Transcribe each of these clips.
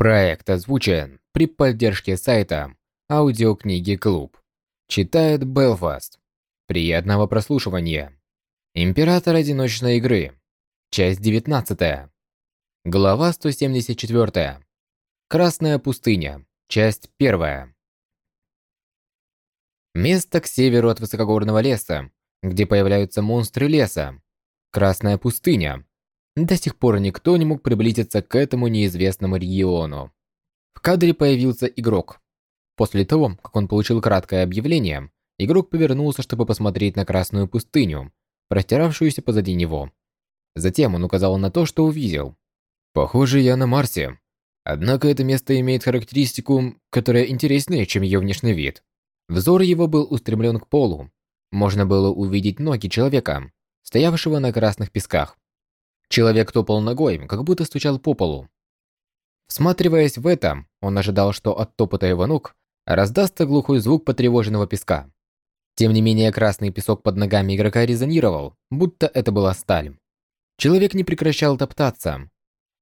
Проект озвучен при поддержке сайта аудиокниги Клуб. Читает Белфаст. Приятного прослушивания. Император одиночной игры. Часть 19. Глава 174. Красная пустыня. Часть 1. Место к северу от высокогорного леса, где появляются монстры леса. Красная пустыня. До сих пор никто не мог приблизиться к этому неизвестному региону. В кадре появился игрок. После того, как он получил краткое объявление, игрок повернулся, чтобы посмотреть на красную пустыню, простиравшуюся позади него. Затем он указал на то, что увидел. «Похоже, я на Марсе. Однако это место имеет характеристику, которая интереснее, чем ее внешний вид». Взор его был устремлен к полу. Можно было увидеть ноги человека, стоявшего на красных песках. Человек топал ногой, как будто стучал по полу. Всматриваясь в это, он ожидал, что от топота его ног раздастся глухой звук потревоженного песка. Тем не менее, красный песок под ногами игрока резонировал, будто это была сталь. Человек не прекращал топтаться.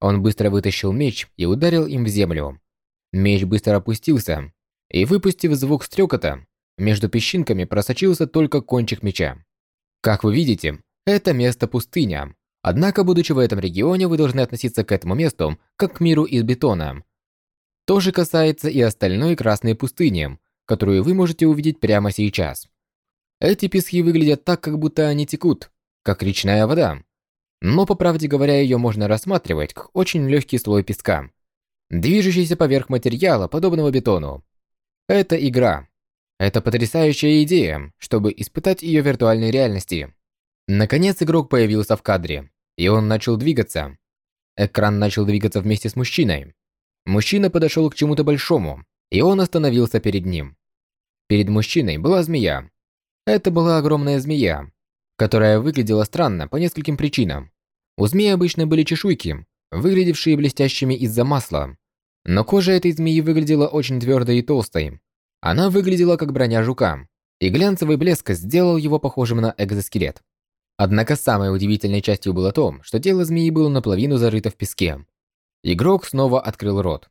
Он быстро вытащил меч и ударил им в землю. Меч быстро опустился, и, выпустив звук стрекота, между песчинками просочился только кончик меча. Как вы видите, это место пустыня, Однако, будучи в этом регионе, вы должны относиться к этому месту как к миру из бетона. То же касается и остальной Красной пустыни, которую вы можете увидеть прямо сейчас. Эти пески выглядят так, как будто они текут, как речная вода. Но, по правде говоря, ее можно рассматривать как очень легкий слой песка, движущийся поверх материала, подобного бетону. Это игра. Это потрясающая идея, чтобы испытать ее в виртуальной реальности. Наконец игрок появился в кадре, и он начал двигаться. Экран начал двигаться вместе с мужчиной. Мужчина подошел к чему-то большому, и он остановился перед ним. Перед мужчиной была змея. Это была огромная змея, которая выглядела странно по нескольким причинам. У змеи обычно были чешуйки, выглядевшие блестящими из-за масла. Но кожа этой змеи выглядела очень твердой и толстой. Она выглядела как броня жука, и глянцевый блеск сделал его похожим на экзоскелет. Однако самой удивительной частью было то, что тело змеи было наполовину зарыто в песке. Игрок снова открыл рот.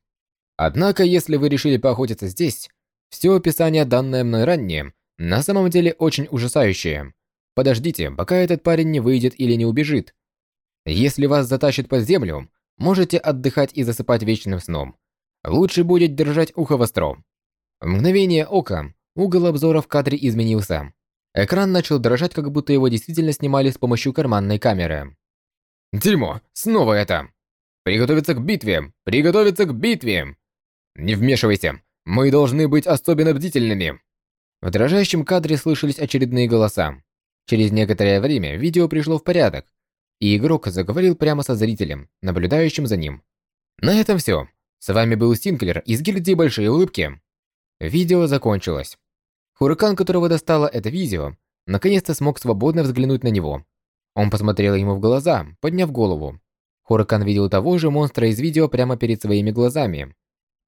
Однако, если вы решили поохотиться здесь, все описание, данное мной ранее, на самом деле очень ужасающее. Подождите, пока этот парень не выйдет или не убежит. Если вас затащит под землю, можете отдыхать и засыпать вечным сном. Лучше будет держать ухо востро. В мгновение ока угол обзора в кадре изменился. Экран начал дрожать, как будто его действительно снимали с помощью карманной камеры. «Дерьмо! Снова это! Приготовиться к битве! Приготовиться к битве! Не вмешивайся! Мы должны быть особенно бдительными!» В дрожащем кадре слышались очередные голоса. Через некоторое время видео пришло в порядок, и игрок заговорил прямо со зрителем, наблюдающим за ним. На этом все. С вами был Синклер из гильдии Большие Улыбки. Видео закончилось. Хуракан, которого достало это видео, наконец-то смог свободно взглянуть на него. Он посмотрел ему в глаза, подняв голову. Хуракан видел того же монстра из видео прямо перед своими глазами.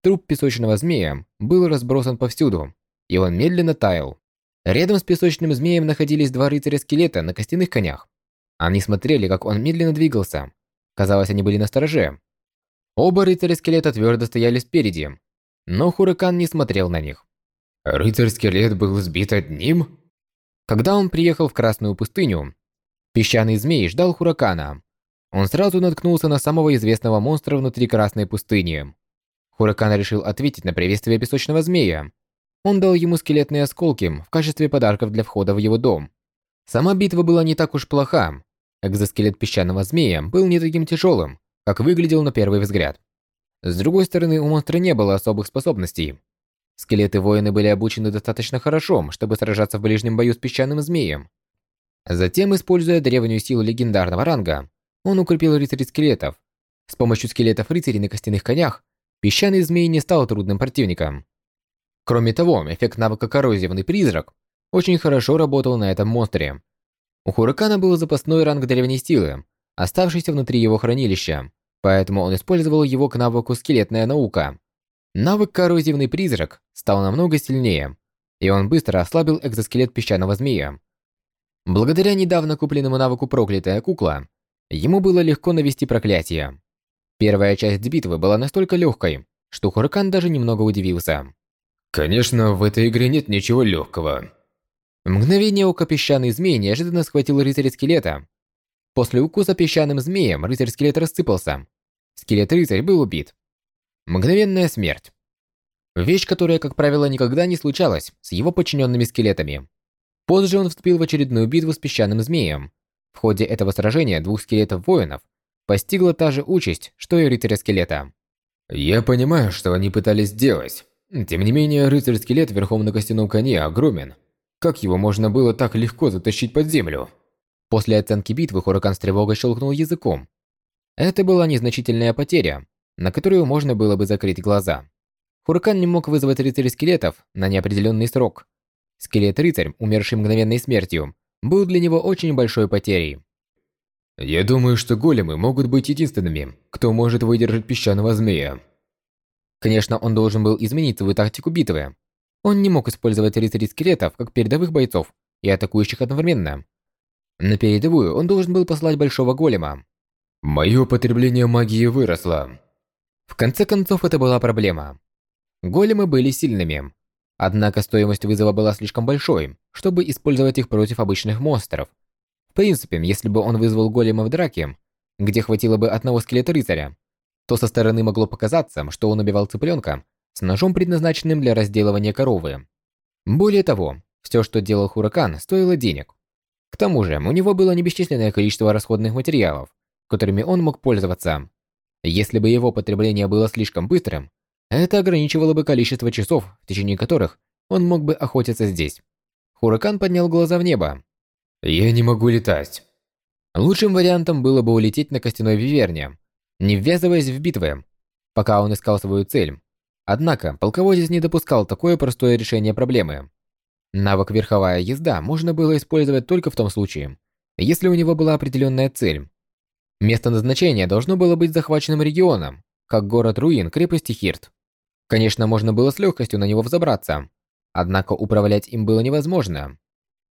Труп песочного змея был разбросан повсюду, и он медленно таял. Рядом с песочным змеем находились два рыцаря-скелета на костяных конях. Они смотрели, как он медленно двигался. Казалось, они были на стороже. Оба рыцаря-скелета твердо стояли спереди, но Хуракан не смотрел на них. Рыцарь-скелет был сбит одним? Когда он приехал в Красную пустыню, песчаный змей ждал Хуракана. Он сразу наткнулся на самого известного монстра внутри Красной пустыни. Хуракан решил ответить на приветствие песочного змея. Он дал ему скелетные осколки в качестве подарков для входа в его дом. Сама битва была не так уж плоха. Экзоскелет песчаного змея был не таким тяжелым, как выглядел на первый взгляд. С другой стороны, у монстра не было особых способностей. Скелеты-воины были обучены достаточно хорошо, чтобы сражаться в ближнем бою с песчаным змеем. Затем, используя древнюю силу легендарного ранга, он укрепил рыцарей скелетов. С помощью скелетов рыцарей на костяных конях, песчаный змей не стал трудным противником. Кроме того, эффект навыка «Коррозивный призрак» очень хорошо работал на этом монстре. У Хуракана был запасной ранг древней силы, оставшийся внутри его хранилища, поэтому он использовал его к навыку «Скелетная наука», Навык «Коррозивный призрак» стал намного сильнее, и он быстро ослабил экзоскелет песчаного змея. Благодаря недавно купленному навыку «Проклятая кукла», ему было легко навести проклятие. Первая часть битвы была настолько легкой, что Хуракан даже немного удивился. Конечно, в этой игре нет ничего легкого. В мгновение ока песчаный змей неожиданно схватил рыцаря скелета. После укуса песчаным змеем рыцарь скелет рассыпался. Скелет-рыцарь был убит. Мгновенная смерть. Вещь, которая, как правило, никогда не случалась с его подчиненными скелетами. Позже он вступил в очередную битву с песчаным змеем. В ходе этого сражения двух скелетов-воинов постигла та же участь, что и рыцаря-скелета. Я понимаю, что они пытались сделать. Тем не менее, рыцарь-скелет верхом на костяном коне огромен. Как его можно было так легко затащить под землю? После оценки битвы Хуракан с тревогой щелкнул языком. Это была незначительная потеря, на которую можно было бы закрыть глаза. Хуракан не мог вызвать рыцарей-скелетов на неопределенный срок. Скелет-рыцарь, умерший мгновенной смертью, был для него очень большой потерей. Я думаю, что големы могут быть единственными, кто может выдержать песчаного змея. Конечно, он должен был изменить свою тактику битвы. Он не мог использовать рыцарей скелетов как передовых бойцов и атакующих одновременно. На передовую он должен был послать большого голема. Мое потребление магии выросло. В конце концов, это была проблема. Големы были сильными. Однако стоимость вызова была слишком большой, чтобы использовать их против обычных монстров. В принципе, если бы он вызвал голема в драке, где хватило бы одного скелета рыцаря, то со стороны могло показаться, что он убивал цыпленка с ножом, предназначенным для разделывания коровы. Более того, все, что делал Хуракан, стоило денег. К тому же, у него было небесчисленное количество расходных материалов, которыми он мог пользоваться. Если бы его потребление было слишком быстрым, это ограничивало бы количество часов, в течение которых он мог бы охотиться здесь. Хуракан поднял глаза в небо. «Я не могу летать». Лучшим вариантом было бы улететь на костяной виверне, не ввязываясь в битвы, пока он искал свою цель. Однако, полководец не допускал такое простое решение проблемы. Навык верховая езда можно было использовать только в том случае, если у него была определенная цель. Место назначения должно было быть захваченным регионом, как город-руин крепости Хирт. Конечно, можно было с легкостью на него взобраться, однако управлять им было невозможно.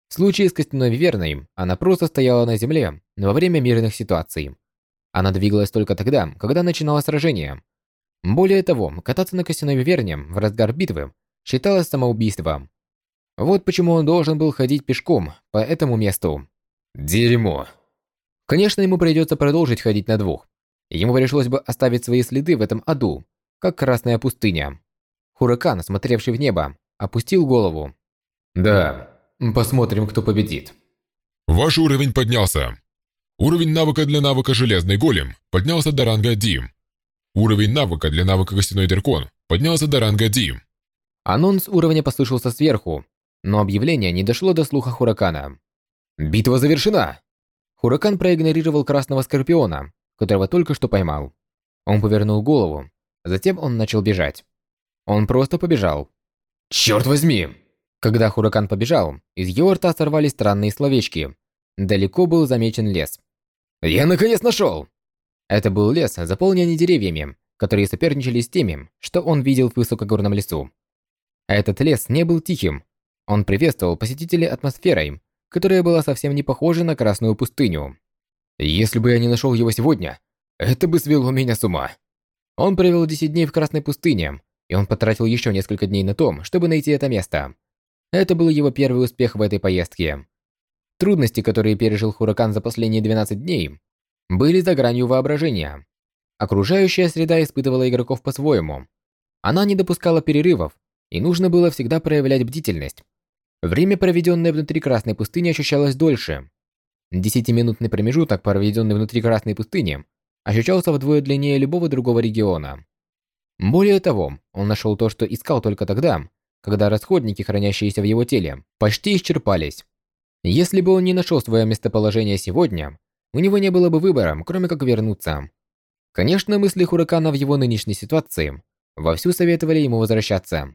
В случае с костяной виверной, она просто стояла на земле во время мирных ситуаций. Она двигалась только тогда, когда начиналось сражение. Более того, кататься на костяной виверне в разгар битвы считалось самоубийством. Вот почему он должен был ходить пешком по этому месту. Дерьмо. Конечно, ему придется продолжить ходить на двух. Ему пришлось бы оставить свои следы в этом аду, как красная пустыня. Хуракан, смотревший в небо, опустил голову. Да, посмотрим, кто победит. Ваш уровень поднялся. Уровень навыка для навыка «Железный голем» поднялся до ранга D. Уровень навыка для навыка «Костяной дракон» поднялся до ранга D. Анонс уровня послышался сверху, но объявление не дошло до слуха Хуракана. «Битва завершена!» Хуракан проигнорировал красного скорпиона, которого только что поймал. Он повернул голову, затем он начал бежать. Он просто побежал. «Черт возьми!» Когда Хуракан побежал, из его рта сорвались странные словечки. Далеко был замечен лес. Я наконец нашел!» Это был лес, заполненный деревьями, которые соперничали с теми, что он видел в высокогорном лесу. Этот лес не был тихим. Он приветствовал посетителей атмосферой, которая была совсем не похожа на красную пустыню. Если бы я не нашел его сегодня, это бы свело меня с ума. Он провел 10 дней в красной пустыне, и он потратил еще несколько дней на том, чтобы найти это место. Это был его первый успех в этой поездке. Трудности, которые пережил Хуракан за последние 12 дней, были за гранью воображения. Окружающая среда испытывала игроков по-своему. Она не допускала перерывов, и нужно было всегда проявлять бдительность. Время, проведенное внутри Красной пустыни, ощущалось дольше. Десятиминутный промежуток, проведенный внутри Красной пустыни, ощущался вдвое длиннее любого другого региона. Более того, он нашел то, что искал только тогда, когда расходники, хранящиеся в его теле, почти исчерпались. Если бы он не нашел свое местоположение сегодня, у него не было бы выбора, кроме как вернуться. Конечно, мысли Хуракана в его нынешней ситуации вовсю советовали ему возвращаться.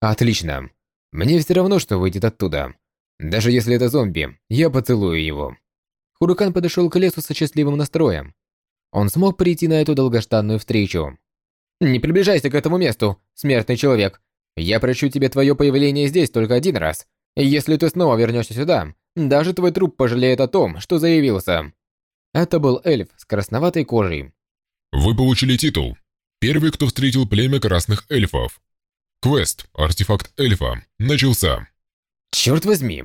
Отлично. Мне все равно, что выйдет оттуда. Даже если это зомби, я поцелую его. Хуракан подошел к лесу со счастливым настроем. Он смог прийти на эту долгожданную встречу. «Не приближайся к этому месту, смертный человек. Я прощу тебе твое появление здесь только один раз, если ты снова вернешься сюда, даже твой труп пожалеет о том, что заявился. Это был эльф с красноватой кожей. Вы получили титул. Первый, кто встретил племя красных эльфов. Квест «Артефакт эльфа» начался. Черт возьми!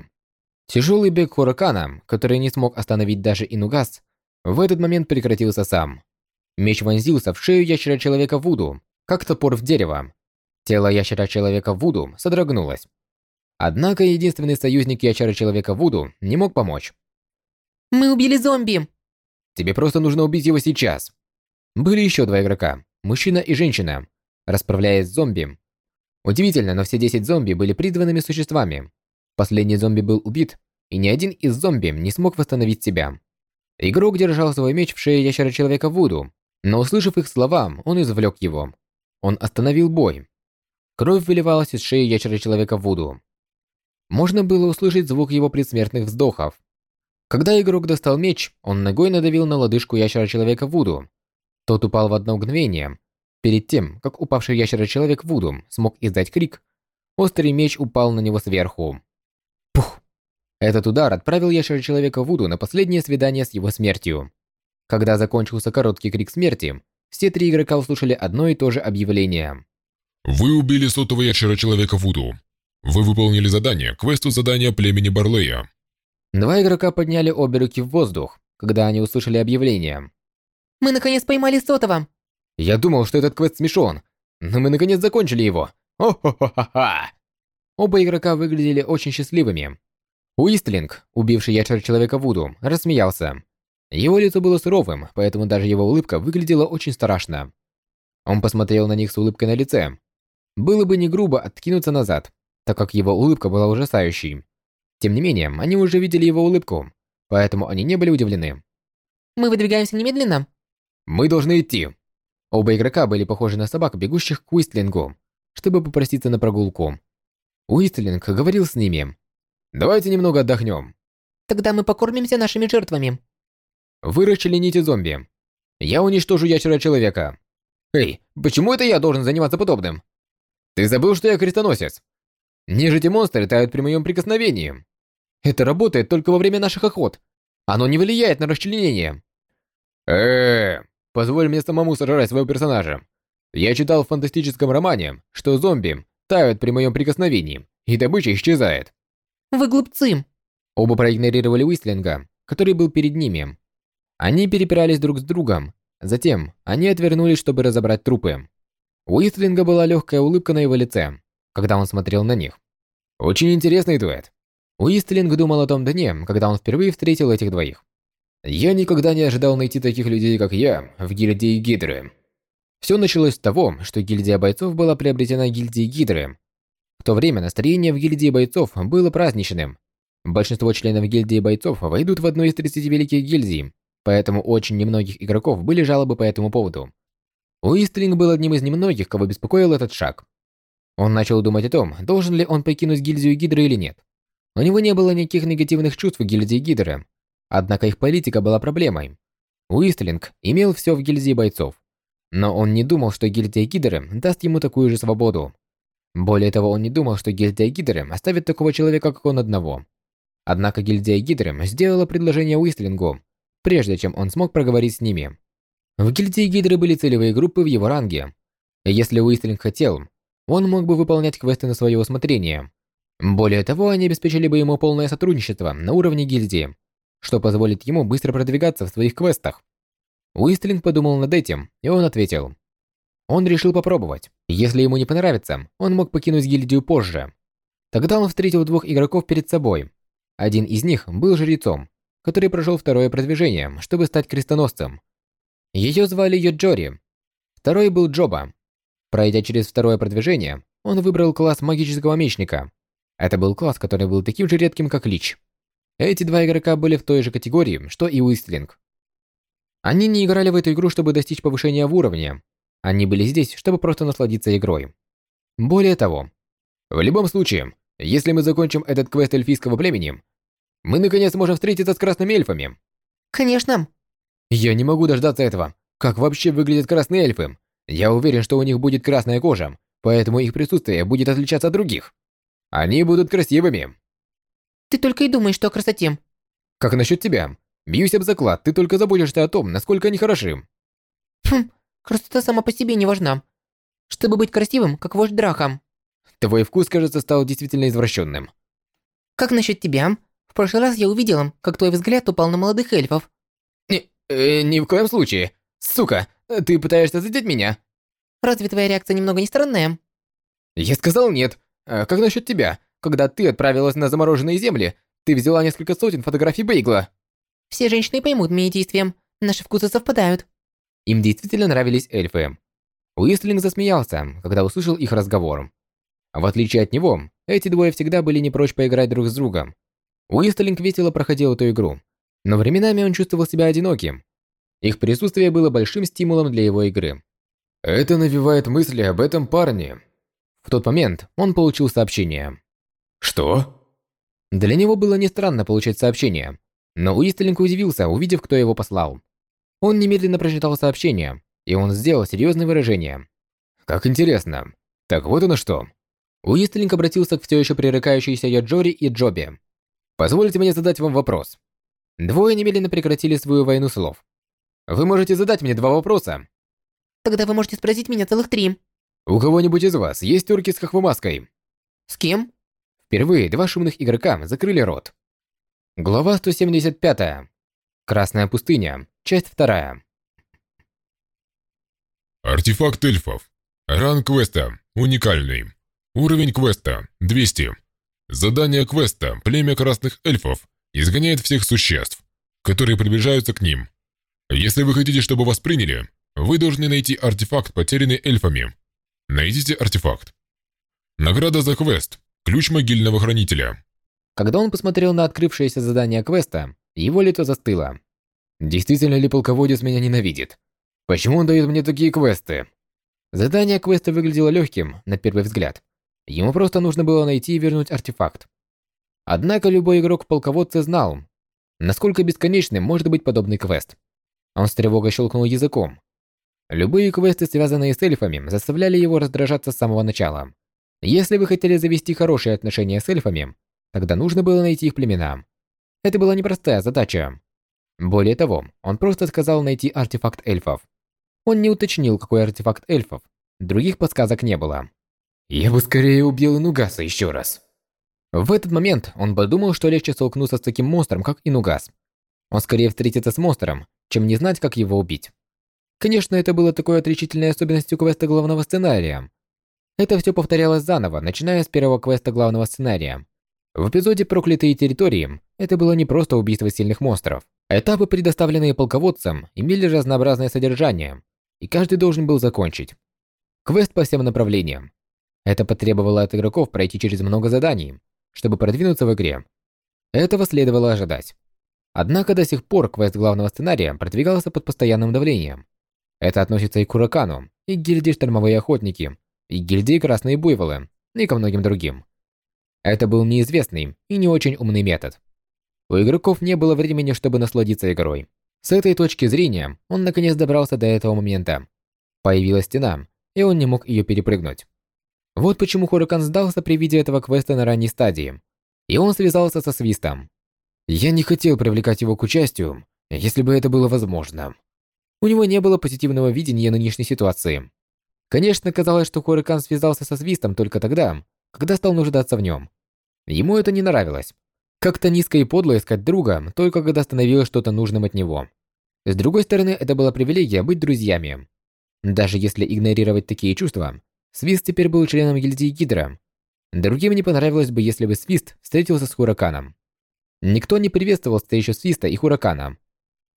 Тяжелый бег Хуракана, который не смог остановить даже Инугас, в этот момент прекратился сам. Меч вонзился в шею ящера-человека Вуду, как топор в дерево. Тело ящера-человека Вуду содрогнулось. Однако единственный союзник ящера-человека Вуду не мог помочь. «Мы убили зомби!» Тебе просто нужно убить его сейчас. Были еще два игрока, мужчина и женщина, расправляясь с зомби. Удивительно, но все 10 зомби были призванными существами. Последний зомби был убит, и ни один из зомби не смог восстановить себя. Игрок держал свой меч в шее ящера-человека Вуду, но услышав их слова, он извлек его. Он остановил бой. Кровь выливалась из шеи ящера-человека Вуду. Можно было услышать звук его предсмертных вздохов. Когда игрок достал меч, он ногой надавил на лодыжку ящера-человека Вуду. Тот упал в одно мгновение. Перед тем, как упавший ящера-человек Вуду смог издать крик, острый меч упал на него сверху. Пух! Этот удар отправил ящера-человека Вуду на последнее свидание с его смертью. Когда закончился короткий крик смерти, все три игрока услышали одно и то же объявление. Вы убили сотого ящера-человека Вуду. Вы выполнили задание, квесту задания племени Барлея. Два игрока подняли обе руки в воздух, когда они услышали объявление. «Мы наконец поймали сотого!» Я думал, что этот квест смешон, но мы наконец закончили его. О-хо-хо-ха-ха! Оба игрока выглядели очень счастливыми. Уистлинг, убивший ящер-человека Вуду, рассмеялся. Его лицо было суровым, поэтому даже его улыбка выглядела очень страшно. Он посмотрел на них с улыбкой на лице. Было бы не грубо откинуться назад, так как его улыбка была ужасающей. Тем не менее, они уже видели его улыбку, поэтому они не были удивлены. «Мы выдвигаемся немедленно?» «Мы должны идти». Оба игрока были похожи на собак, бегущих к Уистлингу, чтобы попроситься на прогулку. Уистлинг говорил с ними. «Давайте немного отдохнем». «Тогда мы покормимся нашими жертвами». Вы расчлените зомби. Я уничтожу ящера-человека. Эй, почему это я должен заниматься подобным? Ты забыл, что я крестоносец? Нежити-монстры тают при моем прикосновении. Это работает только во время наших охот. Оно не влияет на расчленение. Э, позволь мне самому сожрать своего персонажа. Я читал в фантастическом романе, что зомби тают при моем прикосновении, и добыча исчезает. Вы глупцы. Оба проигнорировали Уистлинга, который был перед ними. Они перепирались друг с другом. Затем они отвернулись, чтобы разобрать трупы. У Уистлинга была легкая улыбка на его лице, когда он смотрел на них. Очень интересный дуэт. Уистлинг думал о том дне, когда он впервые встретил этих двоих. Я никогда не ожидал найти таких людей, как я, в гильдии Гидры. Все началось с того, что гильдия бойцов была приобретена гильдией Гидры. В то время настроение в гильдии бойцов было праздничным. Большинство членов гильдии бойцов войдут в одну из 30 великих гильдий, поэтому очень немногих игроков были жалобы по этому поводу. Уистлинг был одним из немногих, кого беспокоил этот шаг. Он начал думать о том, должен ли он покинуть гильдию Гидры или нет. У него не было никаких негативных чувств в гильдии Гидры, однако их политика была проблемой. Уистлинг имел все в гильдии бойцов, но он не думал, что гильдия Гидры даст ему такую же свободу. Более того, он не думал, что гильдия Гидры оставит такого человека, как он одного. Однако гильдия Гидры сделала предложение Уистлингу, прежде чем он смог проговорить с ними. В гильдии Гидры были целевые группы в его ранге. Если Уистлинг хотел, он мог бы выполнять квесты на свое усмотрение. Более того, они обеспечили бы ему полное сотрудничество на уровне гильдии, что позволит ему быстро продвигаться в своих квестах. Уистлинг подумал над этим, и он ответил. Он решил попробовать. Если ему не понравится, он мог покинуть гильдию позже. Тогда он встретил двух игроков перед собой. Один из них был жрецом, который прошел второе продвижение, чтобы стать крестоносцем. Ее звали Йоджори. Второй был Джоба. Пройдя через второе продвижение, он выбрал класс магического мечника. Это был класс, который был таким же редким, как Лич. Эти два игрока были в той же категории, что и Уистлинг. Они не играли в эту игру, чтобы достичь повышения в уровне. Они были здесь, чтобы просто насладиться игрой. Более того, в любом случае, если мы закончим этот квест эльфийского племени, мы наконец можем встретиться с красными эльфами. Конечно. Я не могу дождаться этого. Как вообще выглядят красные эльфы? Я уверен, что у них будет красная кожа, поэтому их присутствие будет отличаться от других. Они будут красивыми. Ты только и думаешь, что о красоте. Как насчет тебя? Бьюсь об заклад, ты только заботишься о том, насколько они хороши. Хм, Красота сама по себе не важна. Чтобы быть красивым, как вождь Драха. Твой вкус, кажется, стал действительно извращенным. Как насчет тебя? В прошлый раз я увидела, как твой взгляд упал на молодых эльфов. Ни, э, ни в коем случае. Сука, ты пытаешься задеть меня? Разве твоя реакция немного не странная? Я сказал нет. А как насчет тебя? Когда ты отправилась на замороженные земли, ты взяла несколько сотен фотографий Бейгла. Все женщины поймут мои действия. Наши вкусы совпадают. Им действительно нравились эльфы. Уистлинг засмеялся, когда услышал их разговор. В отличие от него, эти двое всегда были не прочь поиграть друг с другом. Уистлинг весело проходил эту игру, но временами он чувствовал себя одиноким. Их присутствие было большим стимулом для его игры. Это навевает мысли об этом парне. В тот момент он получил сообщение. Что? Для него было не странно получать сообщение, но Уистлинг удивился, увидев, кто его послал. Он немедленно прочитал сообщение, и он сделал серьезное выражение. Как интересно. Так вот оно что. Уистлинг обратился к все еще пререкающейся Яджори и Джоби. «Позвольте мне задать вам вопрос». Двое немедленно прекратили свою войну слов. «Вы можете задать мне два вопроса». Тогда вы можете спросить меня целых три. «У кого-нибудь из вас есть турки с хохвомаской?» С кем? Впервые два шумных игрока закрыли рот. Глава 175. Красная пустыня. Часть 2. Артефакт эльфов. Ранг квеста. Уникальный. Уровень квеста. 200. Задание квеста. Племя красных эльфов изгоняет всех существ, которые приближаются к ним. Если вы хотите, чтобы вас приняли, вы должны найти артефакт, потерянный эльфами. Найдите артефакт. Награда за квест. Ключ могильного хранителя. Когда он посмотрел на открывшееся задание квеста, его лицо застыло. Действительно ли полководец меня ненавидит? Почему он дает мне такие квесты? Задание квеста выглядело легким, на первый взгляд. Ему просто нужно было найти и вернуть артефакт. Однако любой игрок в полководце знал, насколько бесконечным может быть подобный квест. Он с тревогой щелкнул языком. Любые квесты, связанные с эльфами, заставляли его раздражаться с самого начала. Если вы хотели завести хорошие отношения с эльфами, тогда нужно было найти их племена. Это была непростая задача. Более того, он просто сказал найти артефакт эльфов. Он не уточнил, какой артефакт эльфов. Других подсказок не было. Я бы скорее убил Инугаса еще раз. В этот момент он подумал, что легче столкнуться с таким монстром, как Инугас. Он скорее встретится с монстром, чем не знать, как его убить. Конечно, это было такой отличительной особенностью квеста главного сценария. Это все повторялось заново, начиная с первого квеста главного сценария. В эпизоде «Проклятые территории» это было не просто убийство сильных монстров. Этапы, предоставленные полководцем, имели разнообразное содержание, и каждый должен был закончить. Квест по всем направлениям. Это потребовало от игроков пройти через много заданий, чтобы продвинуться в игре. Этого следовало ожидать. Однако до сих пор квест главного сценария продвигался под постоянным давлением. Это относится и к Уракану, и к гильдии Штормовые Охотники, и гильдии Красные Буйволы, и ко многим другим. Это был неизвестный и не очень умный метод. У игроков не было времени, чтобы насладиться игрой. С этой точки зрения, он наконец добрался до этого момента. Появилась стена, и он не мог ее перепрыгнуть. Вот почему Хуракан сдался при виде этого квеста на ранней стадии. И он связался со Свистом. Я не хотел привлекать его к участию, если бы это было возможно. У него не было позитивного видения нынешней ситуации. Конечно, казалось, что Хорикан связался со Свистом только тогда, когда стал нуждаться в нем. Ему это не нравилось. Как-то низко и подло искать друга, только когда становилось что-то нужным от него. С другой стороны, это была привилегия быть друзьями. Даже если игнорировать такие чувства, Свист теперь был членом гильдии Гидра. Другим не понравилось бы, если бы Свист встретился с Хураканом. Никто не приветствовал встречу Свиста и Хуракана.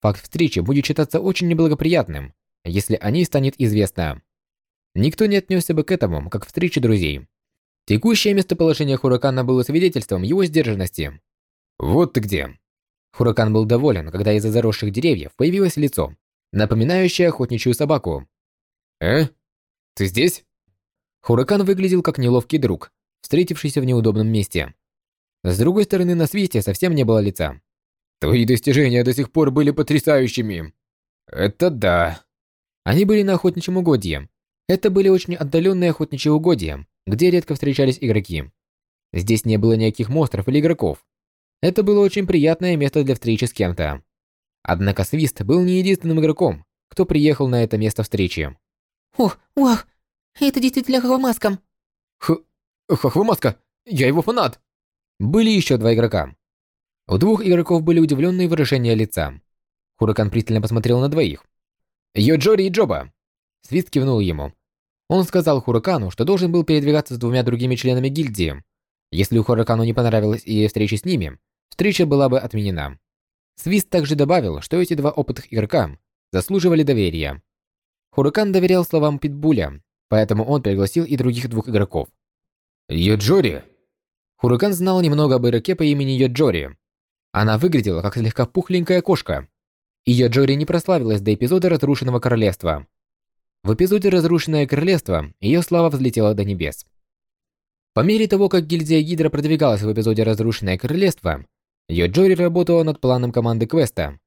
Факт встречи будет считаться очень неблагоприятным, если о ней станет известно. Никто не отнесся бы к этому, как встрече друзей. Текущее местоположение Хуракана было свидетельством его сдержанности. «Вот ты где!» Хуракан был доволен, когда из-за заросших деревьев появилось лицо, напоминающее охотничью собаку. «Э? Ты здесь?» Хуракан выглядел как неловкий друг, встретившийся в неудобном месте. С другой стороны, на свете совсем не было лица. «Твои достижения до сих пор были потрясающими!» «Это да!» Они были на охотничьем угодье, это были очень отдаленные охотничьи угодья, где редко встречались игроки. Здесь не было никаких монстров или игроков. Это было очень приятное место для встречи с кем-то. Однако Свист был не единственным игроком, кто приехал на это место встречи. Ох, ох, это действительно Хохвамаска. Х... Хохвамаска, я его фанат. Были еще два игрока. У двух игроков были удивленные выражения лица. Хуракан пристально посмотрел на двоих. «Йоджори и Джоба!» Свист кивнул ему. Он сказал Хуракану, что должен был передвигаться с двумя другими членами гильдии. Если у Хуракану не понравилась идея встречи с ними, встреча была бы отменена. Свист также добавил, что эти два опытных игрока заслуживали доверия. Хуракан доверял словам Питбуля, поэтому он пригласил и других двух игроков. Йоджори? Хуракан знал немного об игроке по имени Йоджори. Она выглядела как слегка пухленькая кошка. И Йоджори не прославилась до эпизода Разрушенного Королевства. В эпизоде Разрушенное Королевство ее слава взлетела до небес. По мере того, как гильдия Гидра продвигалась в эпизоде Разрушенное Королевство, Йоджори работала над планом команды квеста.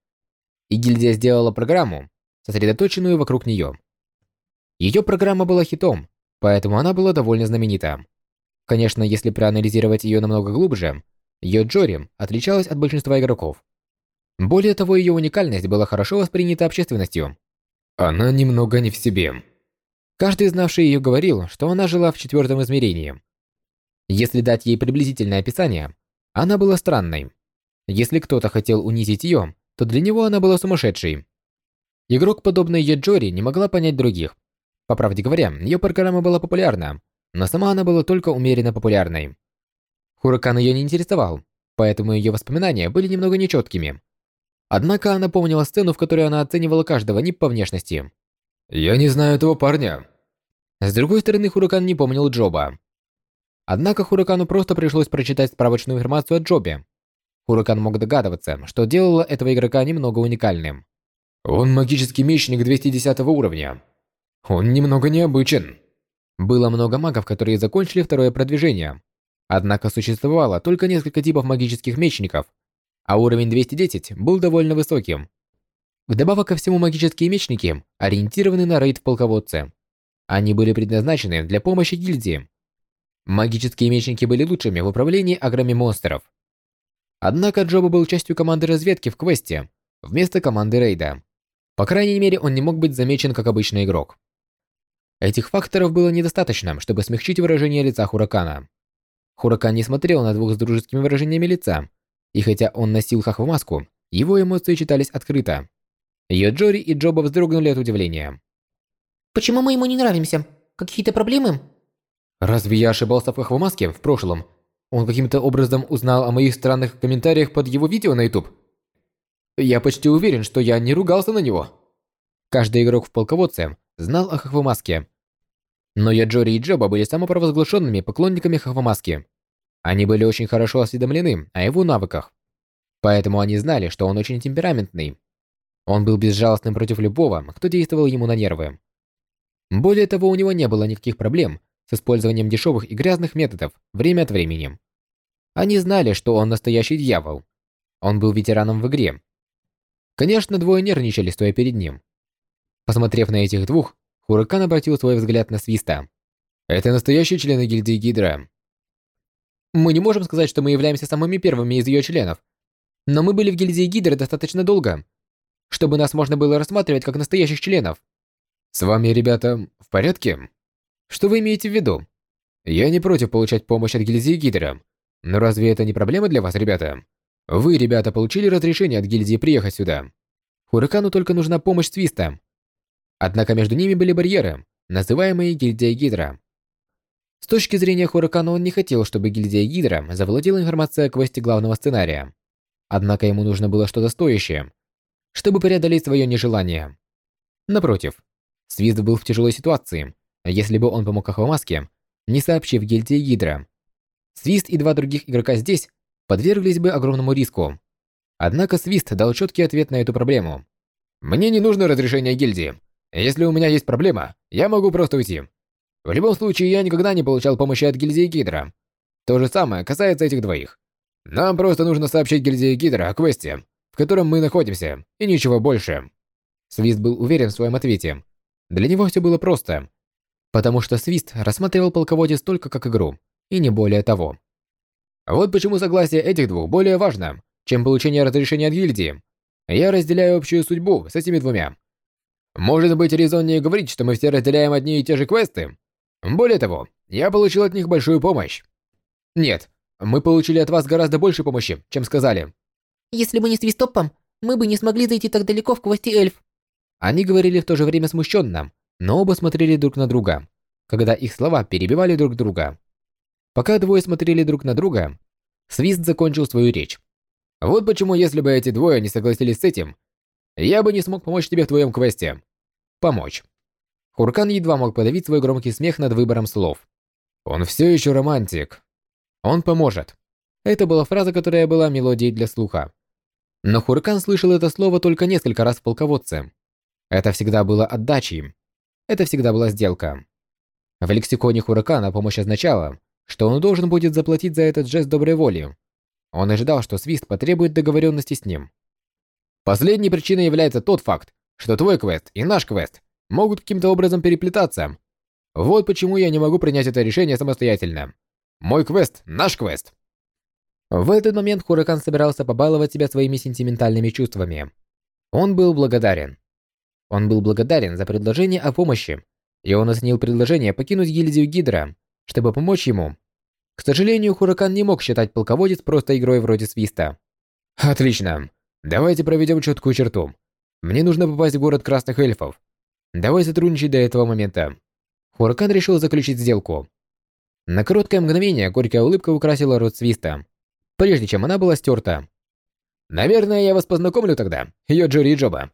И гильдия сделала программу, сосредоточенную вокруг нее. Ее программа была хитом, поэтому она была довольно знаменита. Конечно, если проанализировать ее намного глубже, Йоджори отличалась от большинства игроков. Более того, ее уникальность была хорошо воспринята общественностью. Она немного не в себе. Каждый, знавший ее, говорил, что она жила в четвертом измерении. Если дать ей приблизительное описание, она была странной. Если кто-то хотел унизить ее, то для него она была сумасшедшей. Игрок, подобный Йоджори, не могла понять других. По правде говоря, ее программа была популярна, но сама она была только умеренно популярной. Хуракан ее не интересовал, поэтому ее воспоминания были немного нечеткими. Однако она помнила сцену, в которой она оценивала каждого нип по внешности. «Я не знаю этого парня». С другой стороны, Хуракан не помнил Джоба. Однако Хуракану просто пришлось прочитать справочную информацию о Джобе. Хуракан мог догадываться, что делало этого игрока немного уникальным. Он магический мечник 210 уровня. Он немного необычен. Было много магов, которые закончили второе продвижение. Однако существовало только несколько типов магических мечников, а уровень 210 был довольно высоким. Вдобавок ко всему магические мечники ориентированы на рейд в полководце. Они были предназначены для помощи гильдии. Магические мечники были лучшими в управлении аграми монстров. Однако Джоба был частью команды разведки в квесте, вместо команды рейда. По крайней мере, он не мог быть замечен как обычный игрок. Этих факторов было недостаточно, чтобы смягчить выражение лица Хуракана. Хуракан не смотрел на двух с дружескими выражениями лица, и хотя он носил хахвамаску, его эмоции читались открыто. Йоджори и Джоба вздрогнули от удивления. Почему мы ему не нравимся? Какие-то проблемы? Разве я ошибался в хахвамаске в прошлом? Он каким-то образом узнал о моих странных комментариях под его видео на YouTube? Я почти уверен, что я не ругался на него. Каждый игрок в полководце знал о хахвамаске. Но Яджори и Джоба были самопровозглашенными поклонниками хахвамаски. Они были очень хорошо осведомлены о его навыках. Поэтому они знали, что он очень темпераментный. Он был безжалостным против любого, кто действовал ему на нервы. Более того, у него не было никаких проблем с использованием дешевых и грязных методов время от времени. Они знали, что он настоящий дьявол. Он был ветераном в игре. Конечно, двое нервничали, стоя перед ним. Посмотрев на этих двух, Хуракан обратил свой взгляд на Свиста. «Это настоящие члены гильдии Гидра. Мы не можем сказать, что мы являемся самыми первыми из ее членов. Но мы были в гильдии Гидры достаточно долго, чтобы нас можно было рассматривать как настоящих членов. С вами, ребята, в порядке? Что вы имеете в виду? Я не против получать помощь от гильдии Гидра. Но разве это не проблема для вас, ребята? Вы, ребята, получили разрешение от гильдии приехать сюда. Хуракану только нужна помощь Свиста. Однако между ними были барьеры, называемые гильдией Гидра. С точки зрения Хуракана он не хотел, чтобы гильдия Гидра завладела информацией о квесте главного сценария. Однако ему нужно было что-то стоящее, чтобы преодолеть свое нежелание. Напротив, Свист был в тяжелой ситуации, если бы он помог Ахвамаске, не сообщив гильдии Гидра. Свист и два других игрока здесь подверглись бы огромному риску. Однако Свист дал четкий ответ на эту проблему. «Мне не нужно разрешение гильдии. Если у меня есть проблема, я могу просто уйти. В любом случае, я никогда не получал помощи от гильдии Гидра. То же самое касается этих двоих. Нам просто нужно сообщить гильдии Гидра о квесте, в котором мы находимся, и ничего больше. Свист был уверен в своем ответе. Для него все было просто. Потому что Свист рассматривал полководец только как игру, и не более того. Вот почему согласие этих двух более важно, чем получение разрешения от гильдии. Я разделяю общую судьбу с этими двумя. Может быть, резоннее говорить, что мы все разделяем одни и те же квесты? Более того, я получил от них большую помощь. Нет, мы получили от вас гораздо больше помощи, чем сказали. Если бы не свистопом, мы бы не смогли зайти так далеко в квесте эльф. Они говорили в то же время смущенно, но оба смотрели друг на друга, когда их слова перебивали друг друга. Пока двое смотрели друг на друга, Свист закончил свою речь. Вот почему, если бы эти двое не согласились с этим, я бы не смог помочь тебе в твоем квесте. Помочь. Хуркан едва мог подавить свой громкий смех над выбором слов. Он все еще романтик. Он поможет. Это была фраза, которая была мелодией для слуха. Но Хуркан слышал это слово только несколько раз в полководце. Это всегда было отдачей. Это всегда была сделка. В лексиконе Хуракана помощь означала, что он должен будет заплатить за этот жест доброй воли. Он ожидал, что Свист потребует договоренности с ним. Последней причиной является тот факт, что твой квест и наш квест могут каким-то образом переплетаться. Вот почему я не могу принять это решение самостоятельно. Мой квест – наш квест. В этот момент Хуракан собирался побаловать себя своими сентиментальными чувствами. Он был благодарен. Он был благодарен за предложение о помощи, и он оценил предложение покинуть гильдию Гидра, чтобы помочь ему. К сожалению, Хуракан не мог считать полководец просто игрой вроде свиста. Отлично. Давайте проведем четкую черту. Мне нужно попасть в город красных эльфов. Давай сотрудничать до этого момента. Хуракан решил заключить сделку. На короткое мгновение горькая улыбка украсила рот свиста, прежде чем она была стерта. Наверное, я вас познакомлю тогда, Йоджори и Джоба.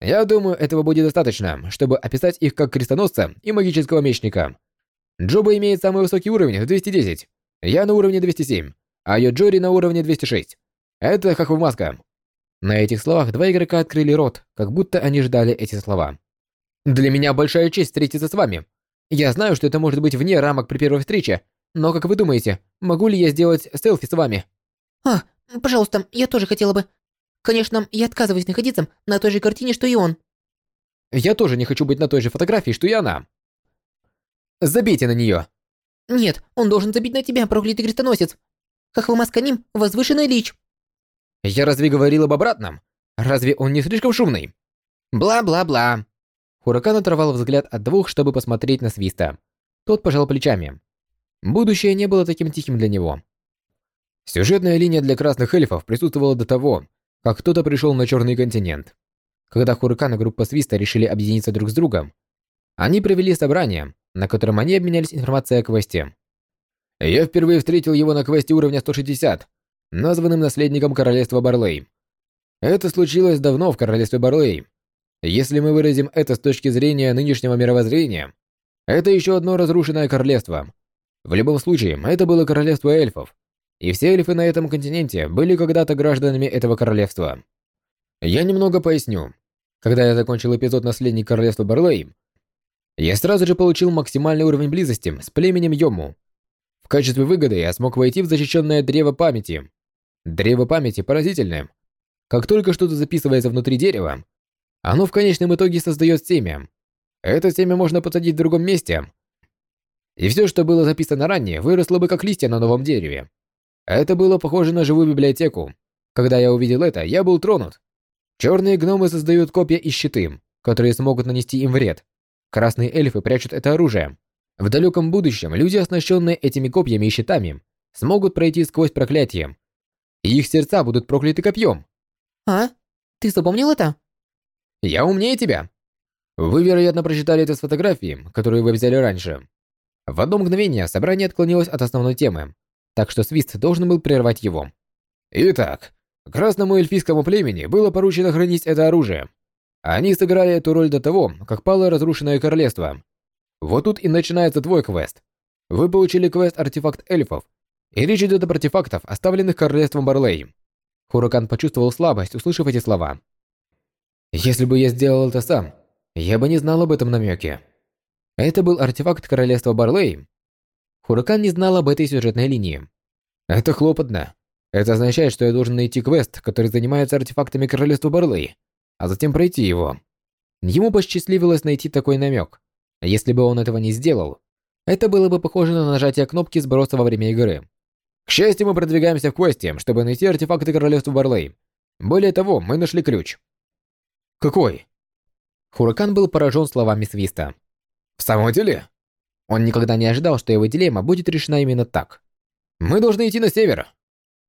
Я думаю, этого будет достаточно, чтобы описать их как крестоносца и магического мечника. Джоба имеет самый высокий уровень 210, я на уровне 207, а Йоджори на уровне 206. Это Хахвмаска. На этих словах два игрока открыли рот, как будто они ждали эти слова. Для меня большая честь встретиться с вами. Я знаю, что это может быть вне рамок при первой встрече, но как вы думаете, могу ли я сделать селфи с вами? А, пожалуйста, я тоже хотела бы. Конечно, я отказываюсь находиться на той же картине, что и он. Я тоже не хочу быть на той же фотографии, что и она. Забейте на нее. Нет, он должен забить на тебя, проклятый крестоносец. Хахвамасканим – возвышенный лич. Я разве говорил об обратном? Разве он не слишком шумный? Бла-бла-бла. Хуракан оторвал взгляд от двух, чтобы посмотреть на Свиста. Тот пожал плечами. Будущее не было таким тихим для него. Сюжетная линия для красных эльфов присутствовала до того, как кто-то пришел на Черный континент. Когда Хуракан и группа Свиста решили объединиться друг с другом, они провели собрание, на котором они обменялись информацией о квесте. Я впервые встретил его на квесте уровня 160, названным наследником королевства Барлей. Это случилось давно в королевстве Барлей. Если мы выразим это с точки зрения нынешнего мировоззрения, это еще одно разрушенное королевство. В любом случае, это было королевство эльфов, и все эльфы на этом континенте были когда-то гражданами этого королевства. Я немного поясню. Когда я закончил эпизод «Наследник королевства Барлей», я сразу же получил максимальный уровень близости с племенем Йому. В качестве выгоды я смог войти в защищенное древо памяти. Древо памяти поразительное. Как только что-то записывается внутри дерева, оно в конечном итоге создает семя. Это семя можно посадить в другом месте. И все, что было записано ранее, выросло бы как листья на новом дереве. Это было похоже на живую библиотеку. Когда я увидел это, я был тронут. Черные гномы создают копья и щиты, которые смогут нанести им вред. Красные эльфы прячут это оружие. В далеком будущем люди, оснащенные этими копьями и щитами, смогут пройти сквозь проклятие. И их сердца будут прокляты копьем. А? Ты запомнил это? Я умнее тебя. Вы, вероятно, прочитали это с фотографии, которую вы взяли раньше. В одно мгновение собрание отклонилось от основной темы, так что Свист должен был прервать его. Итак, красному эльфийскому племени было поручено хранить это оружие. Они сыграли эту роль до того, как пало разрушенное королевство. Вот тут и начинается твой квест. Вы получили квест «Артефакт эльфов», и речь идет об артефактах, оставленных королевством Барлей. Хуракан почувствовал слабость, услышав эти слова. Если бы я сделал это сам, я бы не знал об этом намеке. Это был артефакт королевства Барлей, Хуракан не знал об этой сюжетной линии. Это хлопотно. Это означает, что я должен найти квест, который занимается артефактами Королевства Барлей, а затем пройти его. Ему посчастливилось найти такой намек. Если бы он этого не сделал, это было бы похоже на нажатие кнопки сброса во время игры. К счастью, мы продвигаемся в квесте, чтобы найти артефакты Королевства Барлей. Более того, мы нашли ключ. Какой? Хуракан был поражен словами Свиста. В самом деле? Он никогда не ожидал, что его дилемма будет решена именно так. Мы должны идти на север.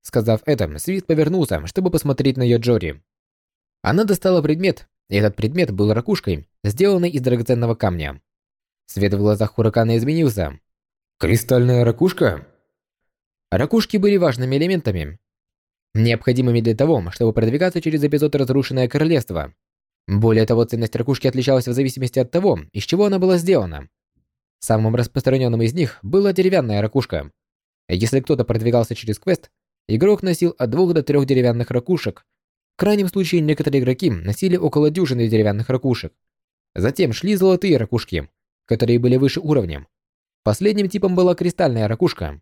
Сказав это, Свист повернулся, чтобы посмотреть на Йоджори. Она достала предмет, и этот предмет был ракушкой, сделанной из драгоценного камня. Свет в глазах Хуракана изменился. Кристальная ракушка? Ракушки были важными элементами, необходимыми для того, чтобы продвигаться через эпизод «Разрушенное королевство». Более того, ценность ракушки отличалась в зависимости от того, из чего она была сделана. Самым распространенным из них была деревянная ракушка. Если кто-то продвигался через квест, игрок носил от двух до трех деревянных ракушек. В крайнем случае, некоторые игроки носили около дюжины деревянных ракушек. Затем шли золотые ракушки, которые были выше уровнем. Последним типом была кристальная ракушка.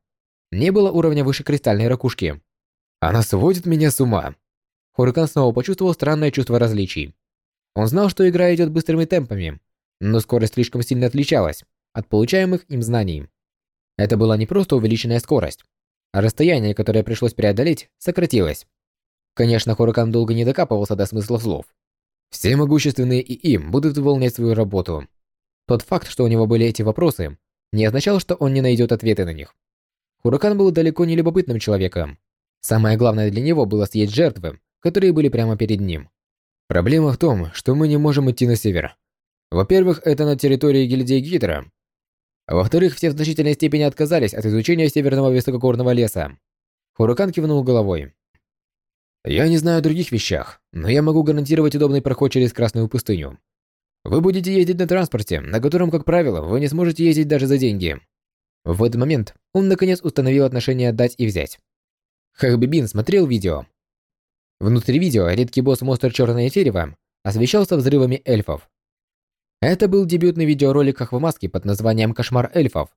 Не было уровня выше кристальной ракушки. Она сводит меня с ума. Хурикан снова почувствовал странное чувство различий. Он знал, что игра идет быстрыми темпами, но скорость слишком сильно отличалась от получаемых им знаний. Это была не просто увеличенная скорость, а расстояние, которое пришлось преодолеть, сократилось. Конечно, Хуракан долго не докапывался до смысла слов. Все могущественные ИИ будут выполнять свою работу. Тот факт, что у него были эти вопросы, не означал, что он не найдет ответы на них. Хуракан был далеко не любопытным человеком, Самое главное для него было съесть жертвы, которые были прямо перед ним. Проблема в том, что мы не можем идти на север. Во-первых, это на территории гильдии Гидра. А во-вторых, все в значительной степени отказались от изучения северного высокогорного леса. Хуракан кивнул головой. Я не знаю о других вещах, но я могу гарантировать удобный проход через Красную пустыню. Вы будете ездить на транспорте, на котором, как правило, вы не сможете ездить даже за деньги. В этот момент он наконец установил отношение «дать и взять». Хахбибин смотрел видео. Внутри видео редкий босс монстр Черное Дерево освещался взрывами эльфов. Это был дебютный видеоролик Хахвамаски под названием «Кошмар эльфов».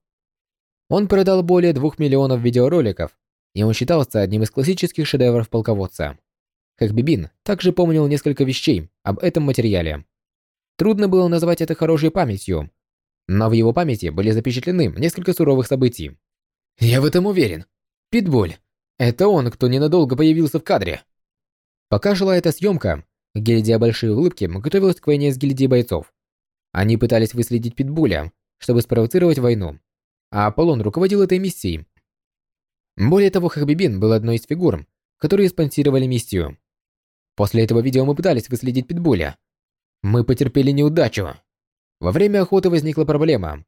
Он продал более двух миллионов видеороликов, и он считался одним из классических шедевров полководца. Хахбибин также помнил несколько вещей об этом материале. Трудно было назвать это хорошей памятью, но в его памяти были запечатлены несколько суровых событий. «Я в этом уверен. Питбуль, это он, кто ненадолго появился в кадре. Пока шла эта съемка, гильдия Большие Улыбки готовилась к войне с гильдией бойцов. Они пытались выследить Питбуля, чтобы спровоцировать войну, а Аполлон руководил этой миссией. Более того, Хабибин был одной из фигур, которые спонсировали миссию. После этого видео мы пытались выследить Питбуля. Мы потерпели неудачу. Во время охоты возникла проблема.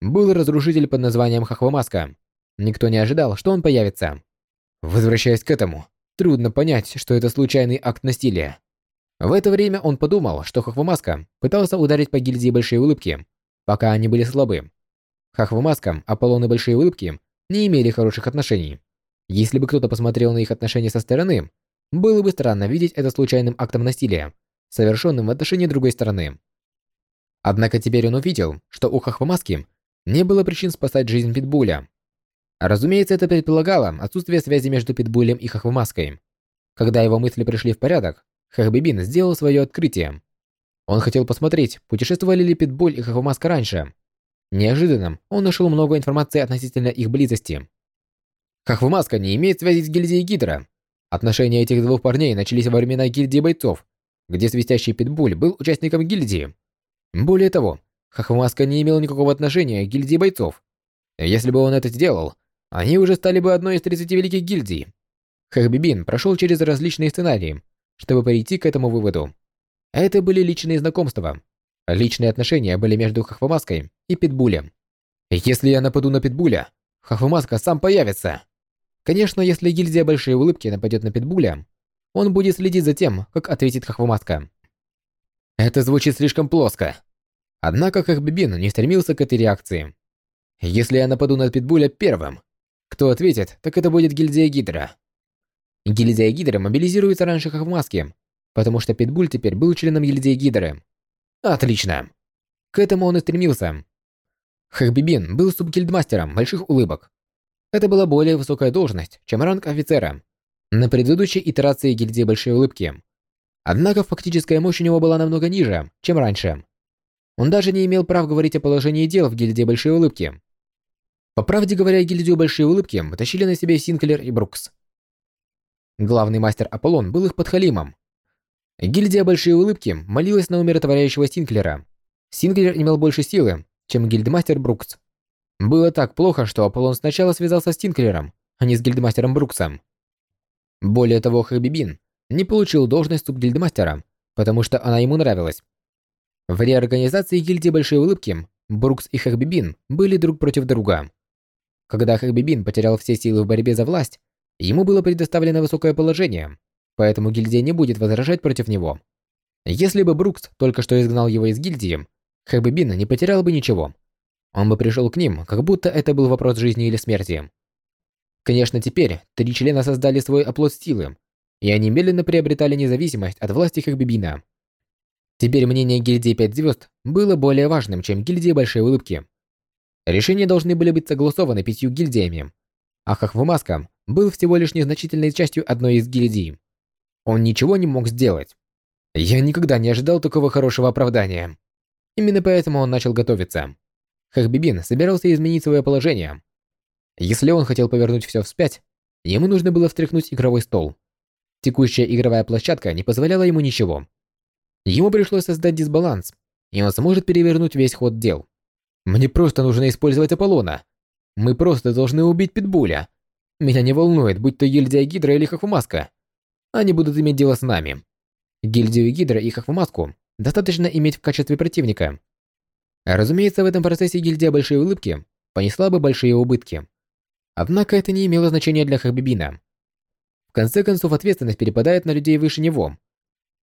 Был разрушитель под названием Хахвамаска. Никто не ожидал, что он появится. Возвращаясь к этому, трудно понять, что это случайный акт насилия. В это время он подумал, что Хахвамаска пытался ударить по гильдии Большие Улыбки, пока они были слабы. Хахвамаска, Аполлон и Большие Улыбки не имели хороших отношений. Если бы кто-то посмотрел на их отношения со стороны, было бы странно видеть это случайным актом насилия, совершенным в отношении другой стороны. Однако теперь он увидел, что у Хахвамаски не было причин спасать жизнь Питбуля, Разумеется, это предполагало отсутствие связи между Питбулем и Хахвамаской. Когда его мысли пришли в порядок, Хахбибин сделал свое открытие. Он хотел посмотреть, путешествовали ли Питбуль и Хахвамаска раньше. Неожиданно он нашел много информации относительно их близости. Хахвамаска не имеет связи с гильдией Гидра. Отношения этих двух парней начались во времена гильдии бойцов, где свистящий Питбуль был участником гильдии. Более того, Хахвамаска не имел никакого отношения к гильдии бойцов. Если бы он это сделал, они уже стали бы одной из 30 великих гильдий. Хахбибин прошел через различные сценарии, чтобы прийти к этому выводу. Это были личные знакомства. Личные отношения были между Хахвамаской и Питбулем. Если я нападу на Питбуля, Хахвамаска сам появится. Конечно, если гильдия Большие Улыбки нападет на Питбуля, он будет следить за тем, как ответит Хахвамаска. Это звучит слишком плоско. Однако Хахбибин не стремился к этой реакции. Если я нападу на Питбуля первым, кто ответит, так это будет гильдия Гидра. Гильдия Гидра мобилизируется раньше как в маске, потому что Питбуль теперь был членом гильдии Гидры. Отлично. К этому он и стремился. Хахбибин был субгильдмастером больших улыбок. Это была более высокая должность, чем ранг офицера на предыдущей итерации гильдии Большой Улыбки. Однако фактическая мощь у него была намного ниже, чем раньше. Он даже не имел прав говорить о положении дел в гильдии Большой Улыбки. По правде говоря, гильдию Большие Улыбки тащили на себе Синклер и Брукс. Главный мастер Аполлон был их подхалимом. Гильдия Большие Улыбки молилась на умиротворяющего Синклера. Синклер имел больше силы, чем гильдмастер Брукс. Было так плохо, что Аполлон сначала связался с Синклером, а не с гильдмастером Бруксом. Более того, Хабибин не получил должность субгильдмастера, потому что она ему нравилась. В реорганизации гильдии Большой Улыбки Брукс и Хабибин были друг против друга. Когда Хабибин потерял все силы в борьбе за власть, ему было предоставлено высокое положение, поэтому гильдия не будет возражать против него. Если бы Брукс только что изгнал его из гильдии, Хабибин не потерял бы ничего. Он бы пришел к ним, как будто это был вопрос жизни или смерти. Конечно, теперь три члена создали свой оплот силы, и они медленно приобретали независимость от власти Хабибина. Теперь мнение гильдии Пять Звезд было более важным, чем гильдии Большой Улыбки. Решения должны были быть согласованы пятью гильдиями, а Хахвамаска был всего лишь незначительной частью одной из гильдий. Он ничего не мог сделать. Я никогда не ожидал такого хорошего оправдания. Именно поэтому он начал готовиться. Хахбибин собирался изменить свое положение. Если он хотел повернуть все вспять, ему нужно было встряхнуть игровой стол. Текущая игровая площадка не позволяла ему ничего. Ему пришлось создать дисбаланс, и он сможет перевернуть весь ход дел. Мне просто нужно использовать Аполлона. Мы просто должны убить Питбуля. Меня не волнует, будь то гильдия Гидра или Хахвамаска. Они будут иметь дело с нами. Гильдию Гидра и Хахвамаску достаточно иметь в качестве противника. Разумеется, в этом процессе гильдия Большой Улыбки понесла бы большие убытки. Однако это не имело значения для Хабибина. В конце концов, ответственность перепадает на людей выше него,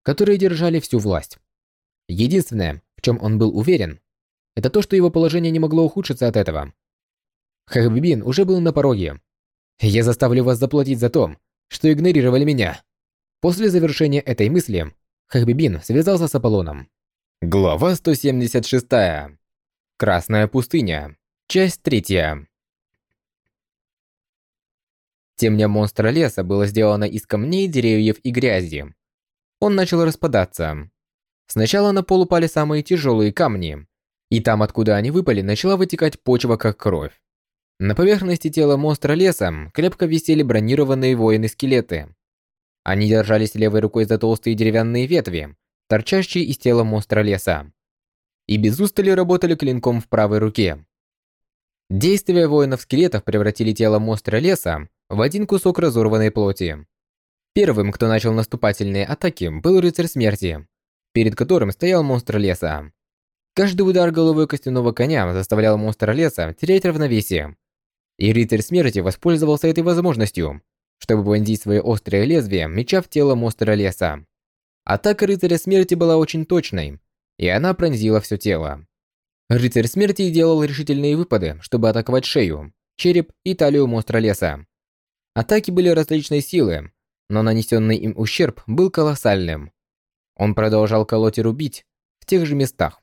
которые держали всю власть. Единственное, в чем он был уверен, это то, что его положение не могло ухудшиться от этого. Хабибин уже был на пороге. «Я заставлю вас заплатить за то, что игнорировали меня». После завершения этой мысли, Хабибин связался с Аполлоном. Глава 176. Красная пустыня. Часть третья. Темня монстра леса была сделана из камней, деревьев и грязи. Он начал распадаться. Сначала на пол упали самые тяжелые камни, и там, откуда они выпали, начала вытекать почва, как кровь. На поверхности тела монстра леса крепко висели бронированные воины-скелеты. Они держались левой рукой за толстые деревянные ветви, торчащие из тела монстра леса. И без устали работали клинком в правой руке. Действия воинов-скелетов превратили тело монстра леса в один кусок разорванной плоти. Первым, кто начал наступательные атаки, был рыцарь смерти, перед которым стоял монстр леса. Каждый удар головой костяного коня заставлял монстра леса терять равновесие. И рыцарь смерти воспользовался этой возможностью, чтобы вонзить свое острое лезвие меча в тело монстра леса. Атака рыцаря смерти была очень точной, и она пронзила все тело. Рыцарь смерти делал решительные выпады, чтобы атаковать шею, череп и талию монстра леса. Атаки были различной силы, но нанесенный им ущерб был колоссальным. Он продолжал колоть и рубить в тех же местах.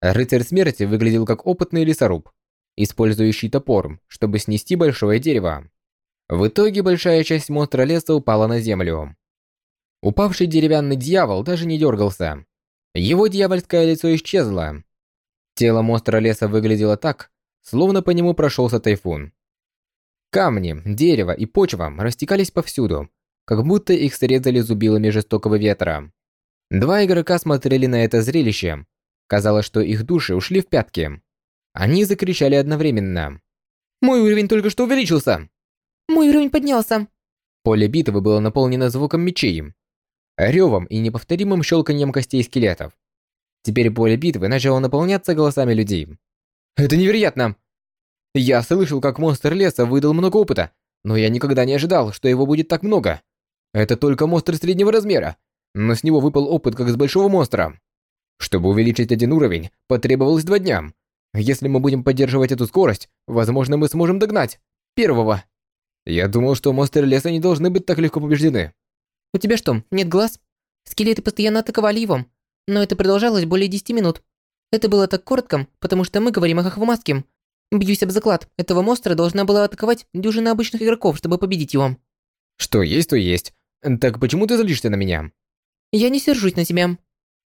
Рыцарь смерти выглядел как опытный лесоруб, использующий топор, чтобы снести большое дерево. В итоге большая часть монстра леса упала на землю. Упавший деревянный дьявол даже не дергался. Его дьявольское лицо исчезло. Тело монстра леса выглядело так, словно по нему прошелся тайфун. Камни, дерево и почва растекались повсюду, как будто их срезали зубилами жестокого ветра. Два игрока смотрели на это зрелище, Казалось, что их души ушли в пятки. Они закричали одновременно. «Мой уровень только что увеличился!» «Мой уровень поднялся!» Поле битвы было наполнено звуком мечей, ревом и неповторимым щелканьем костей скелетов. Теперь поле битвы начало наполняться голосами людей. «Это невероятно!» Я слышал, как монстр леса выдал много опыта, но я никогда не ожидал, что его будет так много. Это только монстр среднего размера, но с него выпал опыт, как с большого монстра. Чтобы увеличить один уровень, потребовалось два дня. Если мы будем поддерживать эту скорость, возможно, мы сможем догнать первого. Я думал, что монстры леса не должны быть так легко побеждены. У тебя что, нет глаз? Скелеты постоянно атаковали его, но это продолжалось более 10 минут. Это было так коротко, потому что мы говорим о Хахвамаске. Бьюсь об заклад, этого монстра должна была атаковать дюжина обычных игроков, чтобы победить его. Что есть, то есть. Так почему ты злишься на меня? Я не сержусь на тебя.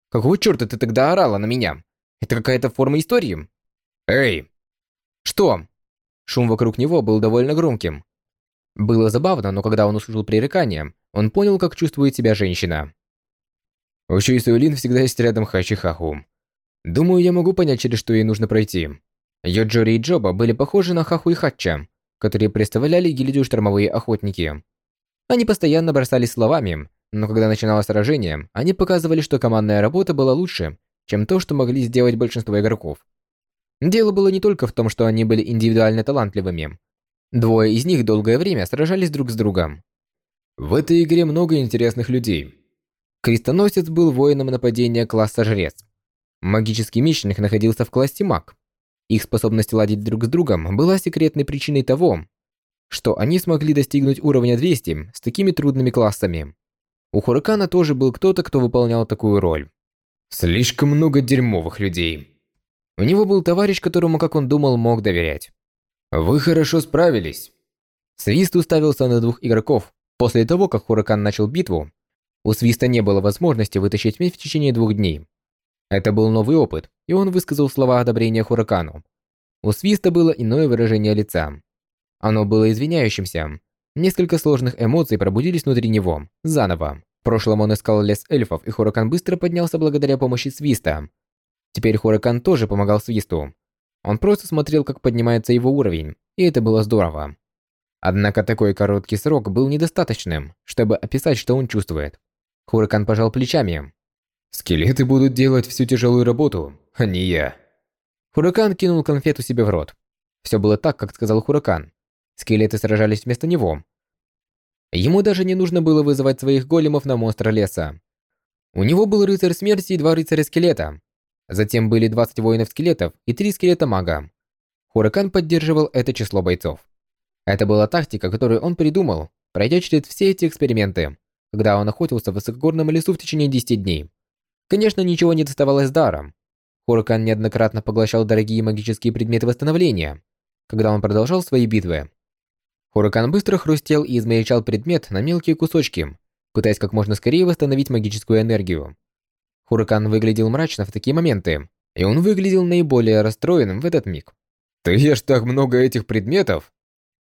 Какого чёрта ты тогда орала на меня? Это какая-то форма истории? Эй! Что? Шум вокруг него был довольно громким. Было забавно, но когда он услышал пререкание, он понял, как чувствует себя женщина. У Чуи Суэлин всегда есть рядом Хачи Хаху. Думаю, я могу понять, через что ей нужно пройти. Йоджори и Джоба были похожи на Хаху и Хатча, которые представляли гильдию штормовые охотники. Они постоянно бросались словами, но когда начиналось сражение, они показывали, что командная работа была лучше, чем то, что могли сделать большинство игроков. Дело было не только в том, что они были индивидуально талантливыми. Двое из них долгое время сражались друг с другом. В этой игре много интересных людей. Крестоносец был воином нападения класса Жрец. Магический мечник находился в классе Маг. Их способность ладить друг с другом была секретной причиной того, что они смогли достигнуть уровня 200 с такими трудными классами. У Хуракана тоже был кто-то, кто выполнял такую роль. Слишком много дерьмовых людей. У него был товарищ, которому, как он думал, мог доверять. Вы хорошо справились. Свист уставился на двух игроков. После того, как Хуракан начал битву, у Свиста не было возможности вытащить меч в течение двух дней. Это был новый опыт, и он высказал слова одобрения Хуракану. У Свиста было иное выражение лица. Оно было извиняющимся. Несколько сложных эмоций пробудились внутри него, заново. В прошлом он искал лес эльфов, и Хуракан быстро поднялся благодаря помощи Свиста. Теперь Хуракан тоже помогал Свисту. Он просто смотрел, как поднимается его уровень, и это было здорово. Однако такой короткий срок был недостаточным, чтобы описать, что он чувствует. Хуракан пожал плечами. «Скелеты будут делать всю тяжелую работу, а не я». Хуракан кинул конфету себе в рот. Все было так, как сказал Хуракан. Скелеты сражались вместо него. Ему даже не нужно было вызывать своих големов на монстра леса. У него был рыцарь смерти и два рыцаря скелета. Затем были 20 воинов-скелетов и 3 скелета-мага. Хуракан поддерживал это число бойцов. Это была тактика, которую он придумал, пройдя через все эти эксперименты, когда он охотился в высокогорном лесу в течение 10 дней. Конечно, ничего не доставалось даром. Хуракан неоднократно поглощал дорогие магические предметы восстановления, когда он продолжал свои битвы. Хуракан быстро хрустел и измельчал предмет на мелкие кусочки, пытаясь как можно скорее восстановить магическую энергию. Хуракан выглядел мрачно в такие моменты, и он выглядел наиболее расстроенным в этот миг. «Ты ешь так много этих предметов?»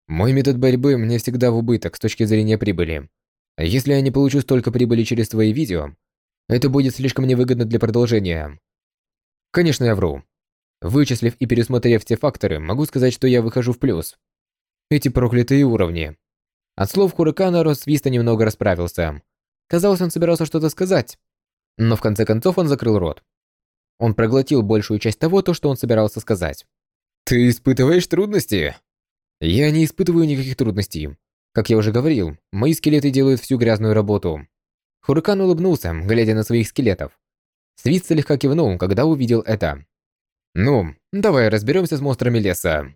Мой метод борьбы мне всегда в убыток с точки зрения прибыли. Если я не получу столько прибыли через твои видео, это будет слишком невыгодно для продолжения. Конечно, я вру. Вычислив и пересмотрев все факторы, могу сказать, что я выхожу в плюс. Эти проклятые уровни. От слов Хуракана Росвиста немного расправился. Казалось, он собирался что-то сказать, но в конце концов он закрыл рот. Он проглотил большую часть того, то, что он собирался сказать. «Ты испытываешь трудности?» «Я не испытываю никаких трудностей. Как я уже говорил, мои скелеты делают всю грязную работу». Хуракан улыбнулся, глядя на своих скелетов. Свит слегка кивнул, когда увидел это. «Ну, давай разберемся с монстрами леса».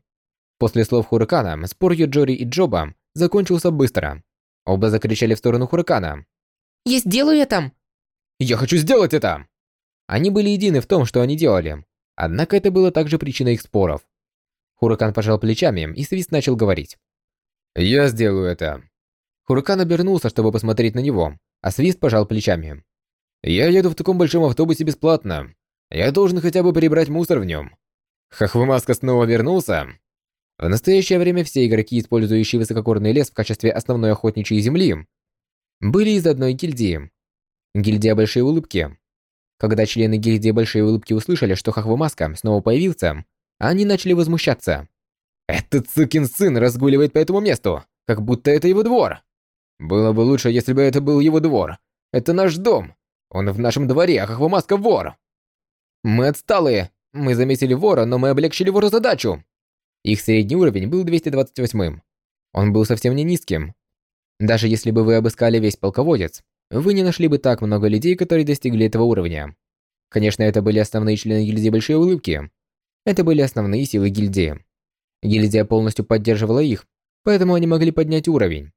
После слов Хуракана, спор Юджори и Джоба закончился быстро. Оба закричали в сторону Хуракана. «Я сделаю это!» Я хочу сделать это!» Они были едины в том, что они делали. Однако это было также причиной их споров. Хуракан пожал плечами, и Свист начал говорить. «Я сделаю это». Хуракан обернулся, чтобы посмотреть на него, а Свист пожал плечами. «Я еду в таком большом автобусе бесплатно. Я должен хотя бы прибрать мусор в нем». Хахвамаска снова вернулся. В настоящее время все игроки, использующие высокогорный лес в качестве основной охотничьей земли, были из одной гильдии. Гильдия Большой Улыбки. Когда члены гильдии Большой Улыбки услышали, что Хахвамаска снова появился, они начали возмущаться. «Этот сукин сын разгуливает по этому месту, как будто это его двор!» «Было бы лучше, если бы это был его двор. Это наш дом. Он в нашем дворе, а Хахвамаска вор!» «Мы отсталые. Мы заметили вора, но мы облегчили вору задачу!» Их средний уровень был 228-м. Он был совсем не низким. Даже если бы вы обыскали весь полководец, вы не нашли бы так много людей, которые достигли этого уровня. Конечно, это были основные члены гильдии Большой Улыбки. Это были основные силы гильдии. Гильдия полностью поддерживала их, поэтому они могли поднять уровень.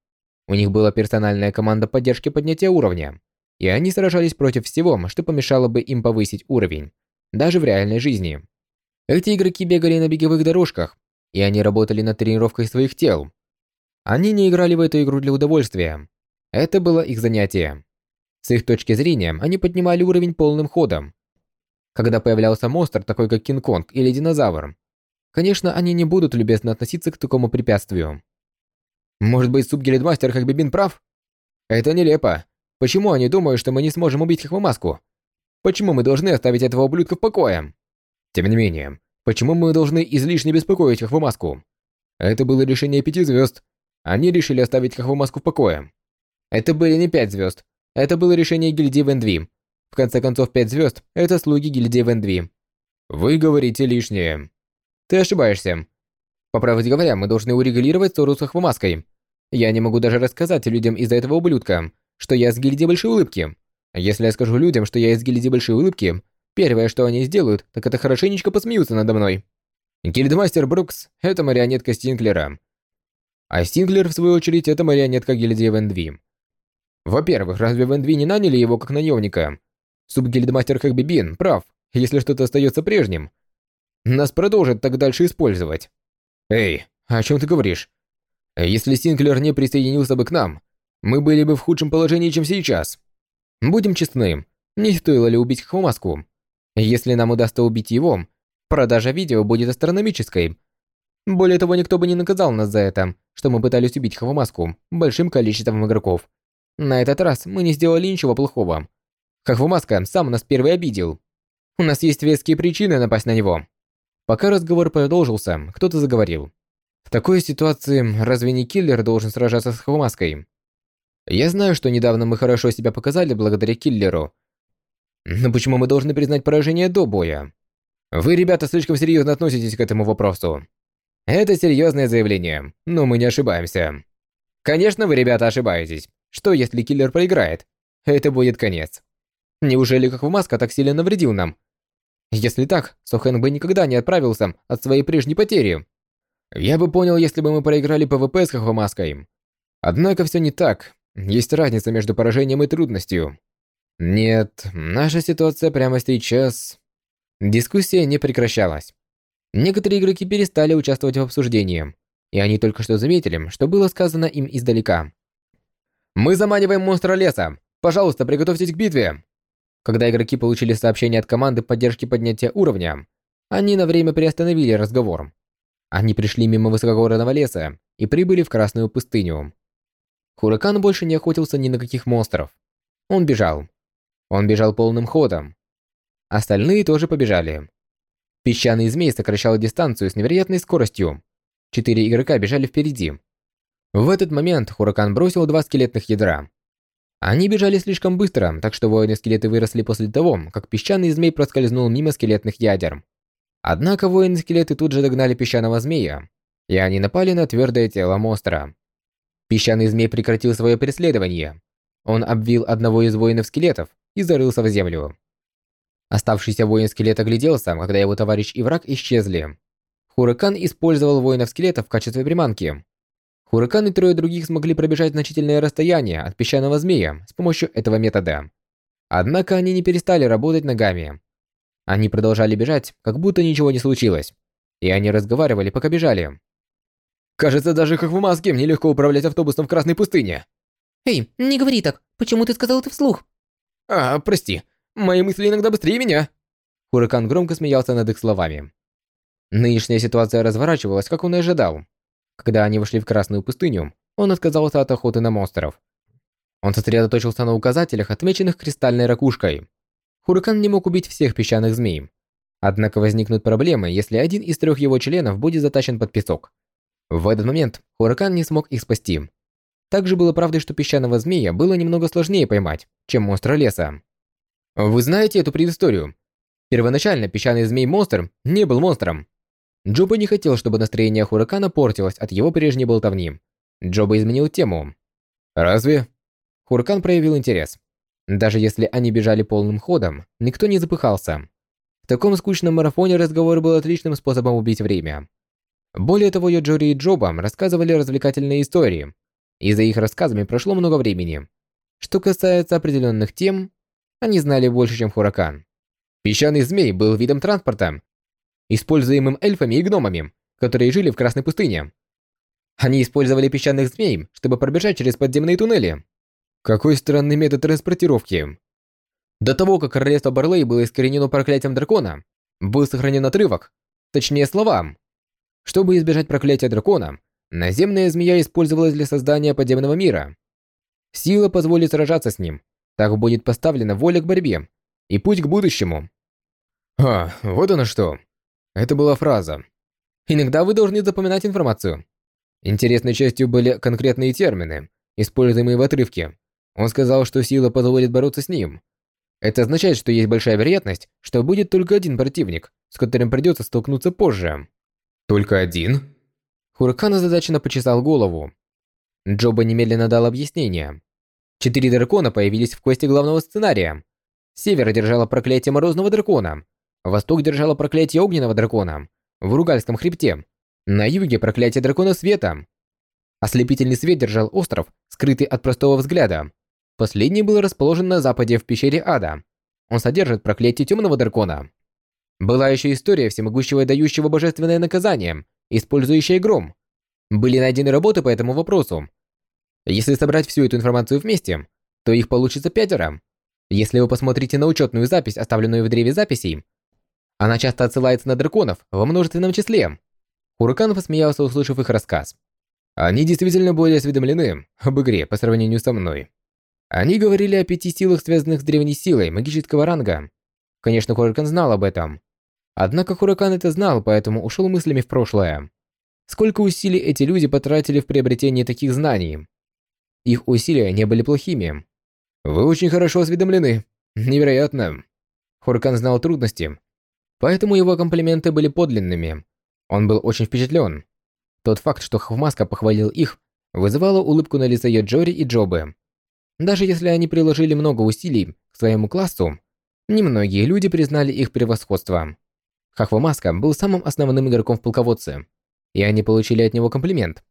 У них была персональная команда поддержки поднятия уровня, и они сражались против всего, что помешало бы им повысить уровень, даже в реальной жизни. Эти игроки бегали на беговых дорожках, и они работали над тренировкой своих тел. Они не играли в эту игру для удовольствия. Это было их занятие. С их точки зрения, они поднимали уровень полным ходом. Когда появлялся монстр, такой как Кинг-Конг или динозавр, конечно, они не будут любезно относиться к такому препятствию. Может быть, субгильдмастер как Бибин прав? Это нелепо. Почему они думают, что мы не сможем убить Хахвамаску, Почему мы должны оставить этого ублюдка в покое? Тем не менее, почему мы должны излишне беспокоить Хохвамаску? Это было решение пяти звезд. Они решили оставить Хохвамаску в покое. Это были не пять звезд. Это было решение гильдии Вендви. В конце концов, пять звезд – это слуги гильдии Вендви. Вы говорите лишнее. Ты ошибаешься. По правде говоря, мы должны урегулировать ссору с Хохвамаской. Я не могу даже рассказать людям из-за этого ублюдка, что я с гильдии Большой Улыбки. Если я скажу людям, что я из гильдии Большой Улыбки, первое, что они сделают, так это хорошенечко посмеются надо мной. Гильдмастер Брукс – это марионетка Стинклера. А Стинклер, в свою очередь, это марионетка гильдии Вендви. Во-первых, разве Вендви не наняли его как наемника? Субгильдмастер Хэкбибин прав, если что-то остается прежним. Нас продолжат так дальше использовать. Эй, о чем ты говоришь? Если Стинклер не присоединился бы к нам, мы были бы в худшем положении, чем сейчас. Будем честны, не стоило ли убить Хвамаску? Если нам удастся убить его, продажа видео будет астрономической. Более того, никто бы не наказал нас за это, что мы пытались убить Хвамаску большим количеством игроков. На этот раз мы не сделали ничего плохого. Хохвамаска сам нас первый обидел. У нас есть веские причины напасть на него. Пока разговор продолжился, кто-то заговорил. В такой ситуации разве не киллер должен сражаться с Хохвамаской? Я знаю, что недавно мы хорошо себя показали благодаря киллеру. Но почему мы должны признать поражение до боя? Вы, ребята, слишком серьезно относитесь к этому вопросу. Это серьезное заявление, но мы не ошибаемся. Конечно, вы, ребята, ошибаетесь. Что, если киллер проиграет? Это будет конец. Неужели Хохвамаска так сильно навредил нам? Если так, Сохен бы никогда не оправился от своей прежней потери. Я бы понял, если бы мы проиграли PvP с Хохвамаской. Однако все не так. Есть разница между поражением и трудностью. Нет, наша ситуация прямо сейчас... Дискуссия не прекращалась. Некоторые игроки перестали участвовать в обсуждении, и они только что заметили, что было сказано им издалека. «Мы заманиваем монстра леса! Пожалуйста, приготовьтесь к битве!» Когда игроки получили сообщение от команды поддержки поднятия уровня, они на время приостановили разговор. Они пришли мимо высокогорного леса и прибыли в Красную пустыню. Хуракан больше не охотился ни на каких монстров. Он бежал. Он бежал полным ходом. Остальные тоже побежали. Песчаный змей сокращал дистанцию с невероятной скоростью. Четыре игрока бежали впереди. В этот момент Хуракан бросил два скелетных ядра. Они бежали слишком быстро, так что воины-скелеты выросли после того, как песчаный змей проскользнул мимо скелетных ядер. Однако воины-скелеты тут же догнали песчаного змея, и они напали на твердое тело монстра. Песчаный змей прекратил свое преследование. Он обвил одного из воинов-скелетов и зарылся в землю. Оставшийся воин-скелет огляделся, когда его товарищ и враг исчезли. Хуракан использовал воинов-скелетов в качестве приманки. Хуракан и трое других смогли пробежать значительное расстояние от песчаного змея с помощью этого метода. Однако они не перестали работать ногами. Они продолжали бежать, как будто ничего не случилось. И они разговаривали, пока бежали. Кажется, даже как в маске мне легко управлять автобусом в Красной пустыне. Эй, не говори так. Почему ты сказал это вслух? А, прости. Мои мысли иногда быстрее меня. Хуракан громко смеялся над их словами. Нынешняя ситуация разворачивалась, как он и ожидал. Когда они вошли в Красную пустыню, он отказался от охоты на монстров. Он сосредоточился на указателях, отмеченных кристальной ракушкой. Хуракан не мог убить всех песчаных змей. Однако возникнут проблемы, если один из трех его членов будет затащен под песок. В этот момент Хуракан не смог их спасти. Также было правдой, что песчаного змея было немного сложнее поймать, чем монстра леса. Вы знаете эту предысторию? Первоначально песчаный змей-монстр не был монстром. Джоба не хотел, чтобы настроение Хуракана портилось от его прежней болтовни. Джоба изменил тему. «Разве?» Хуракан проявил интерес. Даже если они бежали полным ходом, никто не запыхался. В таком скучном марафоне разговор был отличным способом убить время. Более того, Йоджори и Джоба рассказывали развлекательные истории, и за их рассказами прошло много времени. Что касается определенных тем, они знали больше, чем Хуракан. Песчаный змей был видом транспорта, используемым эльфами и гномами, которые жили в Красной пустыне. Они использовали песчаных змей, чтобы пробежать через подземные туннели. Какой странный метод транспортировки. До того, как королевство Барлей было искоренено проклятием дракона, был сохранен отрывок, точнее слова, чтобы избежать проклятия дракона, наземная змея использовалась для создания подземного мира. Сила позволит сражаться с ним, так будет поставлена воля к борьбе, и путь к будущему. А, вот оно что. Это была фраза. Иногда вы должны запоминать информацию. Интересной частью были конкретные термины, используемые в отрывке. Он сказал, что сила позволит бороться с ним. Это означает, что есть большая вероятность, что будет только один противник, с которым придется столкнуться позже. Только один? Хуракан озадаченно почесал голову. Джоба немедленно дал объяснение. Четыре дракона появились в квесте главного сценария. Север держала проклятие Морозного дракона. Восток держала проклятие Огненного дракона. В Ругальском хребте. На юге проклятие дракона Света. Ослепительный свет держал остров, скрытый от простого взгляда. Последний был расположен на западе в пещере Ада. Он содержит проклятие Темного дракона. Была еще история всемогущего и дающего божественное наказание, использующая гром. Были найдены работы по этому вопросу. Если собрать всю эту информацию вместе, то их получится пятеро. Если вы посмотрите на учетную запись, оставленную в древе записей, она часто отсылается на драконов во множественном числе. Хуракан посмеялся, услышав их рассказ. Они действительно более осведомлены об игре по сравнению со мной. Они говорили о пяти силах, связанных с древней силой магического ранга. Конечно, Хуракан знал об этом. Однако Хуракан это знал, поэтому ушел мыслями в прошлое. Сколько усилий эти люди потратили в приобретении таких знаний? Их усилия не были плохими. Вы очень хорошо осведомлены. Невероятно. Хуракан знал трудности, поэтому его комплименты были подлинными. Он был очень впечатлен. Тот факт, что Хвмаска похвалил их, вызывало улыбку на лице Йоджори и Джобы. Даже если они приложили много усилий к своему классу, немногие люди признали их превосходство. Хахвамаска был самым основным игроком в полководце, и они получили от него комплимент.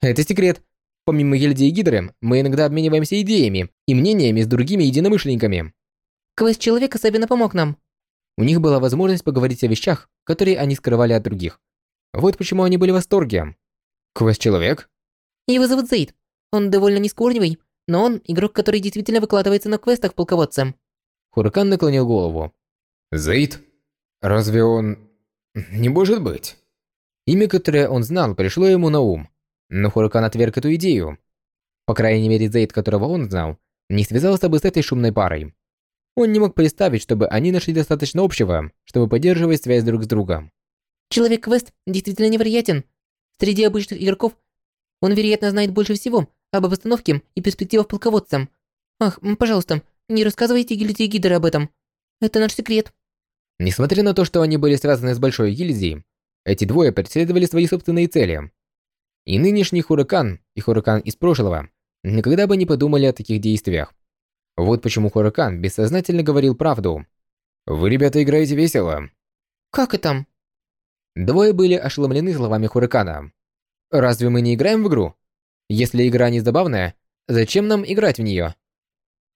Это секрет. Помимо гильдии Гидры, мы иногда обмениваемся идеями и мнениями с другими единомышленниками. Квест человек особенно помог нам. У них была возможность поговорить о вещах, которые они скрывали от других. Вот почему они были в восторге. Квест-человек? Его зовут Зейд. Он довольно низкоуровневый, но он игрок, который действительно выкладывается на квестах полководцем. Хуракан наклонил голову. Зейд? Разве он... Не может быть. Имя, которое он знал, пришло ему на ум. Но Хуракан отверг эту идею. По крайней мере, Зейд, которого он знал, не связался бы с этой шумной парой. Он не мог представить, чтобы они нашли достаточно общего, чтобы поддерживать связь друг с другом. Человек-квест действительно невероятен. Среди обычных игроков он, вероятно, знает больше всего об обстановке и перспективах полководца. Ах, пожалуйста, не рассказывайте гильдии Гидер об этом. Это наш секрет. Несмотря на то, что они были связаны с большой гильдией, эти двое преследовали свои собственные цели. И нынешний Хуракан и Хуракан из прошлого никогда бы не подумали о таких действиях. Вот почему Хуракан бессознательно говорил правду. «Вы, ребята, играете весело». «Как это?» Двое были ошеломлены словами Хуракана. «Разве мы не играем в игру? Если игра не забавная, зачем нам играть в нее?»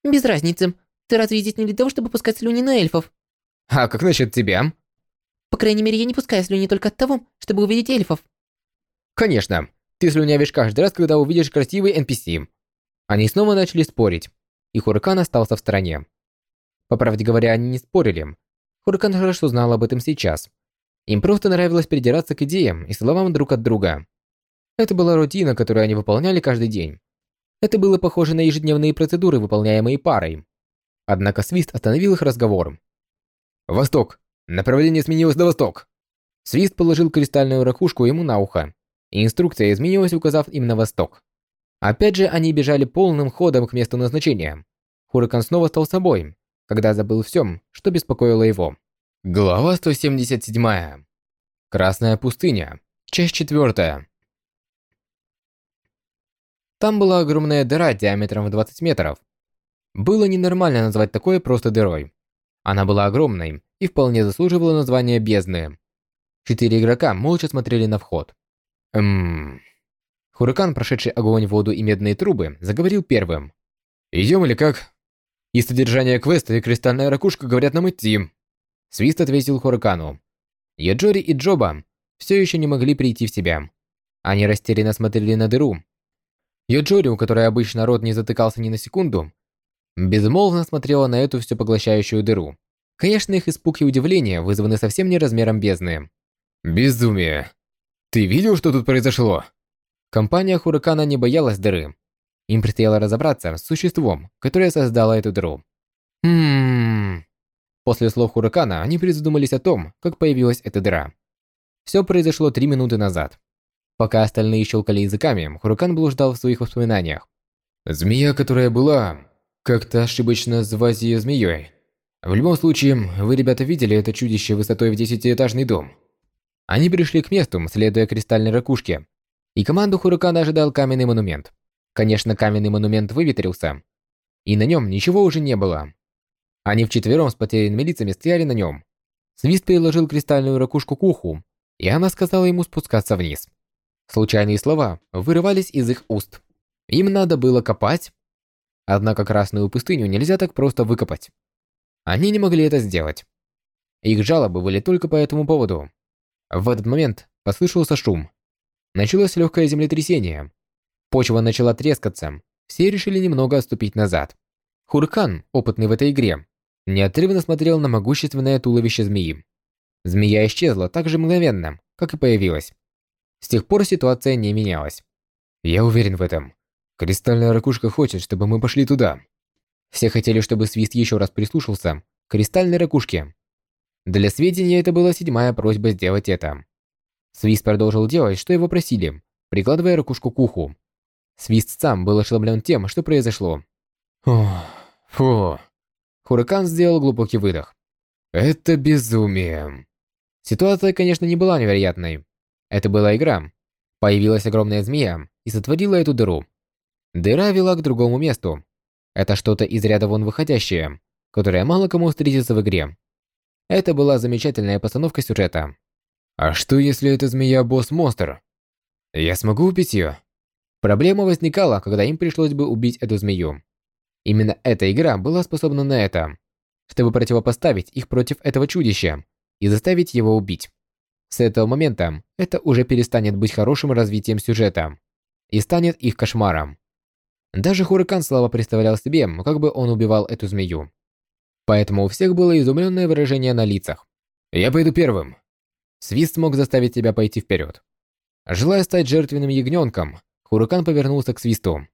«Без разницы. Ты разве здесь не для того, чтобы пускать слюни на эльфов?» А как насчет тебя? По крайней мере, я не пускаю слюни только от того, чтобы увидеть эльфов. Конечно. Ты слюнявишь каждый раз, когда увидишь красивый NPC. Они снова начали спорить, и Хуракан остался в стороне. По правде говоря, они не спорили. Хуракан хорошо знал об этом сейчас. Им просто нравилось придираться к идеям и словам друг от друга. Это была рутина, которую они выполняли каждый день. Это было похоже на ежедневные процедуры, выполняемые парой. Однако Свист остановил их разговор. «Восток! Направление сменилось на восток!» Свист положил кристальную ракушку ему на ухо, и инструкция изменилась, указав им на восток. Опять же, они бежали полным ходом к месту назначения. Хуракан снова стал собой, когда забыл все, что беспокоило его. Глава 177. Красная пустыня. Часть четвертая. Там была огромная дыра диаметром в 20 метров. Было ненормально назвать такое просто дырой. Она была огромной и вполне заслуживала названия бездны. Четыре игрока молча смотрели на вход. Эм... Хуракан, прошедший огонь, воду и медные трубы, заговорил первым. «Идем или как?» «И содержание квеста и кристальная ракушка говорят нам идти». Свист ответил Хуракану. Яджори и Джоба все еще не могли прийти в себя. Они растерянно смотрели на дыру. Йоджори, у которой обычно рот не затыкался ни на секунду, безмолвно смотрела на эту все поглощающую дыру. Конечно, их испуг и удивление вызваны совсем не размером бездны. «Безумие! Ты видел, что тут произошло?» Компания Хуракана не боялась дыры. Им предстояло разобраться с существом, которое создало эту дыру. Хм. После слов Хуракана они призадумались о том, как появилась эта дыра. Все произошло три минуты назад. Пока остальные щелкали языками, Хуракан блуждал в своих воспоминаниях. Змея, которая была, как-то ошибочно звать ее змеей. В любом случае, вы, ребята, видели это чудище высотой в десятиэтажный дом. Они пришли к месту, следуя кристальной ракушке, и команду Хуракана ожидал каменный монумент. Конечно, каменный монумент выветрился, и на нем ничего уже не было. Они вчетвером с потерянными лицами стояли на нем. Свист переложил кристальную ракушку к уху, и она сказала ему спускаться вниз. Случайные слова вырывались из их уст. Им надо было копать. Однако Красную пустыню нельзя так просто выкопать. Они не могли это сделать. Их жалобы были только по этому поводу. В этот момент послышался шум. Началось легкое землетрясение. Почва начала трескаться. Все решили немного отступить назад. Хуркан, опытный в этой игре, неотрывно смотрел на могущественное туловище змеи. Змея исчезла так же мгновенно, как и появилась. С тех пор ситуация не менялась. Я уверен в этом. Кристальная ракушка хочет, чтобы мы пошли туда. Все хотели, чтобы Свист еще раз прислушался к кристальной ракушке. Для сведения, это была седьмая просьба сделать это. Свист продолжил делать, что его просили, прикладывая ракушку к уху. Свист сам был ошеломлен тем, что произошло. Фу, фу. Хуракан сделал глубокий выдох. Это безумие. Ситуация, конечно, не была невероятной. Это была игра. Появилась огромная змея и сотворила эту дыру. Дыра вела к другому месту. Это что-то из ряда вон выходящее, которое мало кому встретится в игре. Это была замечательная постановка сюжета. А что если эта змея босс-монстр? Я смогу убить ее? Проблема возникала, когда им пришлось бы убить эту змею. Именно эта игра была способна на это, чтобы противопоставить их против этого чудища и заставить его убить. С этого момента это уже перестанет быть хорошим развитием сюжета и станет их кошмаром. Даже Хуракан слабо представлял себе, как бы он убивал эту змею. Поэтому у всех было изумленное выражение на лицах. «Я пойду первым». Свист смог заставить тебя пойти вперед. Желая стать жертвенным ягненком, Хуракан повернулся к Свисту.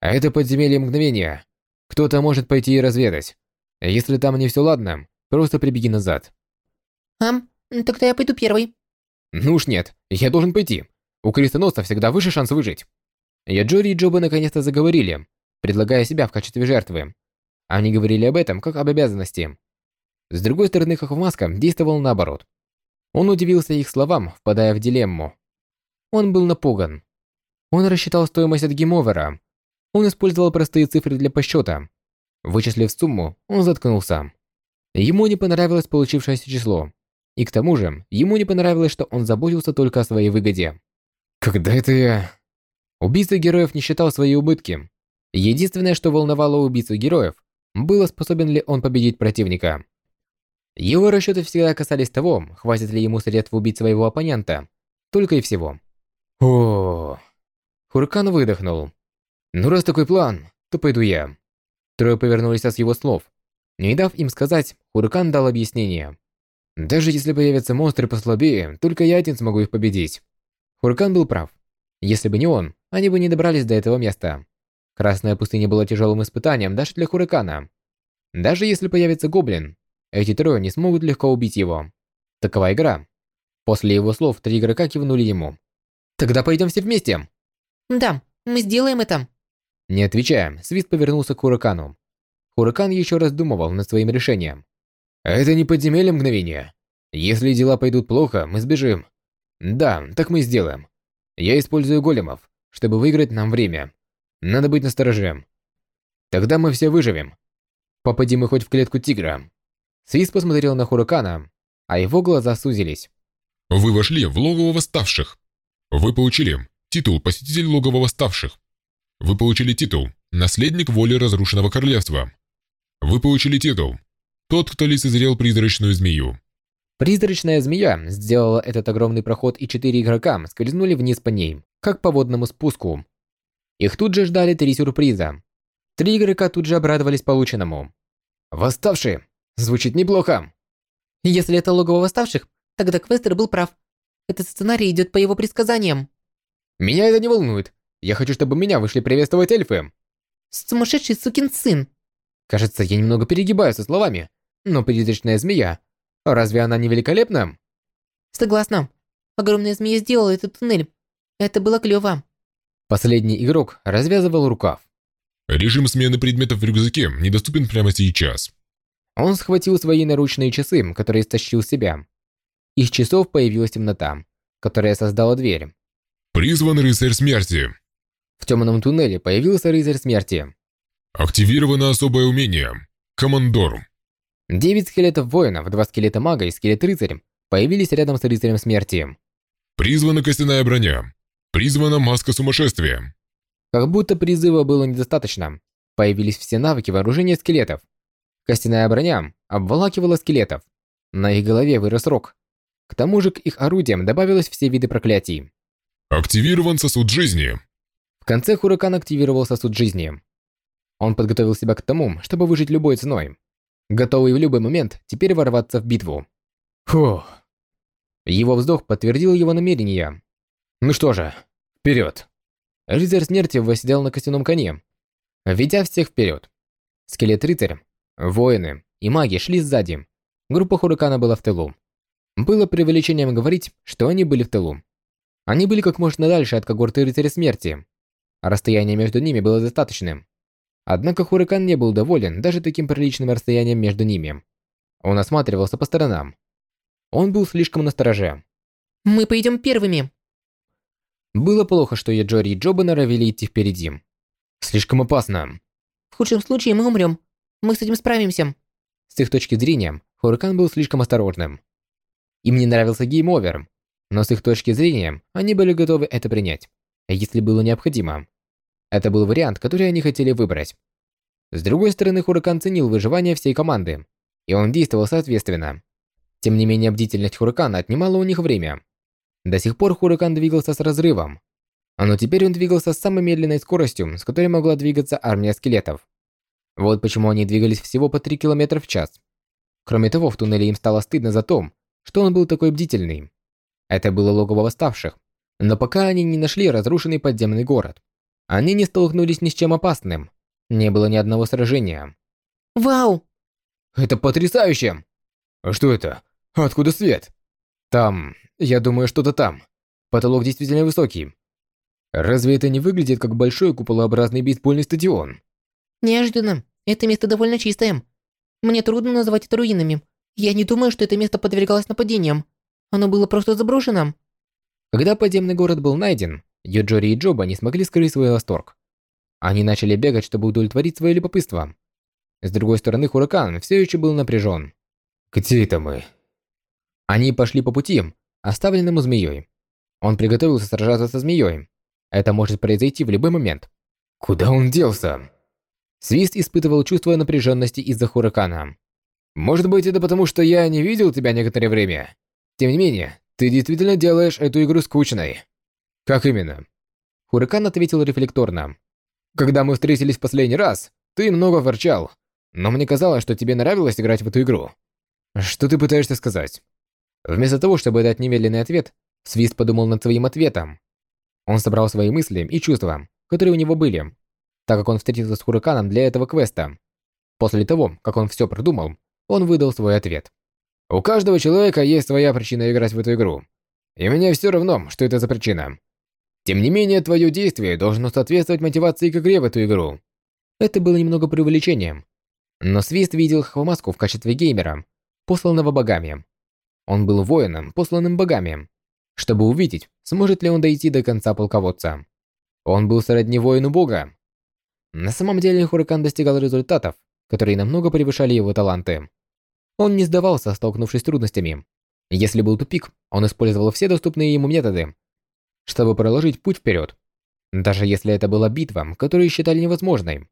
«А это подземелье мгновения. Кто-то может пойти и разведать. Если там не все ладно, просто прибеги назад». «Ам, тогда я пойду первый». «Ну уж нет, я должен пойти. У крестоносца всегда выше шанс выжить». Яджори и Джоба наконец-то заговорили, предлагая себя в качестве жертвы. Они говорили об этом как об обязанности. С другой стороны, Хохвмаска действовал наоборот. Он удивился их словам, впадая в дилемму. Он был напуган. Он рассчитал стоимость от геймовера. Он использовал простые цифры для подсчета. Вычислив сумму, он заткнулся. Ему не понравилось получившееся число. И к тому же, ему не понравилось, что он заботился только о своей выгоде. «Когда это я...» Убийца героев не считал свои убытки. Единственное, что волновало убийцу героев, было способен ли он победить противника. Его расчеты всегда касались того, хватит ли ему средств убить своего оппонента. Только и всего. О, Хуркан выдохнул. Ну раз такой план, то пойду я. Трое повернулись от его слов. Не дав им сказать, Хуркан дал объяснение. Даже если появятся монстры послабее, только я один смогу их победить. Хуркан был прав. Если бы не он, они бы не добрались до этого места. Красная пустыня была тяжелым испытанием даже для Хуракана. Даже если появится гоблин, эти трое не смогут легко убить его. Такова игра. После его слов три игрока кивнули ему. «Тогда пойдем все вместе!» «Да, мы сделаем это!» Не отвечая, Свист повернулся к Хуракану. Хуракан еще раз думал над своим решением. «Это не подземелье мгновения. Если дела пойдут плохо, мы сбежим. Да, так мы сделаем. Я использую големов, чтобы выиграть нам время. Надо быть настороже. Тогда мы все выживем. Попади мы хоть в клетку тигра. Свис посмотрел на Хуракана, а его глаза сузились. Вы вошли в логово восставших. Вы получили титул «Посетитель логова восставших». Вы получили титул «Наследник воли разрушенного королевства». Вы получили титул «Тот, кто лицезрел призрачную змею». Призрачная змея сделала этот огромный проход, и четыре игрока скользнули вниз по ней, как по водному спуску. Их тут же ждали три сюрприза. Три игрока тут же обрадовались полученному. «Восставшие! Звучит неплохо!» Если это логово восставших, тогда Квестер был прав. Этот сценарий идет по его предсказаниям. Меня это не волнует. Я хочу, чтобы меня вышли приветствовать эльфы. Сумасшедший сукин сын. Кажется, я немного перегибаю со словами. но призрачная змея, разве она не великолепна? Согласна. Огромная змея сделала этот туннель. Это было клёво. Последний игрок развязывал рукав. Режим смены предметов в рюкзаке недоступен прямо сейчас. Он схватил свои наручные часы, которые стащил с себя. Из часов появилась темнота, которая создала дверь. Призван рыцарь смерти. В темном туннеле появился рыцарь смерти. Активировано особое умение. Командор. Девять скелетов воинов, два скелета мага и скелет рыцарь появились рядом с рыцарем смерти. Призвана костяная броня. Призвана маска сумасшествия. Как будто призыва было недостаточно. Появились все навыки вооружения скелетов. Костяная броня обволакивала скелетов. На их голове вырос рог. К тому же к их орудиям добавилось все виды проклятий. Активирован сосуд жизни. В конце Хуракан активировал сосуд жизни. Он подготовил себя к тому, чтобы выжить любой ценой. Готовый в любой момент теперь ворваться в битву. Фух. Его вздох подтвердил его намерение. Ну что же, вперед. Рыцарь смерти восседал на костяном коне, ведя всех вперед. Скелет-рыцарь, воины и маги шли сзади. Группа Хуракана была в тылу. Было преувеличением говорить, что они были в тылу. Они были как можно дальше от когорты рыцаря смерти. Расстояние между ними было достаточным. Однако Хуракан не был доволен даже таким приличным расстоянием между ними. Он осматривался по сторонам. Он был слишком настороже. Мы пойдем первыми. Было плохо, что Яджори и Джоба норовили идти впереди. Слишком опасно. В худшем случае мы умрем. Мы с этим справимся. С их точки зрения, Хуракан был слишком осторожным. Им не нравился game over, но с их точки зрения, они были готовы это принять, если было необходимо. Это был вариант, который они хотели выбрать. С другой стороны, Хуракан ценил выживание всей команды, и он действовал соответственно. Тем не менее, бдительность Хуракана отнимала у них время. До сих пор Хуракан двигался с разрывом, но теперь он двигался с самой медленной скоростью, с которой могла двигаться армия скелетов. Вот почему они двигались всего по 3 км в час. Кроме того, в туннеле им стало стыдно за то, что он был такой бдительный. Это было логово восставших, но пока они не нашли разрушенный подземный город, они не столкнулись ни с чем опасным. Не было ни одного сражения. Вау! Это потрясающе! А что это? Откуда свет? Там, я думаю, что-то там. Потолок действительно высокий. Разве это не выглядит как большой куполообразный бейсбольный стадион? Неожиданно. Это место довольно чистое. Мне трудно называть это руинами. Я не думаю, что это место подвергалось нападениям. Оно было просто заброшено. Когда подземный город был найден, Юджори и Джоба не смогли скрыть свой восторг. Они начали бегать, чтобы удовлетворить свое любопытство. С другой стороны, Хуракан все еще был напряжен. «Где это мы?» Они пошли по пути, оставленному змеей. Он приготовился сражаться со змеей. Это может произойти в любой момент. Куда он делся? Свист испытывал чувство напряженности из-за Хуракана. Может быть, это потому, что я не видел тебя некоторое время. Тем не менее, ты действительно делаешь эту игру скучной. Как именно? Хуракан ответил рефлекторно. Когда мы встретились в последний раз, ты много ворчал, но мне казалось, что тебе нравилось играть в эту игру. Что ты пытаешься сказать? Вместо того, чтобы дать немедленный ответ, Свист подумал над своим ответом. Он собрал свои мысли и чувства, которые у него были, так как он встретился с Хураканом для этого квеста. После того, как он все продумал, он выдал свой ответ. У каждого человека есть своя причина играть в эту игру. И мне все равно, что это за причина. Тем не менее, твое действие должно соответствовать мотивации к игре в эту игру. Это было немного преувеличением. Но Свист видел Хвамаску в качестве геймера, посланного богами. Он был воином, посланным богами, чтобы увидеть, сможет ли он дойти до конца полководца. Он был сродни воину бога. На самом деле Хуракан достигал результатов, которые намного превышали его таланты. Он не сдавался, столкнувшись с трудностями. Если был тупик, он использовал все доступные ему методы, чтобы проложить путь вперед. Даже если это была битва, которую считали невозможной,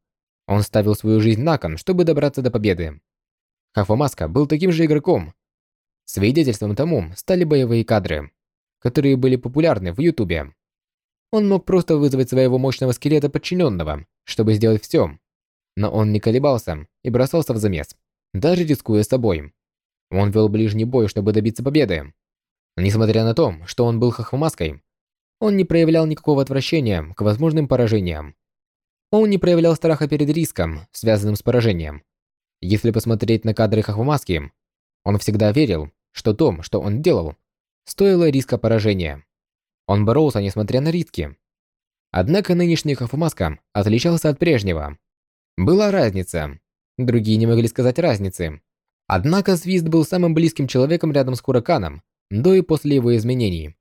он ставил свою жизнь на кон, чтобы добраться до победы. Хафамаска был таким же игроком. Свидетельством тому стали боевые кадры, которые были популярны в Ютубе. Он мог просто вызвать своего мощного скелета подчиненного, чтобы сделать все, но он не колебался и бросался в замес, даже рискуя собой. Он вел ближний бой, чтобы добиться победы. Несмотря на то, что он был хохвамаской, он не проявлял никакого отвращения к возможным поражениям. Он не проявлял страха перед риском, связанным с поражением. Если посмотреть на кадры Хахвамаски, он всегда верил, что то, что он делал, стоило риска поражения. Он боролся, несмотря на риски. Однако нынешний Хахвамаска отличался от прежнего. Была разница. Другие не могли сказать разницы. Однако Свист был самым близким человеком рядом с Хураканом до и после его изменений.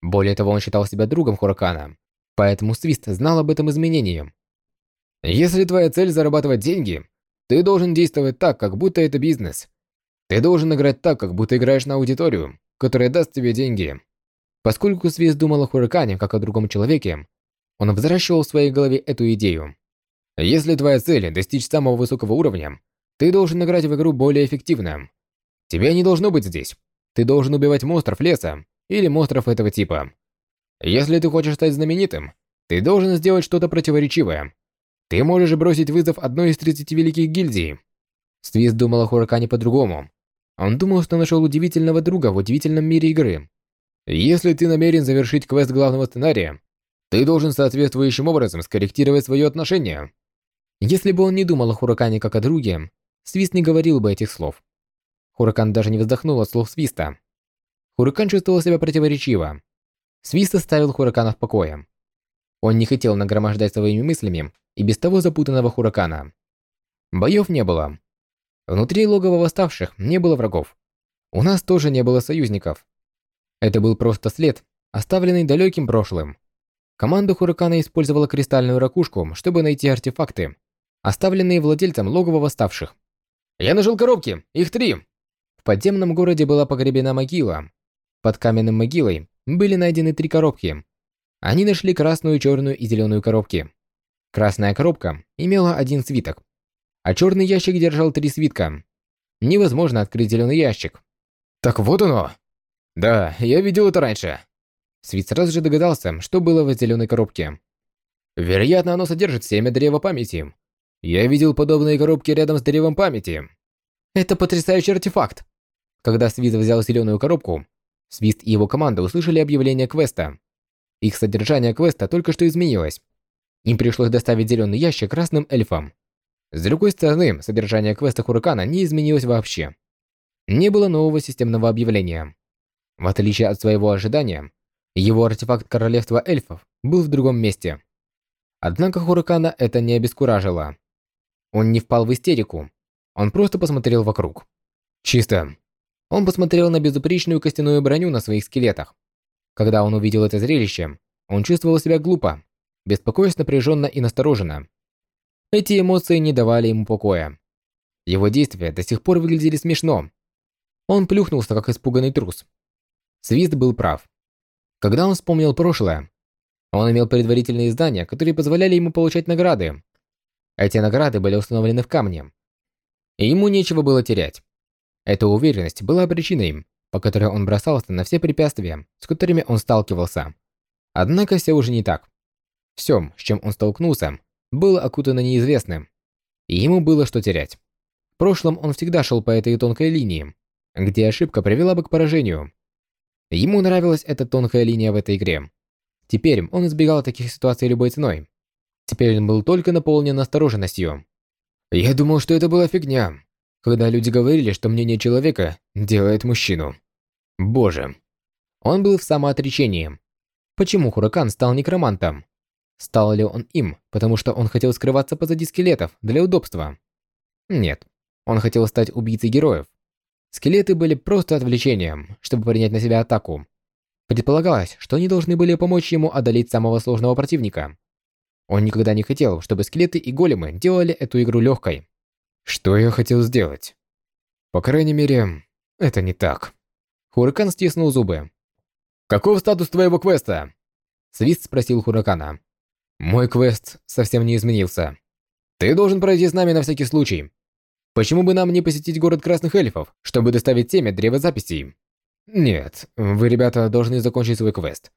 Более того, он считал себя другом Хуракана, поэтому Свист знал об этом изменении. Если твоя цель зарабатывать деньги, ты должен действовать так, как будто это бизнес. Ты должен играть так, как будто играешь на аудиторию, которая даст тебе деньги. Поскольку Свист думал о Хуракане как о другом человеке, он взращивал в своей голове эту идею. Если твоя цель – достичь самого высокого уровня, ты должен играть в игру более эффективно. Тебя не должно быть здесь. Ты должен убивать монстров леса или монстров этого типа. Если ты хочешь стать знаменитым, ты должен сделать что-то противоречивое. Ты можешь бросить вызов одной из 30 великих гильдий. Свист думал о Хуракане по-другому. Он думал, что нашел удивительного друга в удивительном мире игры. Если ты намерен завершить квест главного сценария, ты должен соответствующим образом скорректировать свое отношение. Если бы он не думал о Хуракане как о друге, Свист не говорил бы этих слов. Хуракан даже не вздохнул от слов Свиста. Хуракан чувствовал себя противоречиво. Свист оставил Хуракана в покое. Он не хотел нагромождать своими мыслями и без того запутанного Хуракана. Боев не было. Внутри логова восставших не было врагов. У нас тоже не было союзников. Это был просто след, оставленный далеким прошлым. Команда Хуракана использовала кристальную ракушку, чтобы найти артефакты, оставленные владельцем логова восставших. «Я нашел коробки! Их три!» В подземном городе была погребена могила. Под каменным могилой были найдены три коробки. Они нашли красную, черную и зеленую коробки. Красная коробка имела один свиток, а черный ящик держал три свитка. Невозможно открыть зеленый ящик. Так вот оно. Да, я видел это раньше. Свит сразу же догадался, что было в зеленой коробке. Вероятно, оно содержит семя древа памяти. Я видел подобные коробки рядом с древом памяти. Это потрясающий артефакт. Когда Свист взял зеленую коробку, Свист и его команда услышали объявление квеста. Их содержание квеста только что изменилось. Им пришлось доставить зеленый ящик красным эльфам. С другой стороны, содержание квеста Хуракана не изменилось вообще. Не было нового системного объявления. В отличие от своего ожидания, его артефакт королевства эльфов был в другом месте. Однако Хуракана это не обескуражило. Он не впал в истерику. Он просто посмотрел вокруг. Чисто. Он посмотрел на безупречную костяную броню на своих скелетах. Когда он увидел это зрелище, он чувствовал себя глупо, беспокоясь напряженно и настороженно. Эти эмоции не давали ему покоя. Его действия до сих пор выглядели смешно. Он плюхнулся, как испуганный трус. Свист был прав. Когда он вспомнил прошлое, он имел предварительные издания, которые позволяли ему получать награды, эти награды были установлены в камне. И ему нечего было терять. Эта уверенность была причиной, по которой он бросался на все препятствия, с которыми он сталкивался. Однако все уже не так. Все, с чем он столкнулся, было окутано неизвестным. И ему было что терять. В прошлом он всегда шел по этой тонкой линии, где ошибка привела бы к поражению. Ему нравилась эта тонкая линия в этой игре. Теперь он избегал таких ситуаций любой ценой. Теперь он был только наполнен осторожностью. Я думал, что это была фигня, когда люди говорили, что мнение человека делает мужчину. Боже. Он был в самоотречении. Почему Хуракан стал некромантом? Стал ли он им, потому что он хотел скрываться позади скелетов для удобства? Нет. Он хотел стать убийцей героев. Скелеты были просто отвлечением, чтобы принять на себя атаку. Предполагалось, что они должны были помочь ему одолеть самого сложного противника. Он никогда не хотел, чтобы скелеты и големы делали эту игру легкой. Что я хотел сделать? По крайней мере, это не так. Хуракан стиснул зубы. «Каков статус твоего квеста?» Свист спросил Хуракана. «Мой квест совсем не изменился. Ты должен пройти с нами на всякий случай. Почему бы нам не посетить город Красных Эльфов, чтобы доставить темя древа записей?» «Нет, вы, ребята, должны закончить свой квест.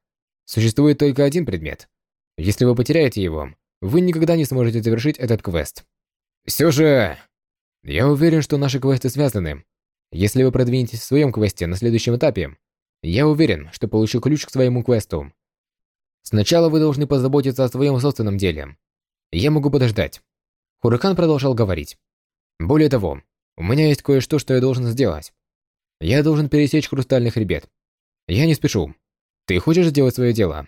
Существует только один предмет. Если вы потеряете его, вы никогда не сможете завершить этот квест. Все же... Я уверен, что наши квесты связаны. Если вы продвинетесь в своем квесте на следующем этапе, я уверен, что получу ключ к своему квесту. Сначала вы должны позаботиться о своем собственном деле. Я могу подождать. Хуракан продолжал говорить. Более того, у меня есть кое-что, что я должен сделать. Я должен пересечь хрустальный хребет. Я не спешу. Ты хочешь сделать свое дело?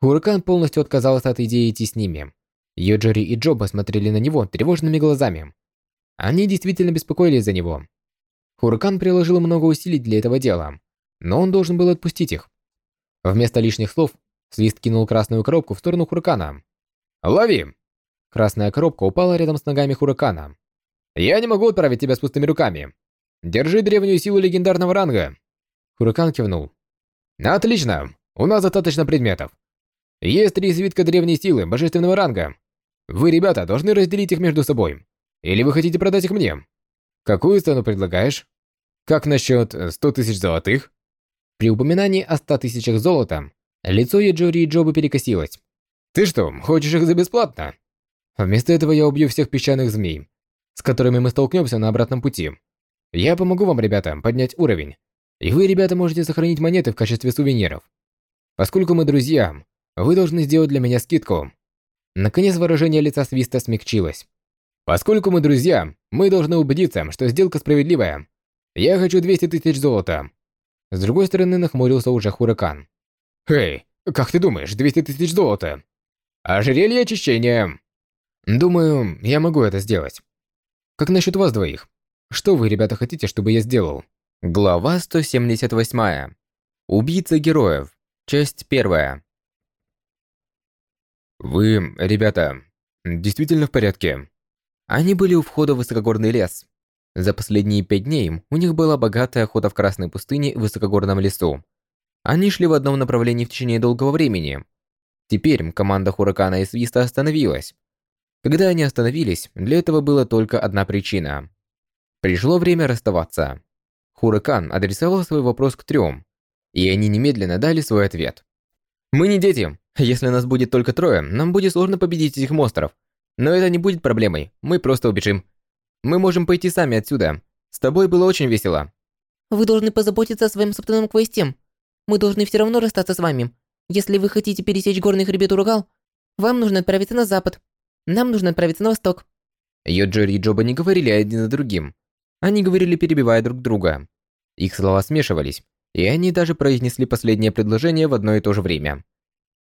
Хуракан полностью отказался от идеи идти с ними. Юджери и Джо посмотрели на него тревожными глазами. Они действительно беспокоились за него. Хуракан приложил много усилий для этого дела, но он должен был отпустить их. Вместо лишних слов, Свист кинул красную коробку в сторону Хуракана. «Лови!» Красная коробка упала рядом с ногами Хуракана. «Я не могу отправить тебя с пустыми руками. Держи древнюю силу легендарного ранга!» Хуракан кивнул. «Отлично! У нас достаточно предметов. Есть три свитка древней силы божественного ранга. Вы, ребята, должны разделить их между собой. Или вы хотите продать их мне? Какую цену предлагаешь? Как насчет 100 тысяч золотых? При упоминании о 100 тысячах золота, лицо Яджори и Джоба перекосилось. Ты что, хочешь их за бесплатно? Вместо этого я убью всех песчаных змей, с которыми мы столкнемся на обратном пути. Я помогу вам, ребята, поднять уровень. И вы, ребята, можете сохранить монеты в качестве сувениров. Поскольку мы друзья, вы должны сделать для меня скидку. Наконец выражение лица Свиста смягчилось. Поскольку мы друзья, мы должны убедиться, что сделка справедливая. Я хочу 200 тысяч золота. С другой стороны нахмурился уже Хуракан. Эй, как ты думаешь, 200 тысяч золота? Ожерелье очищения. Думаю, я могу это сделать. Как насчет вас двоих? Что вы, ребята, хотите, чтобы я сделал? Глава 178. Убийца героев. Часть первая. Вы, ребята, действительно в порядке? Они были у входа в высокогорный лес. За последние пять дней у них была богатая охота в Красной пустыне в высокогорном лесу. Они шли в одном направлении в течение долгого времени. Теперь команда Хуракана и Свиста остановилась. Когда они остановились, для этого была только одна причина. Пришло время расставаться. Хуракан адресовал свой вопрос к трем, и они немедленно дали свой ответ. «Мы не дети. Если нас будет только трое, нам будет сложно победить этих монстров. Но это не будет проблемой, мы просто убежим. Мы можем пойти сами отсюда. С тобой было очень весело». «Вы должны позаботиться о своем собственном квесте. Мы должны все равно расстаться с вами. Если вы хотите пересечь горный хребет Уругал, вам нужно отправиться на запад. Нам нужно отправиться на восток». Йоджери и Джоба не говорили один за другим. Они говорили, перебивая друг друга. Их слова смешивались, и они даже произнесли последнее предложение в одно и то же время.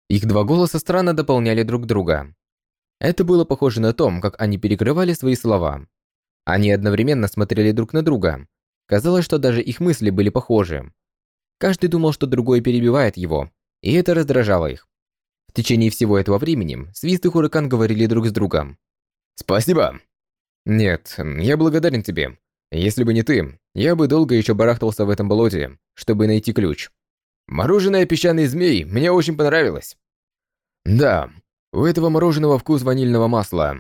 Их два голоса странно дополняли друг друга. Это было похоже на то, как они перекрывали свои слова. Они одновременно смотрели друг на друга. Казалось, что даже их мысли были похожи. Каждый думал, что другой перебивает его, и это раздражало их. В течение всего этого времени Свист и Хуракан говорили друг с другом. «Спасибо!» «Нет, я благодарен тебе. Если бы не ты, я бы долго еще барахтался в этом болоте, чтобы найти ключ. Мороженое песчаный змей мне очень понравилось. Да, у этого мороженого вкус ванильного масла.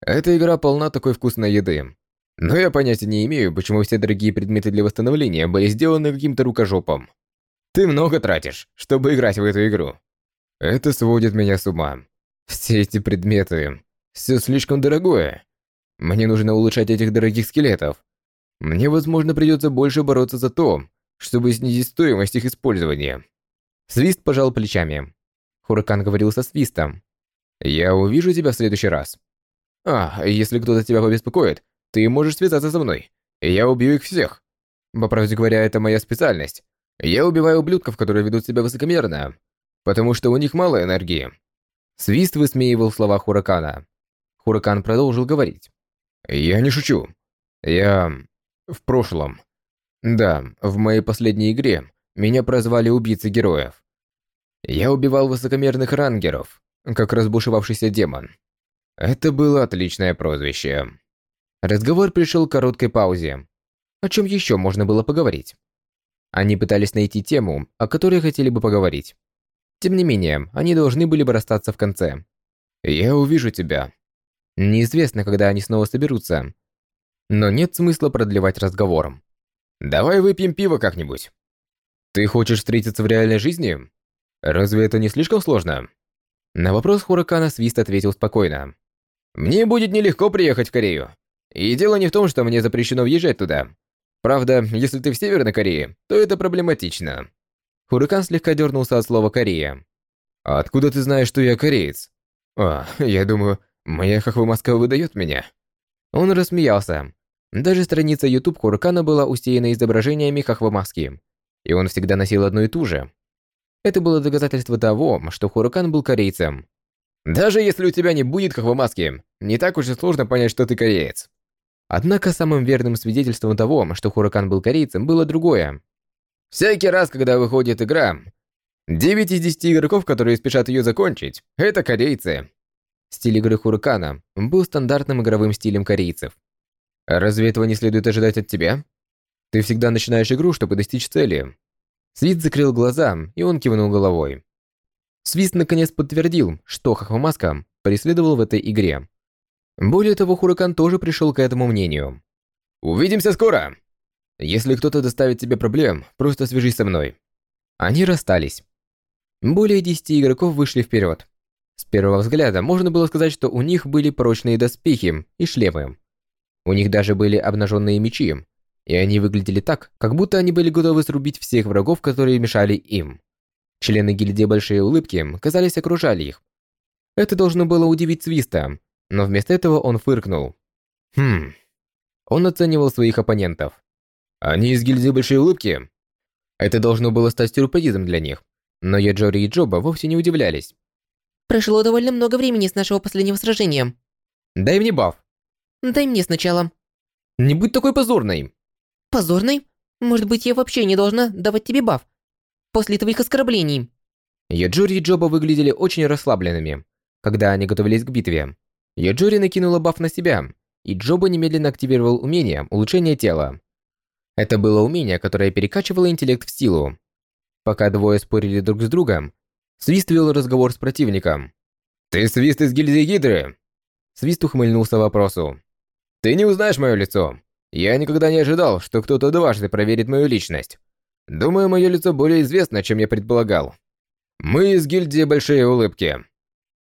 Эта игра полна такой вкусной еды. Но я понятия не имею, почему все дорогие предметы для восстановления были сделаны каким-то рукожопом. Ты много тратишь, чтобы играть в эту игру. Это сводит меня с ума. Все эти предметы. Все слишком дорогое. Мне нужно улучшать этих дорогих скелетов. Мне, возможно, придется больше бороться за то, чтобы снизить стоимость их использования. Свист пожал плечами. Хуракан говорил со свистом. «Я увижу тебя в следующий раз. А, если кто-то тебя побеспокоит, ты можешь связаться со мной. Я убью их всех. По правде говоря, это моя специальность. Я убиваю ублюдков, которые ведут себя высокомерно, потому что у них мало энергии». Свист высмеивал слова Хуракана. Хуракан продолжил говорить. «Я не шучу. Я в прошлом. Да, в моей последней игре меня прозвали убийцей героев. Я убивал высокомерных рангеров, как разбушевавшийся демон. Это было отличное прозвище. Разговор пришел к короткой паузе. О чем еще можно было поговорить? Они пытались найти тему, о которой хотели бы поговорить. Тем не менее, они должны были бы расстаться в конце. «Я увижу тебя». Неизвестно, когда они снова соберутся, но нет смысла продлевать разговором. «Давай выпьем пиво как-нибудь». «Ты хочешь встретиться в реальной жизни? Разве это не слишком сложно?» На вопрос Хуракана Свист ответил спокойно. «Мне будет нелегко приехать в Корею. И дело не в том, что мне запрещено въезжать туда. Правда, если ты в Северной Корее, то это проблематично». Хуракан слегка дернулся от слова «Корея». «Откуда ты знаешь, что я кореец?» «А, я думаю, моя хохвомаска выдает меня». Он рассмеялся. Даже страница YouTube Хуракана была усеяна изображениями Хахвамаски, и он всегда носил одну и ту же. Это было доказательство того, что Хуракан был корейцем. Даже если у тебя не будет Хахвамаски, не так уж и сложно понять, что ты кореец. Однако самым верным свидетельством того, что Хуракан был корейцем, было другое. Всякий раз, когда выходит игра, 9 из 10 игроков, которые спешат ее закончить, это корейцы. Стиль игры Хуракана был стандартным игровым стилем корейцев. Разве этого не следует ожидать от тебя? Ты всегда начинаешь игру, чтобы достичь цели. Свист закрыл глаза, и он кивнул головой. Свист наконец подтвердил, что Хахвамаска преследовал в этой игре. Более того, Хуракан тоже пришел к этому мнению. «Увидимся скоро! Если кто-то доставит тебе проблем, просто свяжись со мной». Они расстались. Более 10 игроков вышли вперед. С первого взгляда можно было сказать, что у них были прочные доспехи и шлемы. У них даже были обнаженные мечи, и они выглядели так, как будто они были готовы срубить всех врагов, которые мешали им. Члены гильдии Большие Улыбки, казались, окружали их. Это должно было удивить Свиста, но вместо этого он фыркнул. Хм. Он оценивал своих оппонентов. Они из гильдии Большие Улыбки? Это должно было стать сюрпризом для них. Но Яджори и Джоба вовсе не удивлялись. Прошло довольно много времени с нашего последнего сражения. Дай мне баф. Дай мне сначала. Не будь такой позорной. Позорной? Может быть, я вообще не должна давать тебе баф? После твоих оскорблений. Яджори и Джоба выглядели очень расслабленными, когда они готовились к битве. Яджори накинула баф на себя, и Джоба немедленно активировал умение улучшения тела. Это было умение, которое перекачивало интеллект в силу. Пока двое спорили друг с другом, Свист вел разговор с противником. «Ты Свист из гильдии Гидры?» Свист ухмыльнулся вопросу. «Ты не узнаешь мое лицо. Я никогда не ожидал, что кто-то дважды проверит мою личность. Думаю, мое лицо более известно, чем я предполагал. Мы из гильдии Большие Улыбки».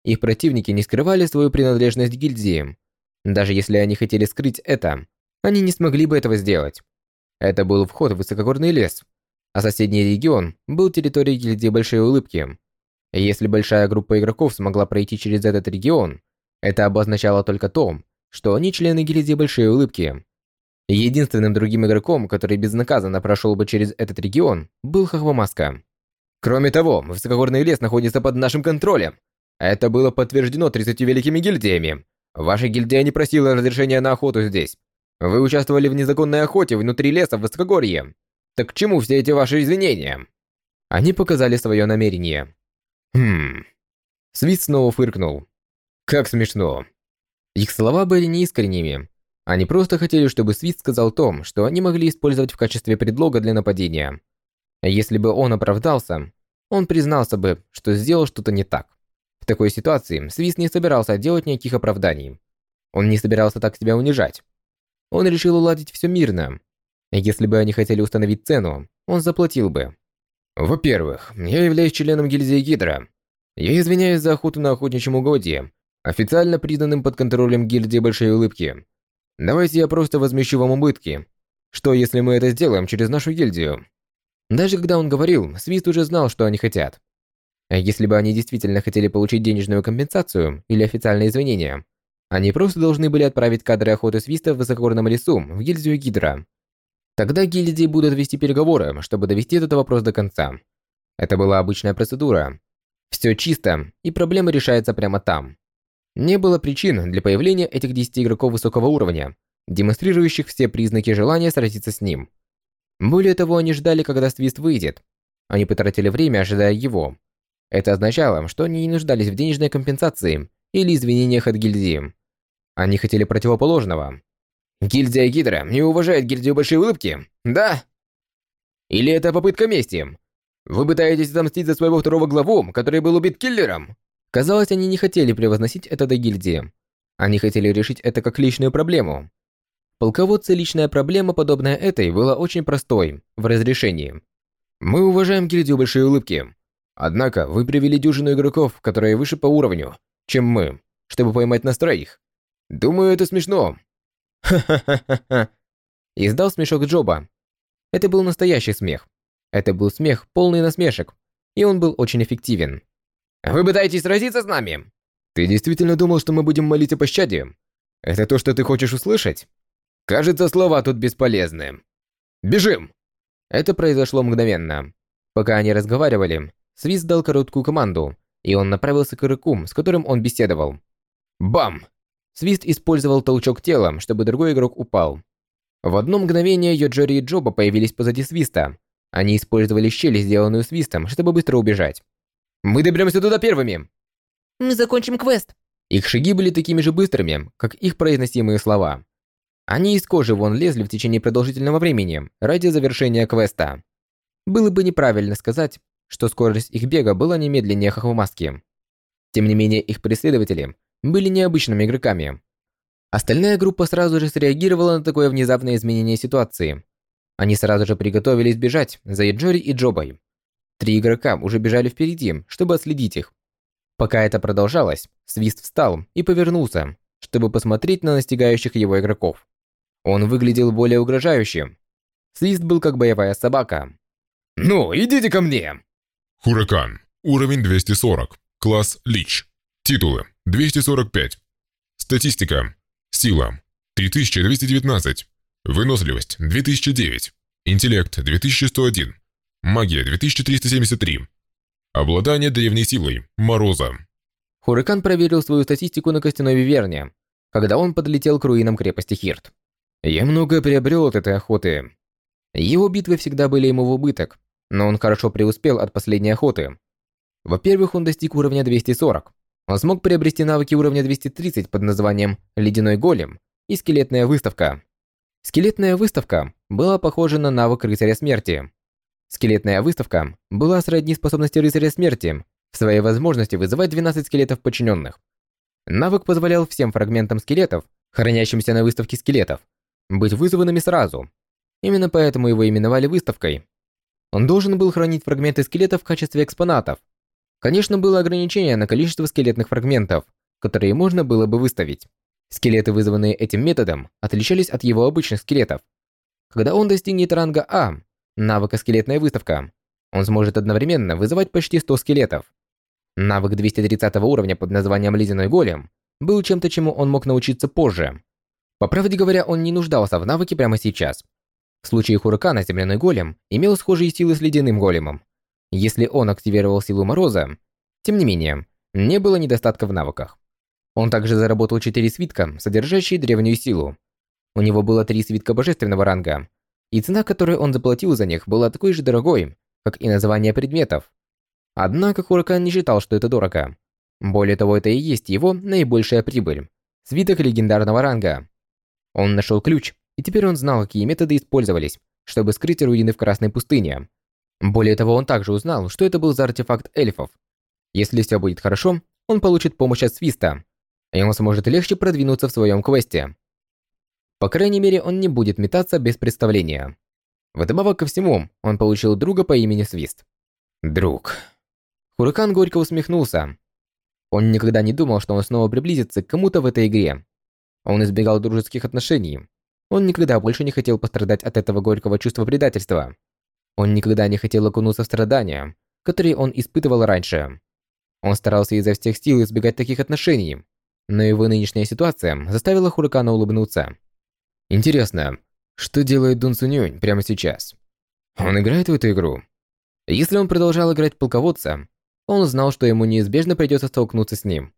Их противники не скрывали свою принадлежность к гильдии. Даже если они хотели скрыть это, они не смогли бы этого сделать. Это был вход в высокогорный лес, а соседний регион был территорией гильдии Большой Улыбки. если большая группа игроков смогла пройти через этот регион, это обозначало только то, что они члены гильдии Большой Улыбки. Единственным другим игроком, который безнаказанно прошел бы через этот регион, был Хахвамаска. Кроме того, высокогорный лес находится под нашим контролем. Это было подтверждено 30 великими гильдиями. Ваша гильдия не просила разрешения на охоту здесь. Вы участвовали в незаконной охоте внутри леса в Высокогорье. Так к чему все эти ваши извинения? Они показали свое намерение. Хм. Свист снова фыркнул. Как смешно. Их слова были неискренними. Они просто хотели, чтобы Свист сказал то, что они могли использовать в качестве предлога для нападения. Если бы он оправдался, он признался бы, что сделал что-то не так. Такой ситуации Свист не собирался делать никаких оправданий. Он не собирался так себя унижать. Он решил уладить все мирно, если бы они хотели установить цену, он заплатил бы. Во-первых, я являюсь членом гильдии Гидра. Я извиняюсь за охоту на охотничьем угодье, официально признанным под контролем гильдии Большой Улыбки. Давайте я просто возмещу вам убытки. Что, если мы это сделаем через нашу гильдию? Даже когда он говорил, Свист уже знал, что они хотят. А если бы они действительно хотели получить денежную компенсацию или официальные извинения, они просто должны были отправить кадры охоты Свиста в высокогорном лесу в гильдию Гидра. Тогда гильдии будут вести переговоры, чтобы довести этот вопрос до конца. Это была обычная процедура. Все чисто, и проблема решается прямо там. Не было причин для появления этих 10 игроков высокого уровня, демонстрирующих все признаки желания сразиться с ним. Более того, они ждали, когда Свист выйдет. Они потратили время, ожидая его. Это означало, что они не нуждались в денежной компенсации или извинениях от гильдии. Они хотели противоположного. Гильдия Гидра не уважает гильдию Большой Улыбки? Да? Или это попытка мести? Вы пытаетесь отомстить за своего второго главу, который был убит киллером? Казалось, они не хотели превозносить это до гильдии. Они хотели решить это как личную проблему. Полководцы личная проблема, подобная этой, была очень простой в разрешении. Мы уважаем гильдию Большой Улыбки. Однако вы привели дюжину игроков, которые выше по уровню, чем мы, чтобы поймать нас троих. Думаю, это смешно. Ха-ха-ха-ха. Издал смешок Джоба. Это был настоящий смех. Это был смех, полный насмешек, и он был очень эффективен. «Вы пытаетесь сразиться с нами?» «Ты действительно думал, что мы будем молить о пощаде?» Это то, что ты хочешь услышать? Кажется, слова тут бесполезны. Бежим! Это произошло мгновенно. Пока они разговаривали, Свист дал короткую команду, и он направился к игроку, с которым он беседовал. Бам! Свист использовал толчок телом, чтобы другой игрок упал. В одно мгновение Йоджори и Джоба появились позади Свиста. Они использовали щель, сделанную Свистом, чтобы быстро убежать. «Мы доберемся туда первыми!» «Мы закончим квест!» Их шаги были такими же быстрыми, как их произносимые слова. Они из кожи вон лезли в течение продолжительного времени ради завершения квеста. Было бы неправильно сказать, что скорость их бега была немедленнее Хохвамаски. Тем не менее, их преследователи были необычными игроками. Остальная группа сразу же среагировала на такое внезапное изменение ситуации. Они сразу же приготовились бежать за Иджори и Джобой. Три игрока уже бежали впереди, чтобы отследить их. Пока это продолжалось, Свист встал и повернулся, чтобы посмотреть на настигающих его игроков. Он выглядел более угрожающим. Свист был как боевая собака. «Ну, идите ко мне!» Хуракан. Уровень 240. Класс Лич. Титулы. 245. Статистика. Сила. 3219. Выносливость. 2009. Интеллект. 2101. Магия. 2373. Обладание древней силой. Мороза. Хуракан проверил свою статистику на костяной виверне, когда он подлетел к руинам крепости Хирт. Я много приобрел от этой охоты. Его битвы всегда были ему в убыток, но он хорошо преуспел от последней охоты. Во-первых, он достиг уровня 240. Он смог приобрести навыки уровня 230 под названием «Ледяной голем» и «Скелетная выставка». Скелетная выставка была похожа на навык Рыцаря Смерти. Скелетная выставка была сродни способности Рыцаря Смерти в своей возможности вызывать 12 скелетов подчиненных. Навык позволял всем фрагментам скелетов, хранящимся на выставке скелетов, быть вызванными сразу. Именно поэтому его именовали выставкой. Он должен был хранить фрагменты скелетов в качестве экспонатов. Конечно, было ограничение на количество скелетных фрагментов, которые можно было бы выставить. Скелеты, вызванные этим методом, отличались от его обычных скелетов. Когда он достигнет ранга А, навыка «Скелетная выставка», он сможет одновременно вызывать почти 100 скелетов. Навык 230 уровня под названием «Ледяной голем» был чем-то, чему он мог научиться позже. По правде говоря, он не нуждался в навыке прямо сейчас. В случае Хуракана земляной голем имел схожие силы с ледяным големом. Если он активировал силу Мороза, тем не менее, не было недостатка в навыках. Он также заработал 4 свитка, содержащие древнюю силу. У него было 3 свитка божественного ранга, и цена, которую он заплатил за них, была такой же дорогой, как и название предметов. Однако Хуракан не считал, что это дорого. Более того, это и есть его наибольшая прибыль. Свиток легендарного ранга. Он нашел ключ, и теперь он знал, какие методы использовались, чтобы скрыть руины в Красной пустыне. Более того, он также узнал, что это был за артефакт эльфов. Если все будет хорошо, он получит помощь от Свиста, и он сможет легче продвинуться в своем квесте. По крайней мере, он не будет метаться без представления. Вдобавок ко всему, он получил друга по имени Свист. Друг. Хуракан горько усмехнулся. Он никогда не думал, что он снова приблизится к кому-то в этой игре. Он избегал дружеских отношений, он никогда больше не хотел пострадать от этого горького чувства предательства. Он никогда не хотел окунуться в страдания, которые он испытывал раньше. Он старался изо всех сил избегать таких отношений, но его нынешняя ситуация заставила Хуракана улыбнуться. Интересно, что делает Дун Сунюнь прямо сейчас? Он играет в эту игру? Если он продолжал играть полководца, он знал, что ему неизбежно придется столкнуться с ним.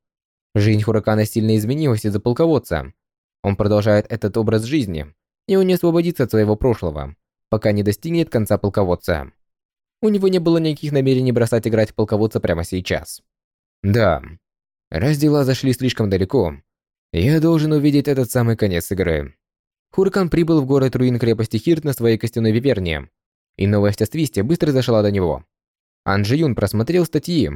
Жизнь Хуракана сильно изменилась из-за полководца, он продолжает этот образ жизни, и он не освободится от своего прошлого, пока не достигнет конца полководца. У него не было никаких намерений бросать играть в полководца прямо сейчас. Да, раз дела зашли слишком далеко, я должен увидеть этот самый конец игры. Хуракан прибыл в город руин крепости Хирт на своей костяной виверне, и новость о свисте быстро зашла до него. Анджи Юн просмотрел статьи.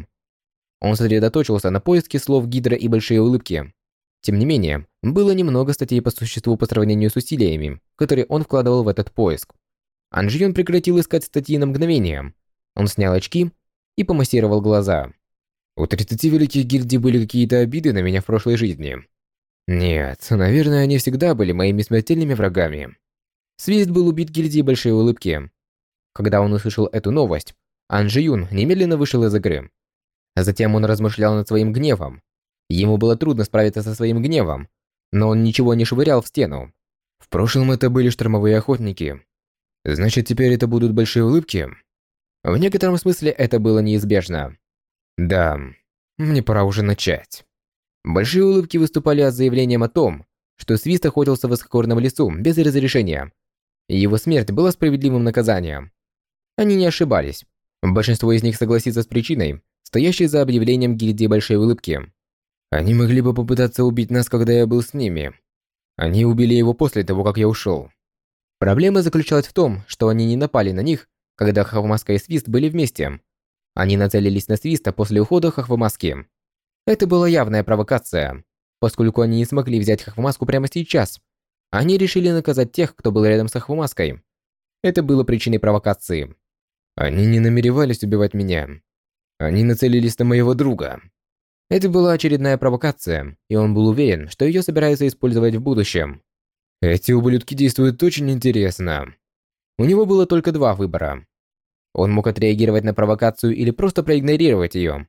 Он сосредоточился на поиске слов Гидра и Большие Улыбки, тем не менее, было немного статей по существу по сравнению с усилиями, которые он вкладывал в этот поиск. Анжион прекратил искать статьи на мгновение. Он снял очки и помассировал глаза. У 30 великих гильдий были какие-то обиды на меня в прошлой жизни. Нет, наверное, они всегда были моими смертельными врагами. Свист был убит гильдией Большой Улыбки. Когда он услышал эту новость, Анжи Юн немедленно вышел из игры. Затем он размышлял над своим гневом Ему было трудно справиться со своим гневом, но он ничего не швырял в стену. В прошлом это были штормовые охотники. Значит, теперь это будут большие улыбки? В некотором смысле это было неизбежно. Да, мне пора уже начать. Большие улыбки выступали с заявлением о том, что Свист охотился в высокогорном лесу без разрешения, и его смерть была справедливым наказанием. Они не ошибались. Большинство из них согласится с причиной, стоящей за объявлением гильдии Большой Улыбки. Они могли бы попытаться убить нас, когда я был с ними. Они убили его после того, как я ушел. Проблема заключалась в том, что они не напали на них, когда Хахвамаска и Свист были вместе. Они нацелились на Свиста после ухода Хахвамаски. Это была явная провокация. Поскольку они не смогли взять Хахвамаску прямо сейчас, они решили наказать тех, кто был рядом с Хахвамаской. Это было причиной провокации. Они не намеревались убивать меня. Они нацелились на моего друга. Это была очередная провокация, и он был уверен, что ее собираются использовать в будущем. Эти ублюдки действуют очень интересно. У него было только два выбора. Он мог отреагировать на провокацию или просто проигнорировать ее.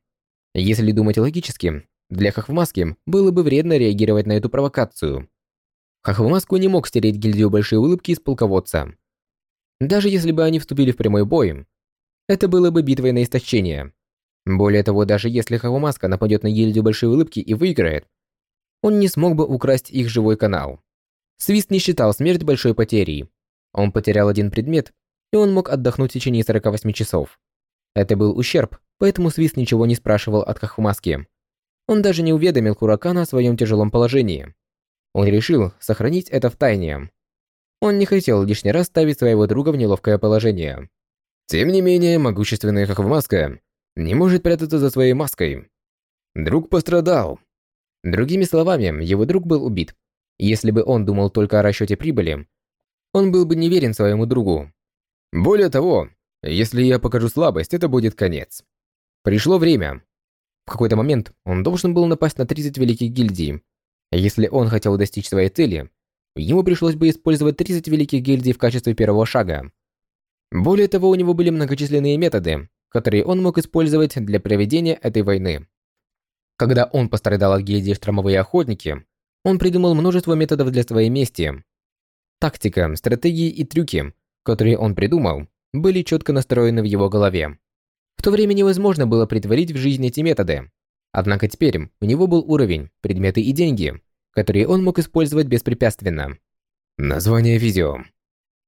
Если думать логически, для Хахвмаски было бы вредно реагировать на эту провокацию. Хахвмаску не мог стереть гильдию Большой Улыбки из полководца. Даже если бы они вступили в прямой бой, это было бы битвой на истощение. Более того, даже если Хахвмаска нападет на гильдию Большой Улыбки и выиграет, он не смог бы украсть их живой канал. Свист не считал смерть большой потерей. Он потерял один предмет, и он мог отдохнуть в течение 48 часов. Это был ущерб, поэтому Свист ничего не спрашивал от Хахумаски. Он даже не уведомил Куракана о своем тяжелом положении. Он решил сохранить это в тайне. Он не хотел лишний раз ставить своего друга в неловкое положение. Тем не менее, могущественная Хахумаска не может прятаться за своей маской. Друг пострадал. Другими словами, его друг был убит. Если бы он думал только о расчете прибыли, он был бы неверен своему другу. Более того, если я покажу слабость, это будет конец. Пришло время. В какой-то момент он должен был напасть на 30 великих гильдий. Если он хотел достичь своей цели, ему пришлось бы использовать 30 великих гильдий в качестве первого шага. Более того, у него были многочисленные методы, которые он мог использовать для проведения этой войны. Когда он пострадал от гильдии Штормовые Охотники, он придумал множество методов для своей мести. Тактика, стратегии и трюки, которые он придумал, были четко настроены в его голове. В то время невозможно было притворить в жизнь эти методы. Однако теперь у него был уровень, предметы и деньги, которые он мог использовать беспрепятственно. Название видео.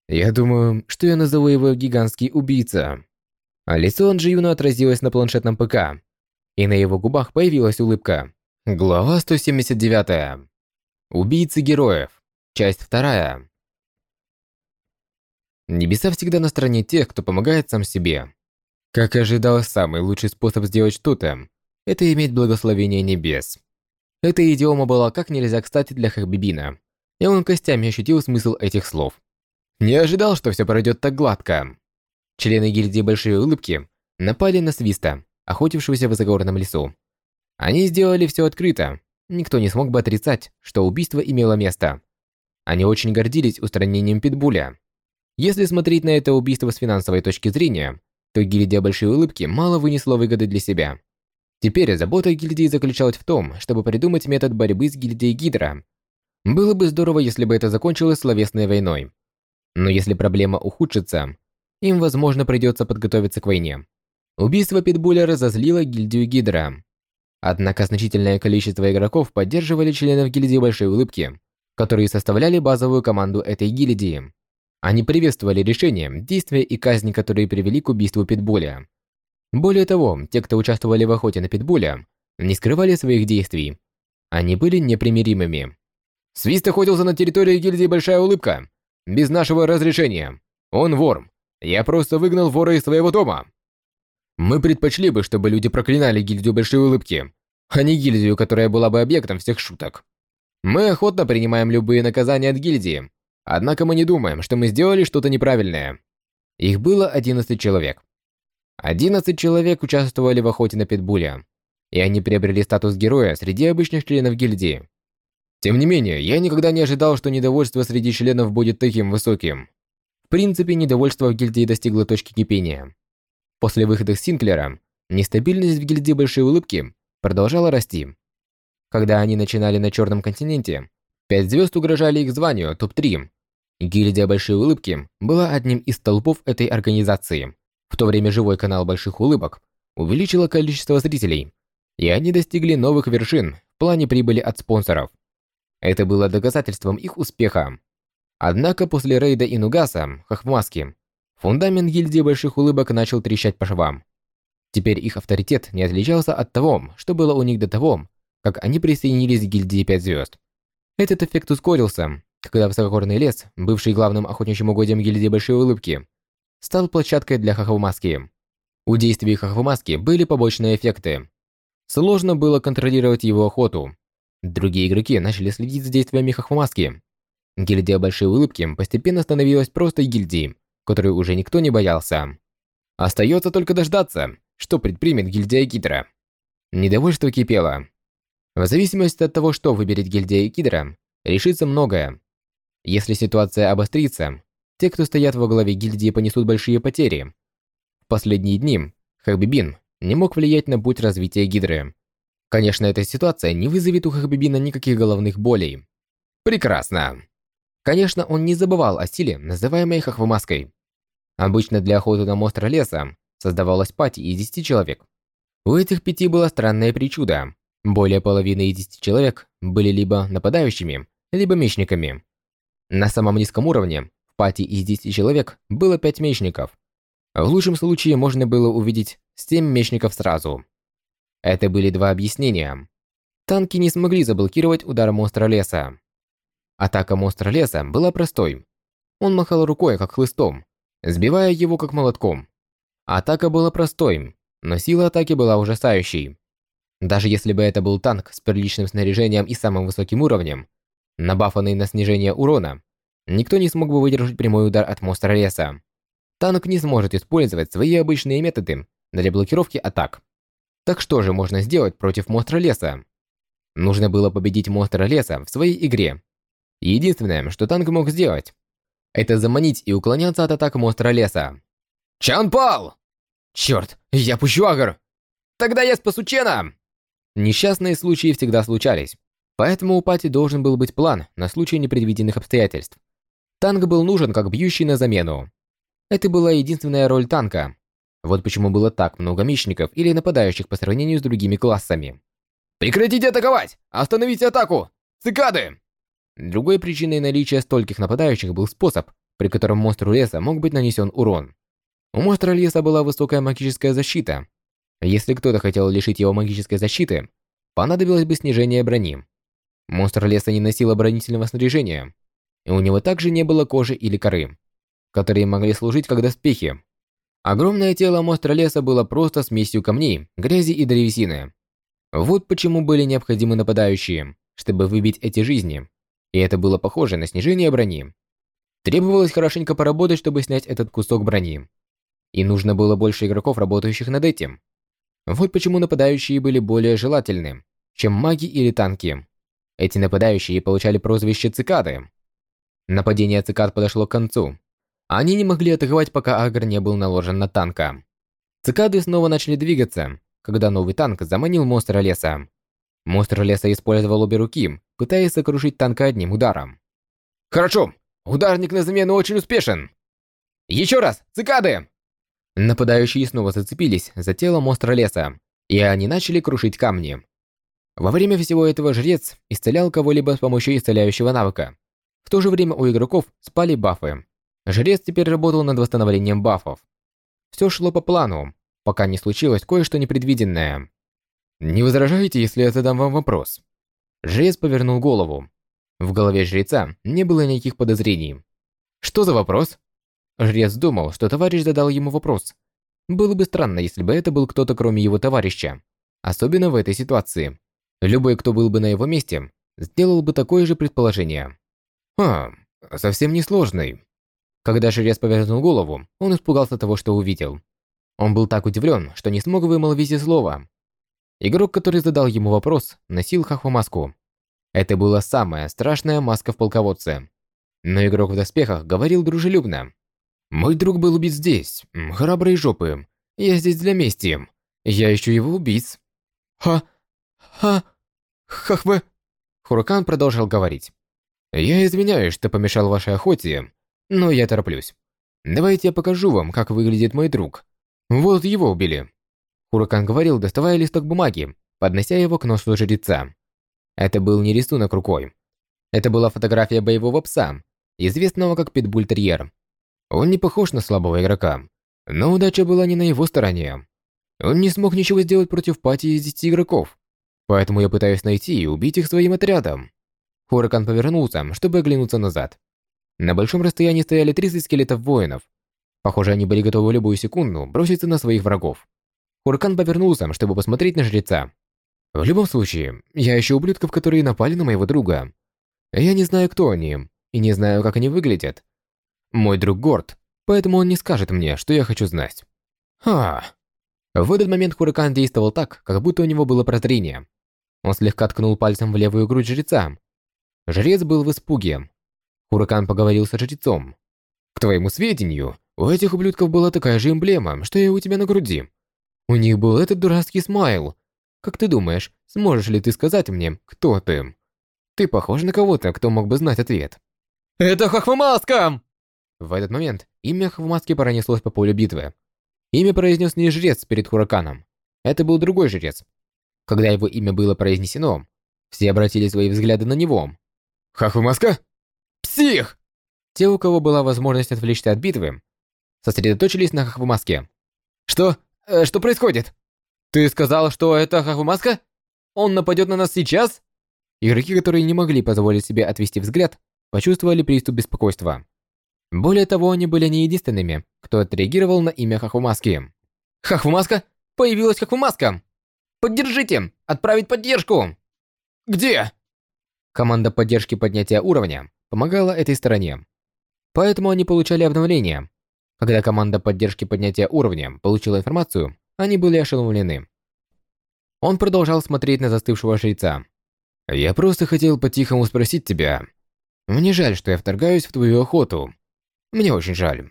Я думаю, что я назову его «Гигантский убийца». А лицо Анджиюна отразилось на планшетном ПК, и на его губах появилась улыбка. Глава 179. Убийцы героев. Часть вторая. Небеса всегда на стороне тех, кто помогает сам себе. Как ожидалось, самый лучший способ сделать что-то – это иметь благословение небес. Эта идиома была как нельзя кстати для Хахбибина, и он костями ощутил смысл этих слов. Не ожидал, что все пройдет так гладко. Члены гильдии Большой Улыбки напали на Свиста, охотившегося в загородном лесу. Они сделали все открыто, Никто не смог бы отрицать, что убийство имело место. Они очень гордились устранением Питбуля. Если смотреть на это убийство с финансовой точки зрения, то гильдия Большой Улыбки мало вынесла выгоды для себя. Теперь забота гильдии заключалась в том, чтобы придумать метод борьбы с гильдией Гидра. Было бы здорово, если бы это закончилось словесной войной. Но если проблема ухудшится, им, возможно, придется подготовиться к войне. Убийство Питбуля разозлило гильдию Гидра. Однако значительное количество игроков поддерживали членов гильдии Большой Улыбки, которые составляли базовую команду этой гильдии. Они приветствовали решение, действия и казни, которые привели к убийству Питбуля. Более того, те, кто участвовали в охоте на Питбуля, не скрывали своих действий. Они были непримиримыми. Свист охотился на территории гильдии Большая Улыбка. Без нашего разрешения. Он вор. Я просто выгнал вора из своего дома. Мы предпочли бы, чтобы люди проклинали гильдию Большой Улыбки, а не гильдию, которая была бы объектом всех шуток. Мы охотно принимаем любые наказания от гильдии, однако мы не думаем, что мы сделали что-то неправильное. Их было 11 человек. 11 человек участвовали в охоте на Питбуля, и они приобрели статус героя среди обычных членов гильдии. Тем не менее, я никогда не ожидал, что недовольство среди членов будет таким высоким. В принципе, недовольство в гильдии достигло точки кипения. После выхода Синклера, нестабильность в гильдии Большой Улыбки продолжала расти. Когда они начинали на Черном континенте, Пять звезд угрожали их званию топ-3. Гильдия Большой Улыбки была одним из столпов этой организации. В то время живой канал Больших Улыбок увеличило количество зрителей, и они достигли новых вершин в плане прибыли от спонсоров. Это было доказательством их успеха. Однако после рейда Инугаса, Хохваски, фундамент гильдии Больших Улыбок начал трещать по швам. Теперь их авторитет не отличался от того, что было у них до того, как они присоединились к гильдии Пять Звезд. Этот эффект ускорился, когда высокогорный лес, бывший главным охотничьим угодьем гильдии Большой Улыбки, стал площадкой для Хохвамаски. У действий Хохвамаски были побочные эффекты. Сложно было контролировать его охоту. Другие игроки начали следить за действиями Хохвамаски. Гильдия Большой Улыбки постепенно становилась просто гильдией, которую уже никто не боялся. Остается только дождаться, что предпримет гильдия Гидра. Недовольство кипело. В зависимости от того, что выберет гильдия Гидра, решится многое. Если ситуация обострится, те, кто стоят во главе гильдии, понесут большие потери. В последние дни Хабибин не мог влиять на путь развития Гидры. Конечно, эта ситуация не вызовет у Хабибина никаких головных болей. Прекрасно. Конечно, он не забывал о силе, называемой Хахвамаской. Обычно для охоты на монстра леса создавалась пати из 10 человек. У этих пяти была странная причуда. Более половины из 10 человек были либо нападающими, либо мечниками. На самом низком уровне в пати из 10 человек было 5 мечников. В лучшем случае можно было увидеть 7 мечников сразу. Это были два объяснения. Танки не смогли заблокировать удар монстра леса. Атака монстра леса была простой. Он махал рукой, как хлыстом, сбивая его как молотком. Атака была простой, но сила атаки была ужасающей. Даже если бы это был танк с приличным снаряжением и самым высоким уровнем, набафанный на снижение урона, никто не смог бы выдержать прямой удар от монстра леса. Танк не сможет использовать свои обычные методы для блокировки атак. Так что же можно сделать против монстра леса? Нужно было победить монстра леса в своей игре. Единственное, что танк мог сделать, это заманить и уклоняться от атак монстра леса. Чан пал! Черт, я пущу агр! Тогда я спасу Чена! Несчастные случаи всегда случались, поэтому у Пати должен был быть план на случай непредвиденных обстоятельств. Танк был нужен как бьющий на замену. Это была единственная роль танка. Вот почему было так много мечников или нападающих по сравнению с другими классами. «Прекратите атаковать! Остановите атаку! Цикады!» Другой причиной наличия стольких нападающих был способ, при котором монстру леса мог быть нанесен урон. У монстра леса была высокая магическая защита. Если кто-то хотел лишить его магической защиты, понадобилось бы снижение брони. Монстр леса не носил оборонительного снаряжения, и у него также не было кожи или коры, которые могли служить как доспехи. Огромное тело монстра леса было просто смесью камней, грязи и древесины. Вот почему были необходимы нападающие, чтобы выбить эти жизни и это было похоже на снижение брони. Требовалось хорошенько поработать, чтобы снять этот кусок брони. И нужно было больше игроков, работающих над этим. Вот почему нападающие были более желательны, чем маги или танки. Эти нападающие получали прозвище цикады. Нападение цикад подошло к концу. Они не могли атаковать, пока агр не был наложен на танка. Цикады снова начали двигаться, когда новый танк заманил монстра леса. Монстр леса использовал обе руки, пытаясь сокрушить танка одним ударом. «Хорошо! Ударник на замену очень успешен!» «Еще раз! Цикады!» Нападающие снова зацепились за тело монстра леса, и они начали крушить камни. Во время всего этого жрец исцелял кого-либо с помощью исцеляющего навыка. В то же время у игроков спали бафы. Жрец теперь работал над восстановлением бафов. Все шло по плану, пока не случилось кое-что непредвиденное. «Не возражаете, если я задам вам вопрос?» Жрец повернул голову. В голове жреца не было никаких подозрений. «Что за вопрос?» Жрец думал, что товарищ задал ему вопрос. Было бы странно, если бы это был кто-то кроме его товарища. Особенно в этой ситуации. Любой, кто был бы на его месте, сделал бы такое же предположение. «А, совсем несложный». Когда жрец повернул голову, он испугался того, что увидел. Он был так удивлен, что не смог вымолвить и слова. Игрок, который задал ему вопрос, носил хахвамаску. Это была самая страшная маска в полководце. Но игрок в доспехах говорил дружелюбно. «Мой друг был убит здесь, храбрые жопы. Я здесь для мести. Я ищу его убийц». «Ха... ха... хахве...» Хуракан продолжал говорить. Я извиняюсь, что помешал вашей охоте, но я тороплюсь. Давайте я покажу вам, как выглядит мой друг. Вот его убили. Хуракан говорил, доставая листок бумаги, поднося его к носу жреца. Это был не рисунок рукой. Это была фотография боевого пса, известного как питбультерьер. Он не похож на слабого игрока, но удача была не на его стороне. Он не смог ничего сделать против пати из 10 игроков, поэтому я пытаюсь найти и убить их своим отрядом. Хуракан повернулся, чтобы оглянуться назад. На большом расстоянии стояли 30 скелетов воинов. Похоже, они были готовы в любую секунду броситься на своих врагов. Хуракан повернулся, чтобы посмотреть на жреца. В любом случае, я ищу ублюдков, которые напали на моего друга. Я не знаю, кто они, и не знаю, как они выглядят. Мой друг горд, поэтому он не скажет мне, что я хочу знать. Ха. В этот момент Хуракан действовал так, как будто у него было прозрение. Он слегка ткнул пальцем в левую грудь жреца. Жрец был в испуге. Хуракан поговорил со жрецом. «К твоему сведению, у этих ублюдков была такая же эмблема, что и у тебя на груди. У них был этот дурацкий смайл. Как ты думаешь, сможешь ли ты сказать мне, кто ты? Ты похож на кого-то, кто мог бы знать ответ». «Это Хахвамаска!» В этот момент имя Хахвамаски пронеслось по полю битвы. Имя произнес не жрец перед Хураканом. Это был другой жрец. Когда его имя было произнесено, все обратили свои взгляды на него. «Хахвамаска? Псих!» Те, у кого была возможность отвлечься от битвы, сосредоточились на Хахвамаске. «Что? Э, что происходит? Ты сказал, что это Хахвамаска? Он нападет на нас сейчас?» Игроки, которые не могли позволить себе отвести взгляд, почувствовали приступ беспокойства. Более того, они были не единственными, кто отреагировал на имя Хахвамаски. «Хахвамаска? Появилась Хахвамаска! Поддержите! Отправить поддержку!» «Где?» Команда поддержки поднятия уровня помогала этой стороне. Поэтому они получали обновления. Когда команда поддержки поднятия уровня получила информацию, они были ошеломлены. Он продолжал смотреть на застывшего жреца. «Я просто хотел по-тихому спросить тебя. Мне жаль, что я вторгаюсь в твою охоту. Мне очень жаль».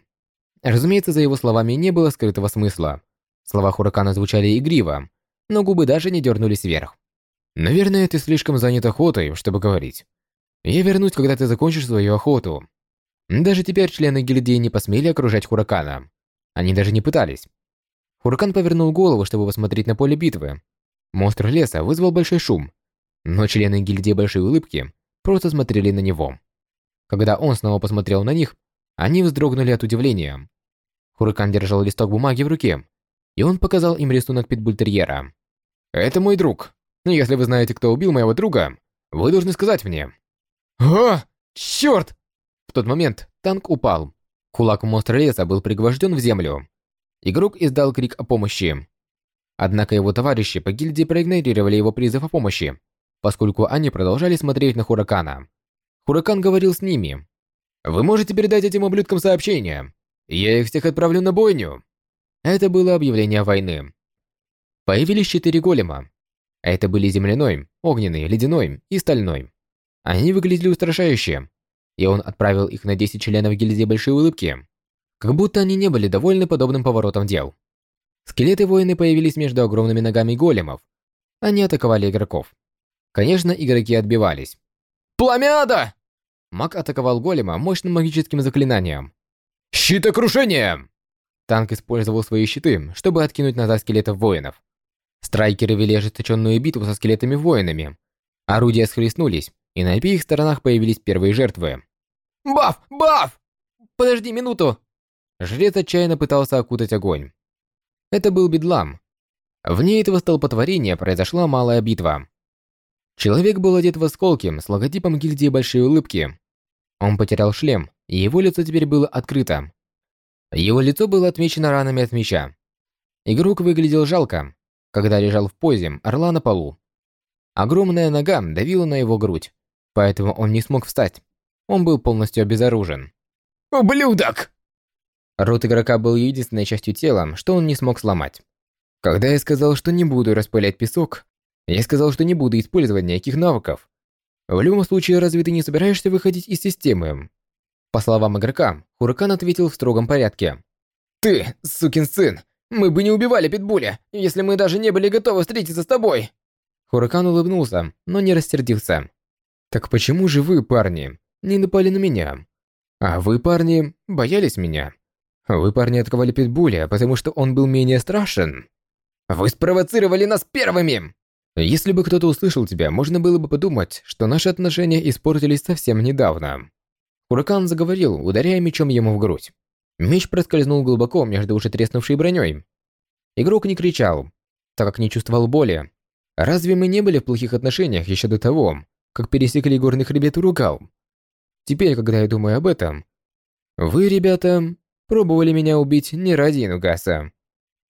Разумеется, за его словами не было скрытого смысла. Слова Хуракана звучали игриво, но губы даже не дернулись вверх. «Наверное, ты слишком занят охотой, чтобы говорить. Я вернусь, когда ты закончишь свою охоту». Даже теперь члены гильдии не посмели окружать Хуракана. Они даже не пытались. Хуракан повернул голову, чтобы посмотреть на поле битвы. Монстр леса вызвал большой шум, но члены гильдии Большой Улыбки просто смотрели на него. Когда он снова посмотрел на них, они вздрогнули от удивления. Хуракан держал листок бумаги в руке, и он показал им рисунок питбультерьера. «Это мой друг. Если вы знаете, кто убил моего друга, вы должны сказать мне». «А, черт!» В тот момент танк упал. Кулак монстра леса был пригвожден в землю. Игрок издал крик о помощи. Однако его товарищи по гильдии проигнорировали его призыв о помощи, поскольку они продолжали смотреть на Хуракана. Хуракан говорил с ними. «Вы можете передать этим ублюдкам сообщение. Я их всех отправлю на бойню». Это было объявление войны. Появились четыре голема. Это были земляной, огненный, ледяной и стальной. Они выглядели устрашающе, и он отправил их на 10 членов гильдии Большой Улыбки. Как будто они не были довольны подобным поворотом дел. Скелеты-воины появились между огромными ногами големов. Они атаковали игроков. Конечно, игроки отбивались. «Пламяда!» Маг атаковал голема мощным магическим заклинанием. «Щитокрушение!» Танк использовал свои щиты, чтобы откинуть назад скелетов воинов. Страйкеры вели ожесточенную битву со скелетами-воинами. Орудия схлестнулись, и на обеих сторонах появились первые жертвы. «Баф! Баф! Подожди минуту!» Жрец отчаянно пытался окутать огонь. Это был бедлам. Вне этого столпотворения произошла малая битва. Человек был одет в осколки с логотипом гильдии Большой Улыбки. Он потерял шлем, и его лицо теперь было открыто. Его лицо было отмечено ранами от меча. Игрок выглядел жалко, когда лежал в позе орла на полу. Огромная нога давила на его грудь, поэтому он не смог встать. Он был полностью обезоружен. «Ублюдок!» Рот игрока был единственной частью тела, что он не смог сломать. Когда я сказал, что не буду распылять песок, я сказал, что не буду использовать никаких навыков. В любом случае, разве ты не собираешься выходить из системы? По словам игрока, Хуракан ответил в строгом порядке. «Ты, сукин сын, мы бы не убивали Питбуля, если мы даже не были готовы встретиться с тобой!» Хуракан улыбнулся, но не рассердился. «Так почему же вы, парни, не напали на меня. А вы, парни, боялись меня. Вы, парни, атаковали Питбуля, потому что он был менее страшен. Вы спровоцировали нас первыми! Если бы кто-то услышал тебя, можно было бы подумать, что наши отношения испортились совсем недавно. Хуракан заговорил, ударяя мечом ему в грудь. Меч проскользнул глубоко между уже треснувшей броней. Игрок не кричал, так как не чувствовал боли. Разве мы не были в плохих отношениях еще до того, как пересекли горный хребет Уругал? Теперь, когда я думаю об этом, вы, ребята, пробовали меня убить не ради Инугаса.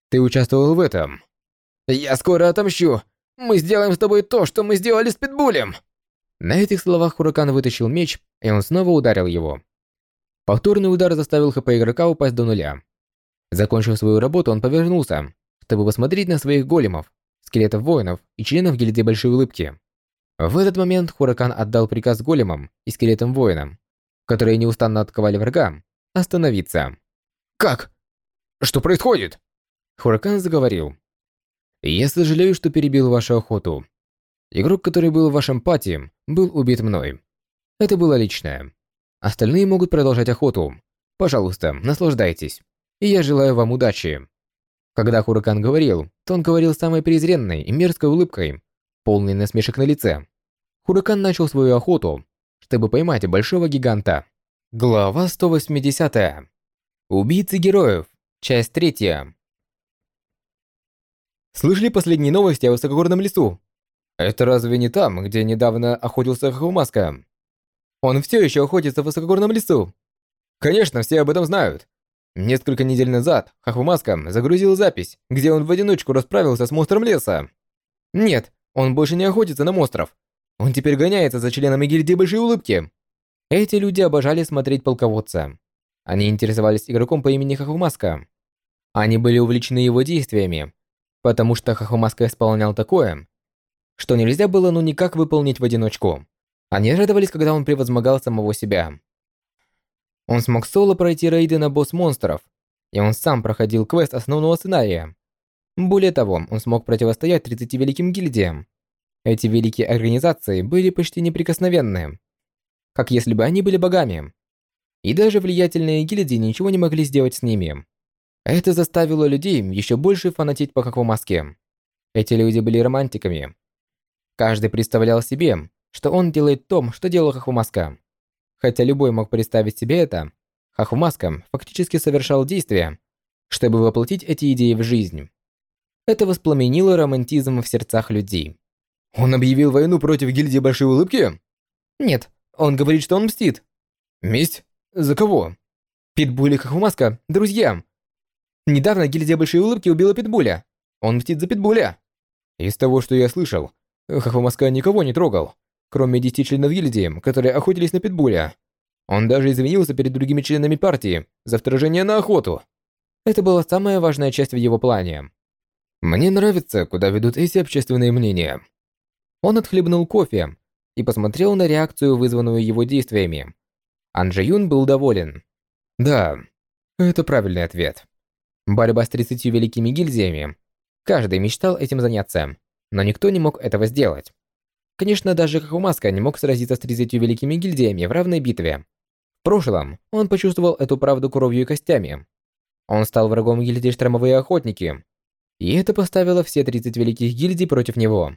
Ты участвовал в этом. Я скоро отомщу. Мы сделаем с тобой то, что мы сделали с Питбулем. На этих словах Хуракан вытащил меч, и он снова ударил его. Повторный удар заставил ХП игрока упасть до нуля. Закончив свою работу, он повернулся, чтобы посмотреть на своих големов, скелетов воинов и членов гильдии Большой Улыбки. В этот момент Хуракан отдал приказ големам и скелетам воинам, которые неустанно атаковали врага, остановиться. «Как? Что происходит?» Хуракан заговорил. «Я сожалею, что перебил вашу охоту. Игрок, который был в вашем пати, был убит мной. Это было личное. Остальные могут продолжать охоту. Пожалуйста, наслаждайтесь. И я желаю вам удачи». Когда Хуракан говорил, то он говорил с самой презренной и мерзкой улыбкой, полной насмешек на лице. Хуракан начал свою охоту, чтобы поймать большого гиганта. Глава 180. Убийцы героев. Часть 3. Слышали последние новости о высокогорном лесу? Это разве не там, где недавно охотился Хахумаска? Он все еще охотится в высокогорном лесу. Конечно, все об этом знают. Несколько недель назад Хахумаска загрузил запись, где он в одиночку расправился с монстром леса. Нет, он больше не охотится на монстров. Он теперь гоняется за членами гильдии Большой Улыбки. Эти люди обожали смотреть полководца. Они интересовались игроком по имени Хахумаска. Они были увлечены его действиями, потому что Хахумаска исполнял такое, что нельзя было ну никак выполнить в одиночку. Они радовались, когда он превозмогал самого себя. Он смог соло пройти рейды на босс-монстров, и он сам проходил квест основного сценария. Более того, он смог противостоять 30 великим гильдиям. Эти великие организации были почти неприкосновенны, как если бы они были богами. И даже влиятельные гильдии ничего не могли сделать с ними. Это заставило людей еще больше фанатеть по Хаквамаске. Эти люди были романтиками. Каждый представлял себе, что он делает то, что делал Хахвамаска. Хотя любой мог представить себе это, Хахумаска фактически совершал действия, чтобы воплотить эти идеи в жизнь. Это воспламенило романтизм в сердцах людей. Он объявил войну против гильдии Большой Улыбки? Нет, он говорит, что он мстит. Месть? За кого? Питбуль и Хахумаска – друзья. Недавно гильдия Большой Улыбки убила Питбуля. Он мстит за Питбуля. Из того, что я слышал, Хахумаска никого не трогал кроме десяти членов гильдии, которые охотились на Питбуля. Он даже извинился перед другими членами партии за вторжение на охоту. Это была самая важная часть в его плане. Мне нравится, куда ведут эти общественные мнения. Он отхлебнул кофе и посмотрел на реакцию, вызванную его действиями. Анджи был доволен. Да, это правильный ответ. Борьба с 30 великими гильдиями. Каждый мечтал этим заняться, но никто не мог этого сделать. Конечно, даже Хахумаска не мог сразиться с 30 великими гильдиями в равной битве. В прошлом он почувствовал эту правду кровью и костями. Он стал врагом гильдии Штормовые Охотники, и это поставило все 30 великих гильдий против него.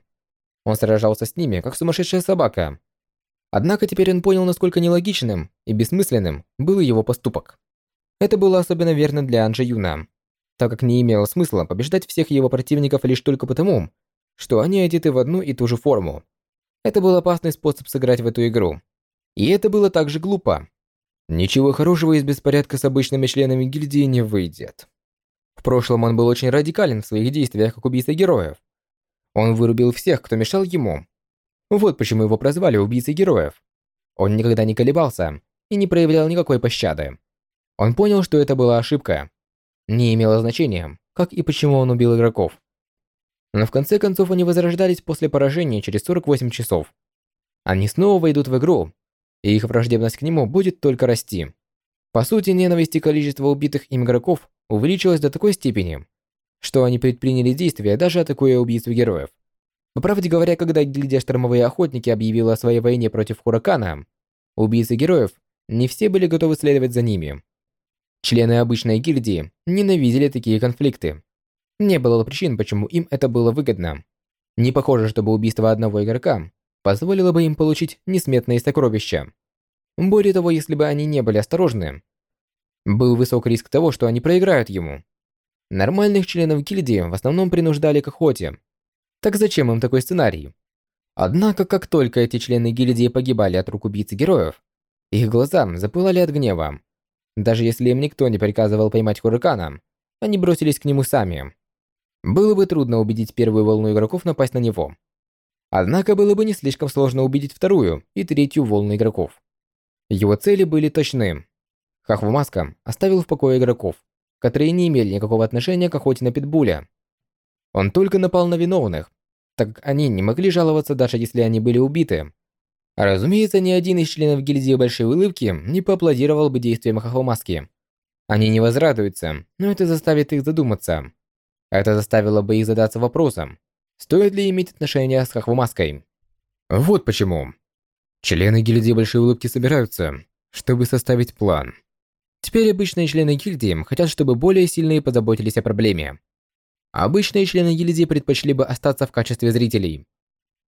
Он сражался с ними, как сумасшедшая собака. Однако теперь он понял, насколько нелогичным и бессмысленным был его поступок. Это было особенно верно для Анжи Юна, так как не имело смысла побеждать всех его противников лишь только потому, что они одеты в одну и ту же форму. Это был опасный способ сыграть в эту игру. И это было также глупо. Ничего хорошего из беспорядка с обычными членами гильдии не выйдет. В прошлом он был очень радикален в своих действиях как убийца героев. Он вырубил всех, кто мешал ему. Вот почему его прозвали убийцей героев. Он никогда не колебался и не проявлял никакой пощады. Он понял, что это была ошибка. Не имело значения, как и почему он убил игроков. Но в конце концов они возрождались после поражения через 48 часов. Они снова войдут в игру, и их враждебность к нему будет только расти. По сути, ненависть и количество убитых им игроков увеличилось до такой степени, что они предприняли действия, даже атакуя убийцу героев. По правде говоря, когда гильдия Штормовые Охотники объявила о своей войне против Хуракана, убийцы героев не все были готовы следовать за ними. Члены обычной гильдии ненавидели такие конфликты. Не было причин, почему им это было выгодно. Не похоже, чтобы убийство одного игрока позволило бы им получить несметные сокровища. Более того, если бы они не были осторожны, был высок риск того, что они проиграют ему. Нормальных членов гильдии в основном принуждали к охоте. Так зачем им такой сценарий? Однако, как только эти члены гильдии погибали от рук убийцы героев, их глаза запылали от гнева. Даже если им никто не приказывал поймать Хуракана, они бросились к нему сами. Было бы трудно убедить первую волну игроков напасть на него. Однако было бы не слишком сложно убедить вторую и третью волну игроков. Его цели были точны. Хахвамаска оставил в покое игроков, которые не имели никакого отношения к охоте на питбуля. Он только напал на виновных, так как они не могли жаловаться даже если они были убиты. Разумеется, ни один из членов гильдии Большой Улыбки не поаплодировал бы действиям Хахвамаски. Они не возрадуются, но это заставит их задуматься. Это заставило бы их задаться вопросом, стоит ли иметь отношения с Хахвамаской. Вот почему. Члены гильдии Большой Улыбки собираются, чтобы составить план. Теперь обычные члены гильдии хотят, чтобы более сильные позаботились о проблеме. Обычные члены гильдии предпочли бы остаться в качестве зрителей.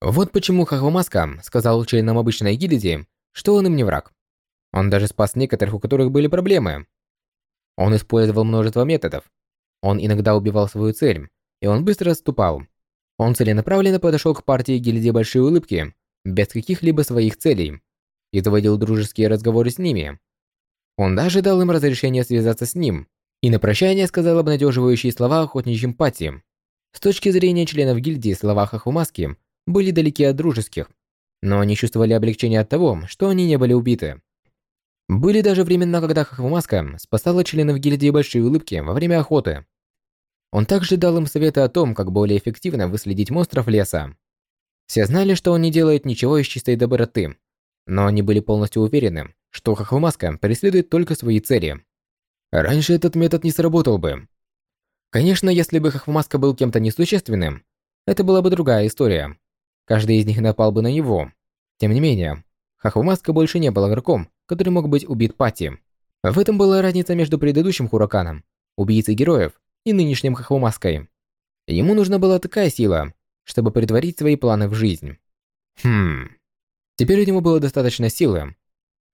Вот почему Хахвамаска сказал членам обычной гильдии, что он им не враг. Он даже спас некоторых, у которых были проблемы. Он использовал множество методов. Он иногда убивал свою цель, и он быстро отступал. Он целенаправленно подошел к партии гильдии Большой Улыбки, без каких-либо своих целей, и заводил дружеские разговоры с ними. Он даже дал им разрешение связаться с ним, и на прощание сказал обнадеживающие слова охотничьим пати. С точки зрения членов гильдии слова Хахумаски были далеки от дружеских, но они чувствовали облегчение от того, что они не были убиты. Были даже времена, когда Хахвамаска спасала членов гильдии Большой Улыбки во время охоты. Он также дал им советы о том, как более эффективно выследить монстров леса. Все знали, что он не делает ничего из чистой доброты, но они были полностью уверены, что Хахвамаска преследует только свои цели. Раньше этот метод не сработал бы. Конечно, если бы Хахвамаска был кем-то несущественным, это была бы другая история. Каждый из них напал бы на него. Тем не менее, Хахвамаска больше не был игроком, который мог быть убит Пати. В этом была разница между предыдущим Хураканом, убийцей героев, и нынешним Хахвамаской. Ему нужна была такая сила, чтобы притворить свои планы в жизнь. Хм. Теперь у него было достаточно силы.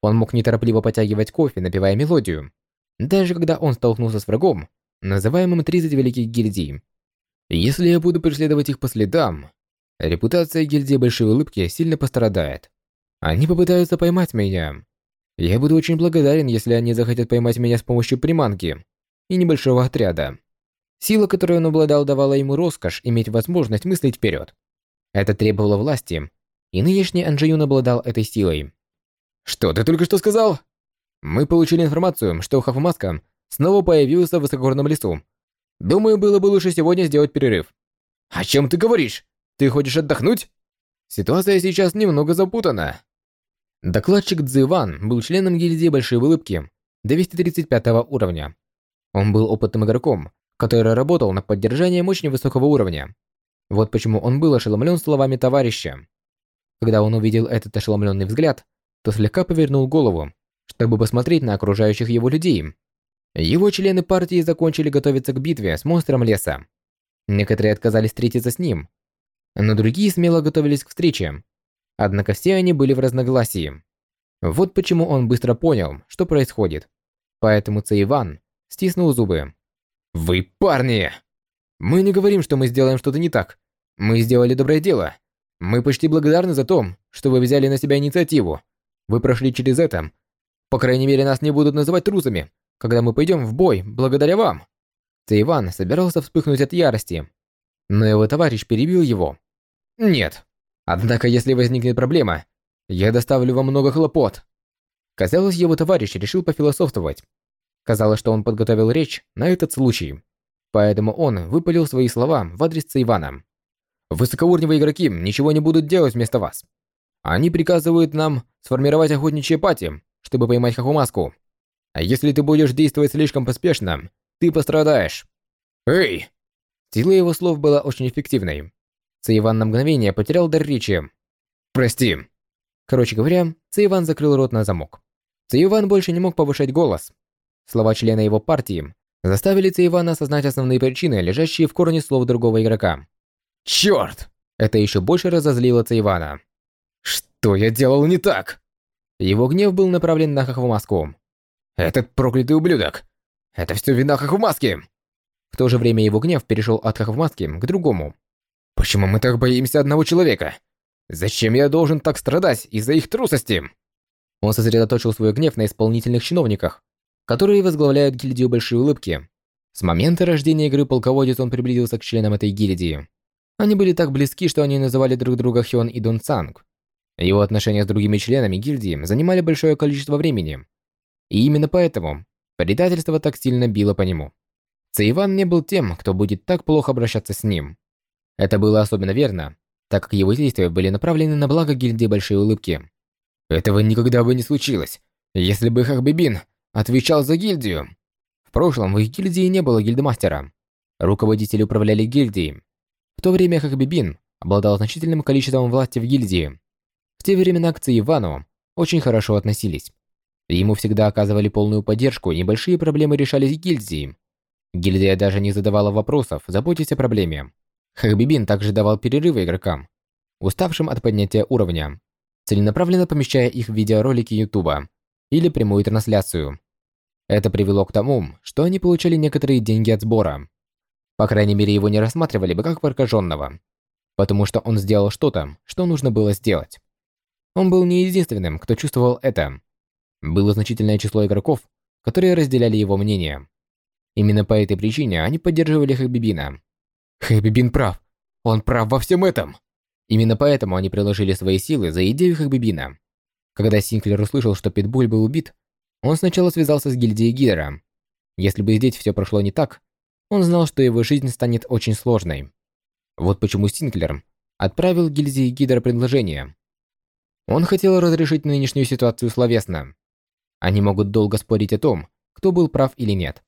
Он мог неторопливо потягивать кофе, напевая мелодию. Даже когда он столкнулся с врагом, называемым 30 Великих Гильдий. Если я буду преследовать их по следам, Репутация гильдии Большой Улыбки сильно пострадает. Они попытаются поймать меня. Я буду очень благодарен, если они захотят поймать меня с помощью приманки и небольшого отряда. Сила, которой он обладал, давала ему роскошь иметь возможность мыслить вперед. Это требовало власти, и нынешний Анджиюн обладал этой силой. «Что ты только что сказал?» «Мы получили информацию, что Хафумаска снова появился в высокогорном лесу. Думаю, было бы лучше сегодня сделать перерыв». «О чем ты говоришь? Ты хочешь отдохнуть? Ситуация сейчас немного запутана. Докладчик Цзиван был членом гильдии Большой Улыбки 235 уровня. Он был опытным игроком, который работал на поддержание очень высокого уровня. Вот почему он был ошеломлен словами товарища. Когда он увидел этот ошеломленный взгляд, то слегка повернул голову, чтобы посмотреть на окружающих его людей. Его члены партии закончили готовиться к битве с монстром леса. Некоторые отказались встретиться с ним, но другие смело готовились к встрече. Однако все они были в разногласии. Вот почему он быстро понял, что происходит. Поэтому Цейван стиснул зубы. «Вы парни! Мы не говорим, что мы сделаем что-то не так. Мы сделали доброе дело. Мы почти благодарны за то, что вы взяли на себя инициативу. Вы прошли через это. По крайней мере, нас не будут называть трусами, когда мы пойдем в бой благодаря вам». Цейван собирался вспыхнуть от ярости, но его товарищ перебил его. Нет. Однако, если возникнет проблема, я доставлю вам много хлопот. Казалось, его товарищ решил пофилософствовать. Казалось, что он подготовил речь на этот случай. Поэтому он выпалил свои слова в адрес Ивана. Высокоуровневые игроки ничего не будут делать вместо вас. Они приказывают нам сформировать охотничье пати, чтобы поймать Хахумаску. А если ты будешь действовать слишком поспешно, ты пострадаешь. Эй! Сила его слов была очень эффективной. Цейван на мгновение потерял дар речи. «Прости». Короче говоря, Цейван закрыл рот на замок. Цейван больше не мог повышать голос. Слова члена его партии заставили Цейвана осознать основные причины, лежащие в корне слов другого игрока. «Чёрт!» Это еще больше разозлило Цейвана. «Что я делал не так?» Его гнев был направлен на Хохвамаску. «Этот проклятый ублюдок! Это все вина Хохвамаски!» В то же время его гнев перешел от Хохвамаски к другому. «Почему мы так боимся одного человека? Зачем я должен так страдать из-за их трусости?» Он сосредоточил свой гнев на исполнительных чиновниках, которые возглавляют гильдию Большой Улыбки. С момента рождения игры полководец он приблизился к членам этой гильдии. Они были так близки, что они называли друг друга Хён и Дун Цанг. Его отношения с другими членами гильдии занимали большое количество времени. И именно поэтому предательство так сильно било по нему. Цейван не был тем, кто будет так плохо обращаться с ним. Это было особенно верно, так как его действия были направлены на благо гильдии Большой Улыбки. Этого никогда бы не случилось, если бы Хахбибин отвечал за гильдию. В прошлом в их гильдии не было гильдмастера. Руководители управляли гильдией. В то время Хахбибин обладал значительным количеством власти в гильдии. В те времена к Ивану очень хорошо относились. Ему всегда оказывали полную поддержку, небольшие проблемы решались в гильдии. Гильдия даже не задавала вопросов, заботясь о проблеме. Хахбибин также давал перерывы игрокам, уставшим от поднятия уровня целенаправленно помещая их в видеоролики Ютуба или прямую трансляцию. Это привело к тому, что они получали некоторые деньги от сбора. По крайней мере, его не рассматривали бы как прокаженного, потому что он сделал что-то, что нужно было сделать. Он был не единственным, кто чувствовал это. Было значительное число игроков, которые разделяли его мнение. Именно по этой причине они поддерживали Хэбибина. Хэбибин прав. Он прав во всем этом. Именно поэтому они приложили свои силы за идею Хагбибина. Когда Синклер услышал, что Питбуль был убит, он сначала связался с гильдией Гидера. Если бы здесь все прошло не так, он знал, что его жизнь станет очень сложной. Вот почему Синклер отправил гильдии Гидера предложение. Он хотел разрешить нынешнюю ситуацию словесно. Они могут долго спорить о том, кто был прав или нет.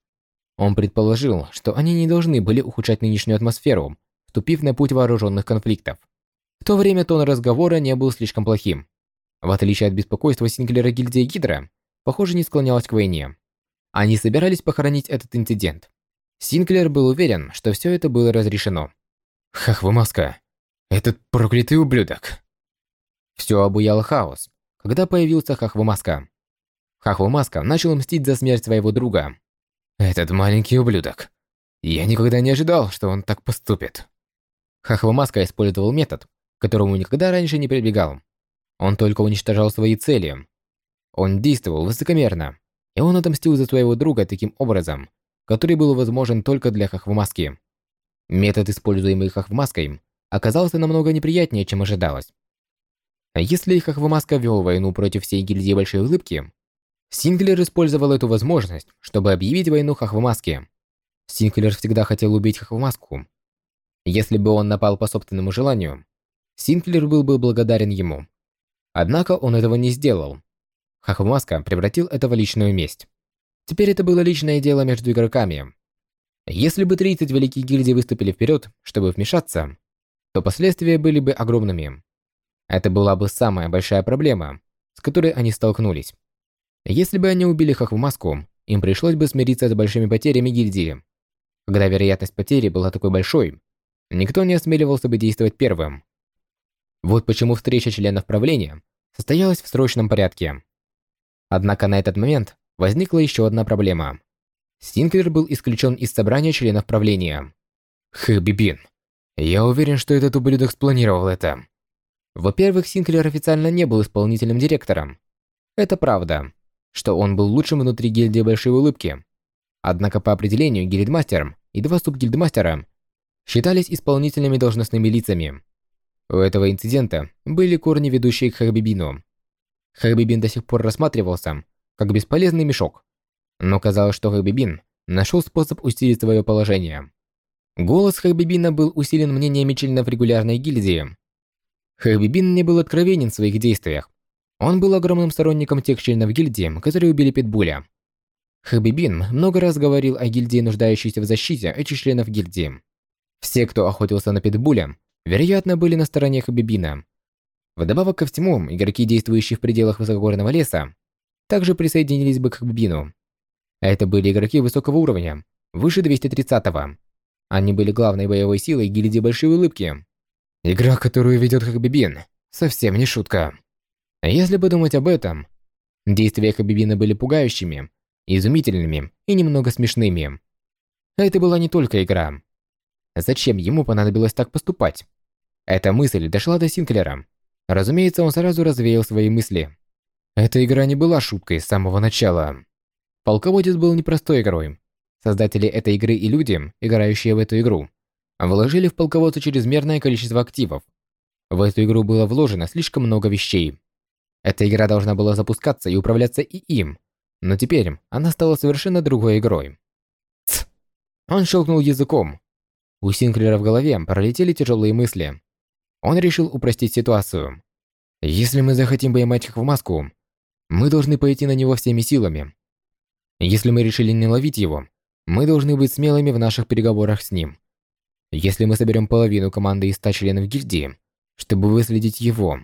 Он предположил, что они не должны были ухудшать нынешнюю атмосферу, вступив на путь вооруженных конфликтов. В то время тон разговора не был слишком плохим. В отличие от беспокойства Синглера гильдия Гидра, похоже, не склонялась к войне. Они собирались похоронить этот инцидент. Синклер был уверен, что все это было разрешено. Хахвамаска, этот проклятый ублюдок. Все обуял хаос, когда появился Хахвамаска. Хахвамаска начал мстить за смерть своего друга. Этот маленький ублюдок. Я никогда не ожидал, что он так поступит. Хахвамаска использовал метод, которому никогда раньше не прибегал. Он только уничтожал свои цели. Он действовал высокомерно, и он отомстил за своего друга таким образом, который был возможен только для Хахвамаски. Метод, используемый Хахвамаской, оказался намного неприятнее, чем ожидалось. Если Хахвамаска вел войну против всей гильдии Большой Улыбки, Синклер использовал эту возможность, чтобы объявить войну Хахвамаске. Синклер всегда хотел убить Хахвамаску. Если бы он напал по собственному желанию, Синклер был бы благодарен ему. Однако он этого не сделал. Хахвамаска превратил это в личную месть. Теперь это было личное дело между игроками. Если бы 30 великих гильдий выступили вперед, чтобы вмешаться, то последствия были бы огромными. Это была бы самая большая проблема, с которой они столкнулись. Если бы они убили Хахвамаску, им пришлось бы смириться с большими потерями гильдии. Когда вероятность потери была такой большой, никто не осмеливался бы действовать первым. Вот почему встреча членов правления состоялась в срочном порядке. Однако на этот момент возникла еще одна проблема. Синклер был исключен из собрания членов правления. Хэбибин. Я уверен, что этот ублюдок спланировал это. Во-первых, Синклер официально не был исполнительным директором. Это правда, что он был лучшим внутри гильдии Большой Улыбки. Однако по определению гильдмастером и два субгильдмастера считались исполнительными должностными лицами. У этого инцидента были корни, ведущие к Хабибину. Хабибин до сих пор рассматривался как бесполезный мешок. Но казалось, что Хабибин нашел способ усилить свое положение. Голос Хабибина был усилен мнениями членов регулярной гильдии. Хабибин не был откровенен в своих действиях. Он был огромным сторонником тех членов гильдии, которые убили Питбуля. Хабибин много раз говорил о гильдии, нуждающейся в защите этих членов гильдии. Все, кто охотился на Питбуля, вероятно, были на стороне Хабибина. Вдобавок ко всему, игроки, действующие в пределах высокогорного леса, также присоединились бы к Хабибину. Это были игроки высокого уровня, выше 230-го. Они были главной боевой силой гильдии Большой Улыбки. Игра, которую ведет Хабибин, совсем не шутка. Если подумать об этом, действия Хабибина были пугающими, изумительными и немного смешными. Это была не только игра. Зачем ему понадобилось так поступать? Эта мысль дошла до Синклера. Разумеется, он сразу развеял свои мысли. Эта игра не была шуткой с самого начала. Полководец был непростой игрой. Создатели этой игры и люди, играющие в эту игру, вложили в полководца чрезмерное количество активов. В эту игру было вложено слишком много вещей. Эта игра должна была запускаться и управляться и им, но теперь она стала совершенно другой игрой. Ц. Он щелкнул языком. У Синклера в голове пролетели тяжелые мысли. Он решил упростить ситуацию. Если мы захотим поймать их в маску, мы должны пойти на него всеми силами. Если мы решили не ловить его, мы должны быть смелыми в наших переговорах с ним. Если мы соберем половину команды из 100 членов гильдии, чтобы выследить его,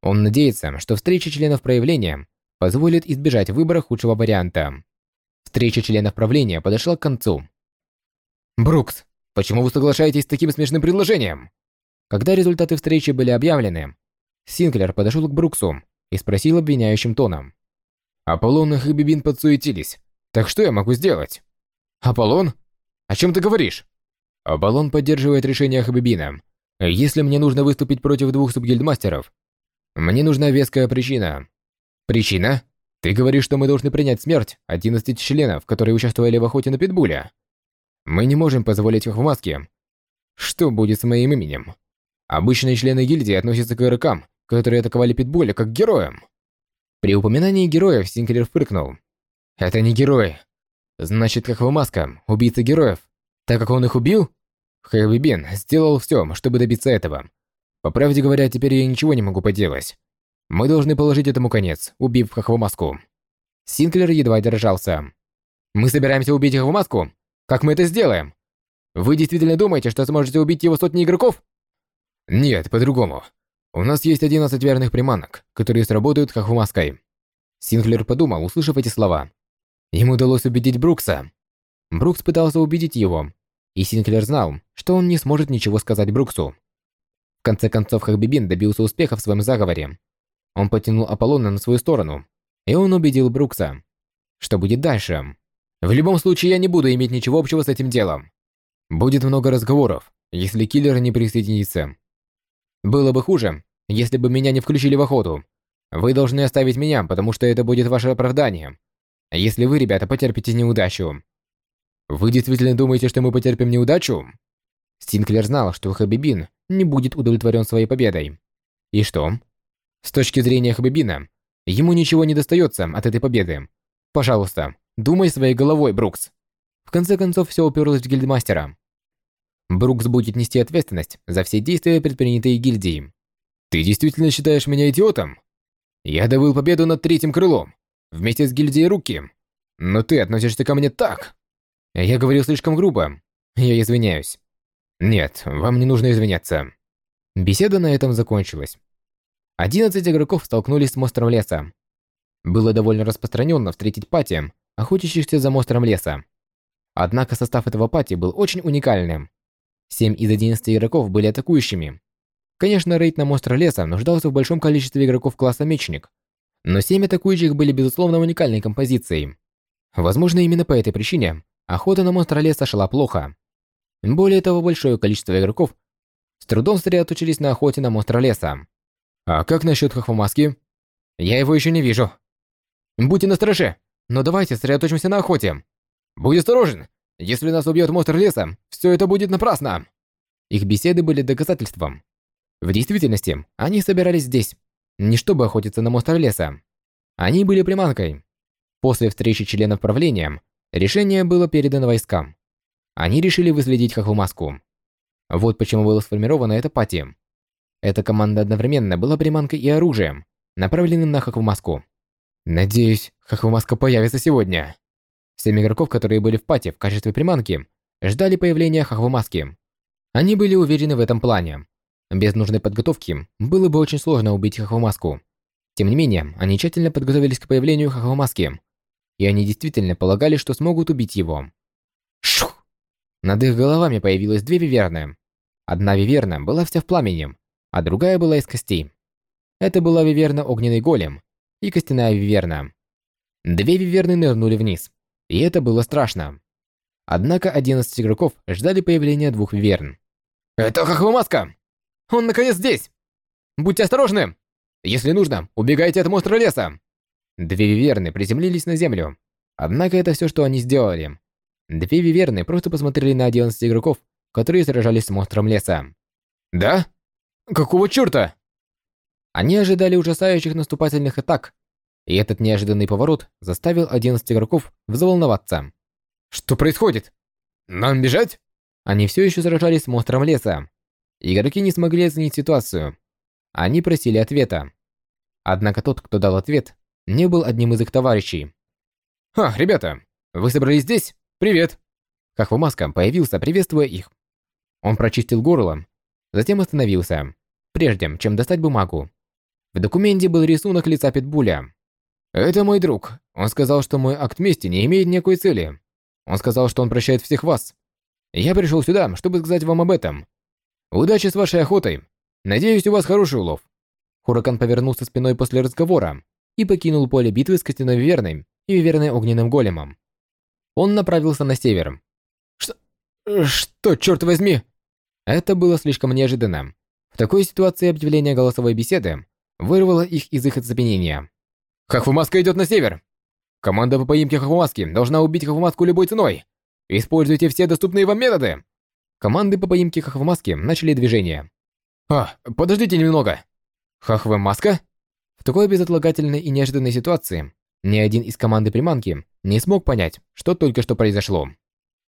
он надеется, что встреча членов проявления позволит избежать выбора худшего варианта. Встреча членов правления подошла к концу. «Брукс, почему вы соглашаетесь с таким смешным предложением?» Когда результаты встречи были объявлены, Синклер подошел к Бруксу и спросил обвиняющим тоном. «Аполлон и Хабибин подсуетились. Так что я могу сделать?» «Аполлон? О чем ты говоришь?» «Аполлон поддерживает решение Хабибина. Если мне нужно выступить против двух субгильдмастеров, мне нужна веская причина. Причина? Ты говоришь, что мы должны принять смерть 11 членов, которые участвовали в охоте на Питбуля. Мы не можем позволить их в маске. Что будет с моим именем? Обычные члены гильдии относятся к игрокам, которые атаковали Питбуля, как героям. При упоминании героев Синклер фыркнул. Это не герои. Значит, как в маска, убийца героев. Так как он их убил? Хэви Бен сделал все, чтобы добиться этого. По правде говоря, теперь я ничего не могу поделать. Мы должны положить этому конец, убив Хохвамаску. Синклер едва держался. Мы собираемся убить Хохвамаску? Как мы это сделаем? Вы действительно думаете, что сможете убить его сотни игроков? Нет, по-другому. У нас есть 11 верных приманок, которые сработают Хохвамаской. Синклер подумал, услышав эти слова. Ему удалось убедить Брукса. Брукс пытался убедить его, и Синклер знал, что он не сможет ничего сказать Бруксу. В конце концов, Хахбибин добился успеха в своем заговоре, он потянул Аполлона на свою сторону, и он убедил Брукса. Что будет дальше? В любом случае, я не буду иметь ничего общего с этим делом. Будет много разговоров, если киллер не присоединится. Было бы хуже, если бы меня не включили в охоту. Вы должны оставить меня, потому что это будет ваше оправдание. Если вы, ребята, потерпите неудачу. Вы действительно думаете, что мы потерпим неудачу? Стинклер знал, что Хабибин не будет удовлетворен своей победой. И что? С точки зрения Хабибина, ему ничего не достается от этой победы. Пожалуйста, думай своей головой, Брукс. В конце концов, все уперлось в гильдмастера. Брукс будет нести ответственность за все действия, предпринятые гильдией. Ты действительно считаешь меня идиотом? Я добыл победу над третьим крылом, вместе с гильдией Руки. Но ты относишься ко мне так. Я говорил слишком грубо. Я извиняюсь. Нет, вам не нужно извиняться. Беседа на этом закончилась. 11 игроков столкнулись с монстром леса. Было довольно распространенно встретить пати, охотящихся за монстром леса. Однако состав этого пати был очень уникальным. 7 из 11 игроков были атакующими. Конечно, рейд на монстра леса нуждался в большом количестве игроков класса мечник, но 7 атакующих были безусловно уникальной композицией. Возможно, именно по этой причине охота на монстра леса шла плохо. Более того, большое количество игроков с трудом сосредоточились на охоте на монстра леса. А как насчет Хохвамаски? Я его еще не вижу. Будьте настороже, но давайте сосредоточимся на охоте. Будь осторожен. Если нас убьет монстр леса, все это будет напрасно. Их беседы были доказательством. В действительности, они собирались здесь, не чтобы охотиться на монстр леса. Они были приманкой. После встречи членов правления, решение было передано войскам. Они решили выследить Хохвамаску. Вот почему было сформировано это пати. Эта команда одновременно была приманкой и оружием, направленным на Хохвамаску. Надеюсь, Хохвамаска появится сегодня. Семь игроков, которые были в пати в качестве приманки, ждали появления Хохвамаски. Они были уверены в этом плане. Без нужной подготовки было бы очень сложно убить Хохвамаску. Тем не менее, они тщательно подготовились к появлению Хохвамаски, и они действительно полагали, что смогут убить его. Шух! Над их головами появилось две виверны. Одна виверна была вся в пламени, а другая была из костей. Это была виверна огненный голем и костяная виверна. Две виверны нырнули вниз, и это было страшно. Однако 11 игроков ждали появления двух виверн. «Это Хохвамаска! Он наконец здесь! Будьте осторожны! Если нужно, убегайте от монстра леса!» Две виверны приземлились на землю. Однако это все, что они сделали. Две виверны просто посмотрели на 11 игроков, которые сражались с монстром леса. «Да? Какого чёрта?» Они ожидали ужасающих наступательных атак, и этот неожиданный поворот заставил 11 игроков взволноваться. «Что происходит? Нам бежать?» Они все еще сражались с монстром леса. Игроки не смогли оценить ситуацию. Они просили ответа. Однако тот, кто дал ответ, не был одним из их товарищей. «А, ребята, вы собрались здесь? Привет!» Хахвамаска появился, приветствуя их. Он прочистил горло, затем остановился, прежде чем достать бумагу. В документе был рисунок лица Питбуля. «Это мой друг. Он сказал, что мой акт мести не имеет никакой цели. Он сказал, что он прощает всех вас. Я пришел сюда, чтобы сказать вам об этом. Удачи с вашей охотой. Надеюсь, у вас хороший улов». Хуракан повернулся спиной после разговора и покинул поле битвы с Костяной Виверной и Виверной Огненным Големом. Он направился на север. «Что... что, черт возьми?» Это было слишком неожиданно. В такой ситуации объявление голосовой беседы вырвало их из их оцепенения. «Хахфумаска идет на север! Команда по поимке Хахвамаски должна убить Хахвамаску любой ценой! Используйте все доступные вам методы!» Команды по поимке Хахвамаски начали движение. «А, подождите немного!» «Хахвамаска?» В такой безотлагательной и неожиданной ситуации ни один из команды приманки не смог понять, что только что произошло.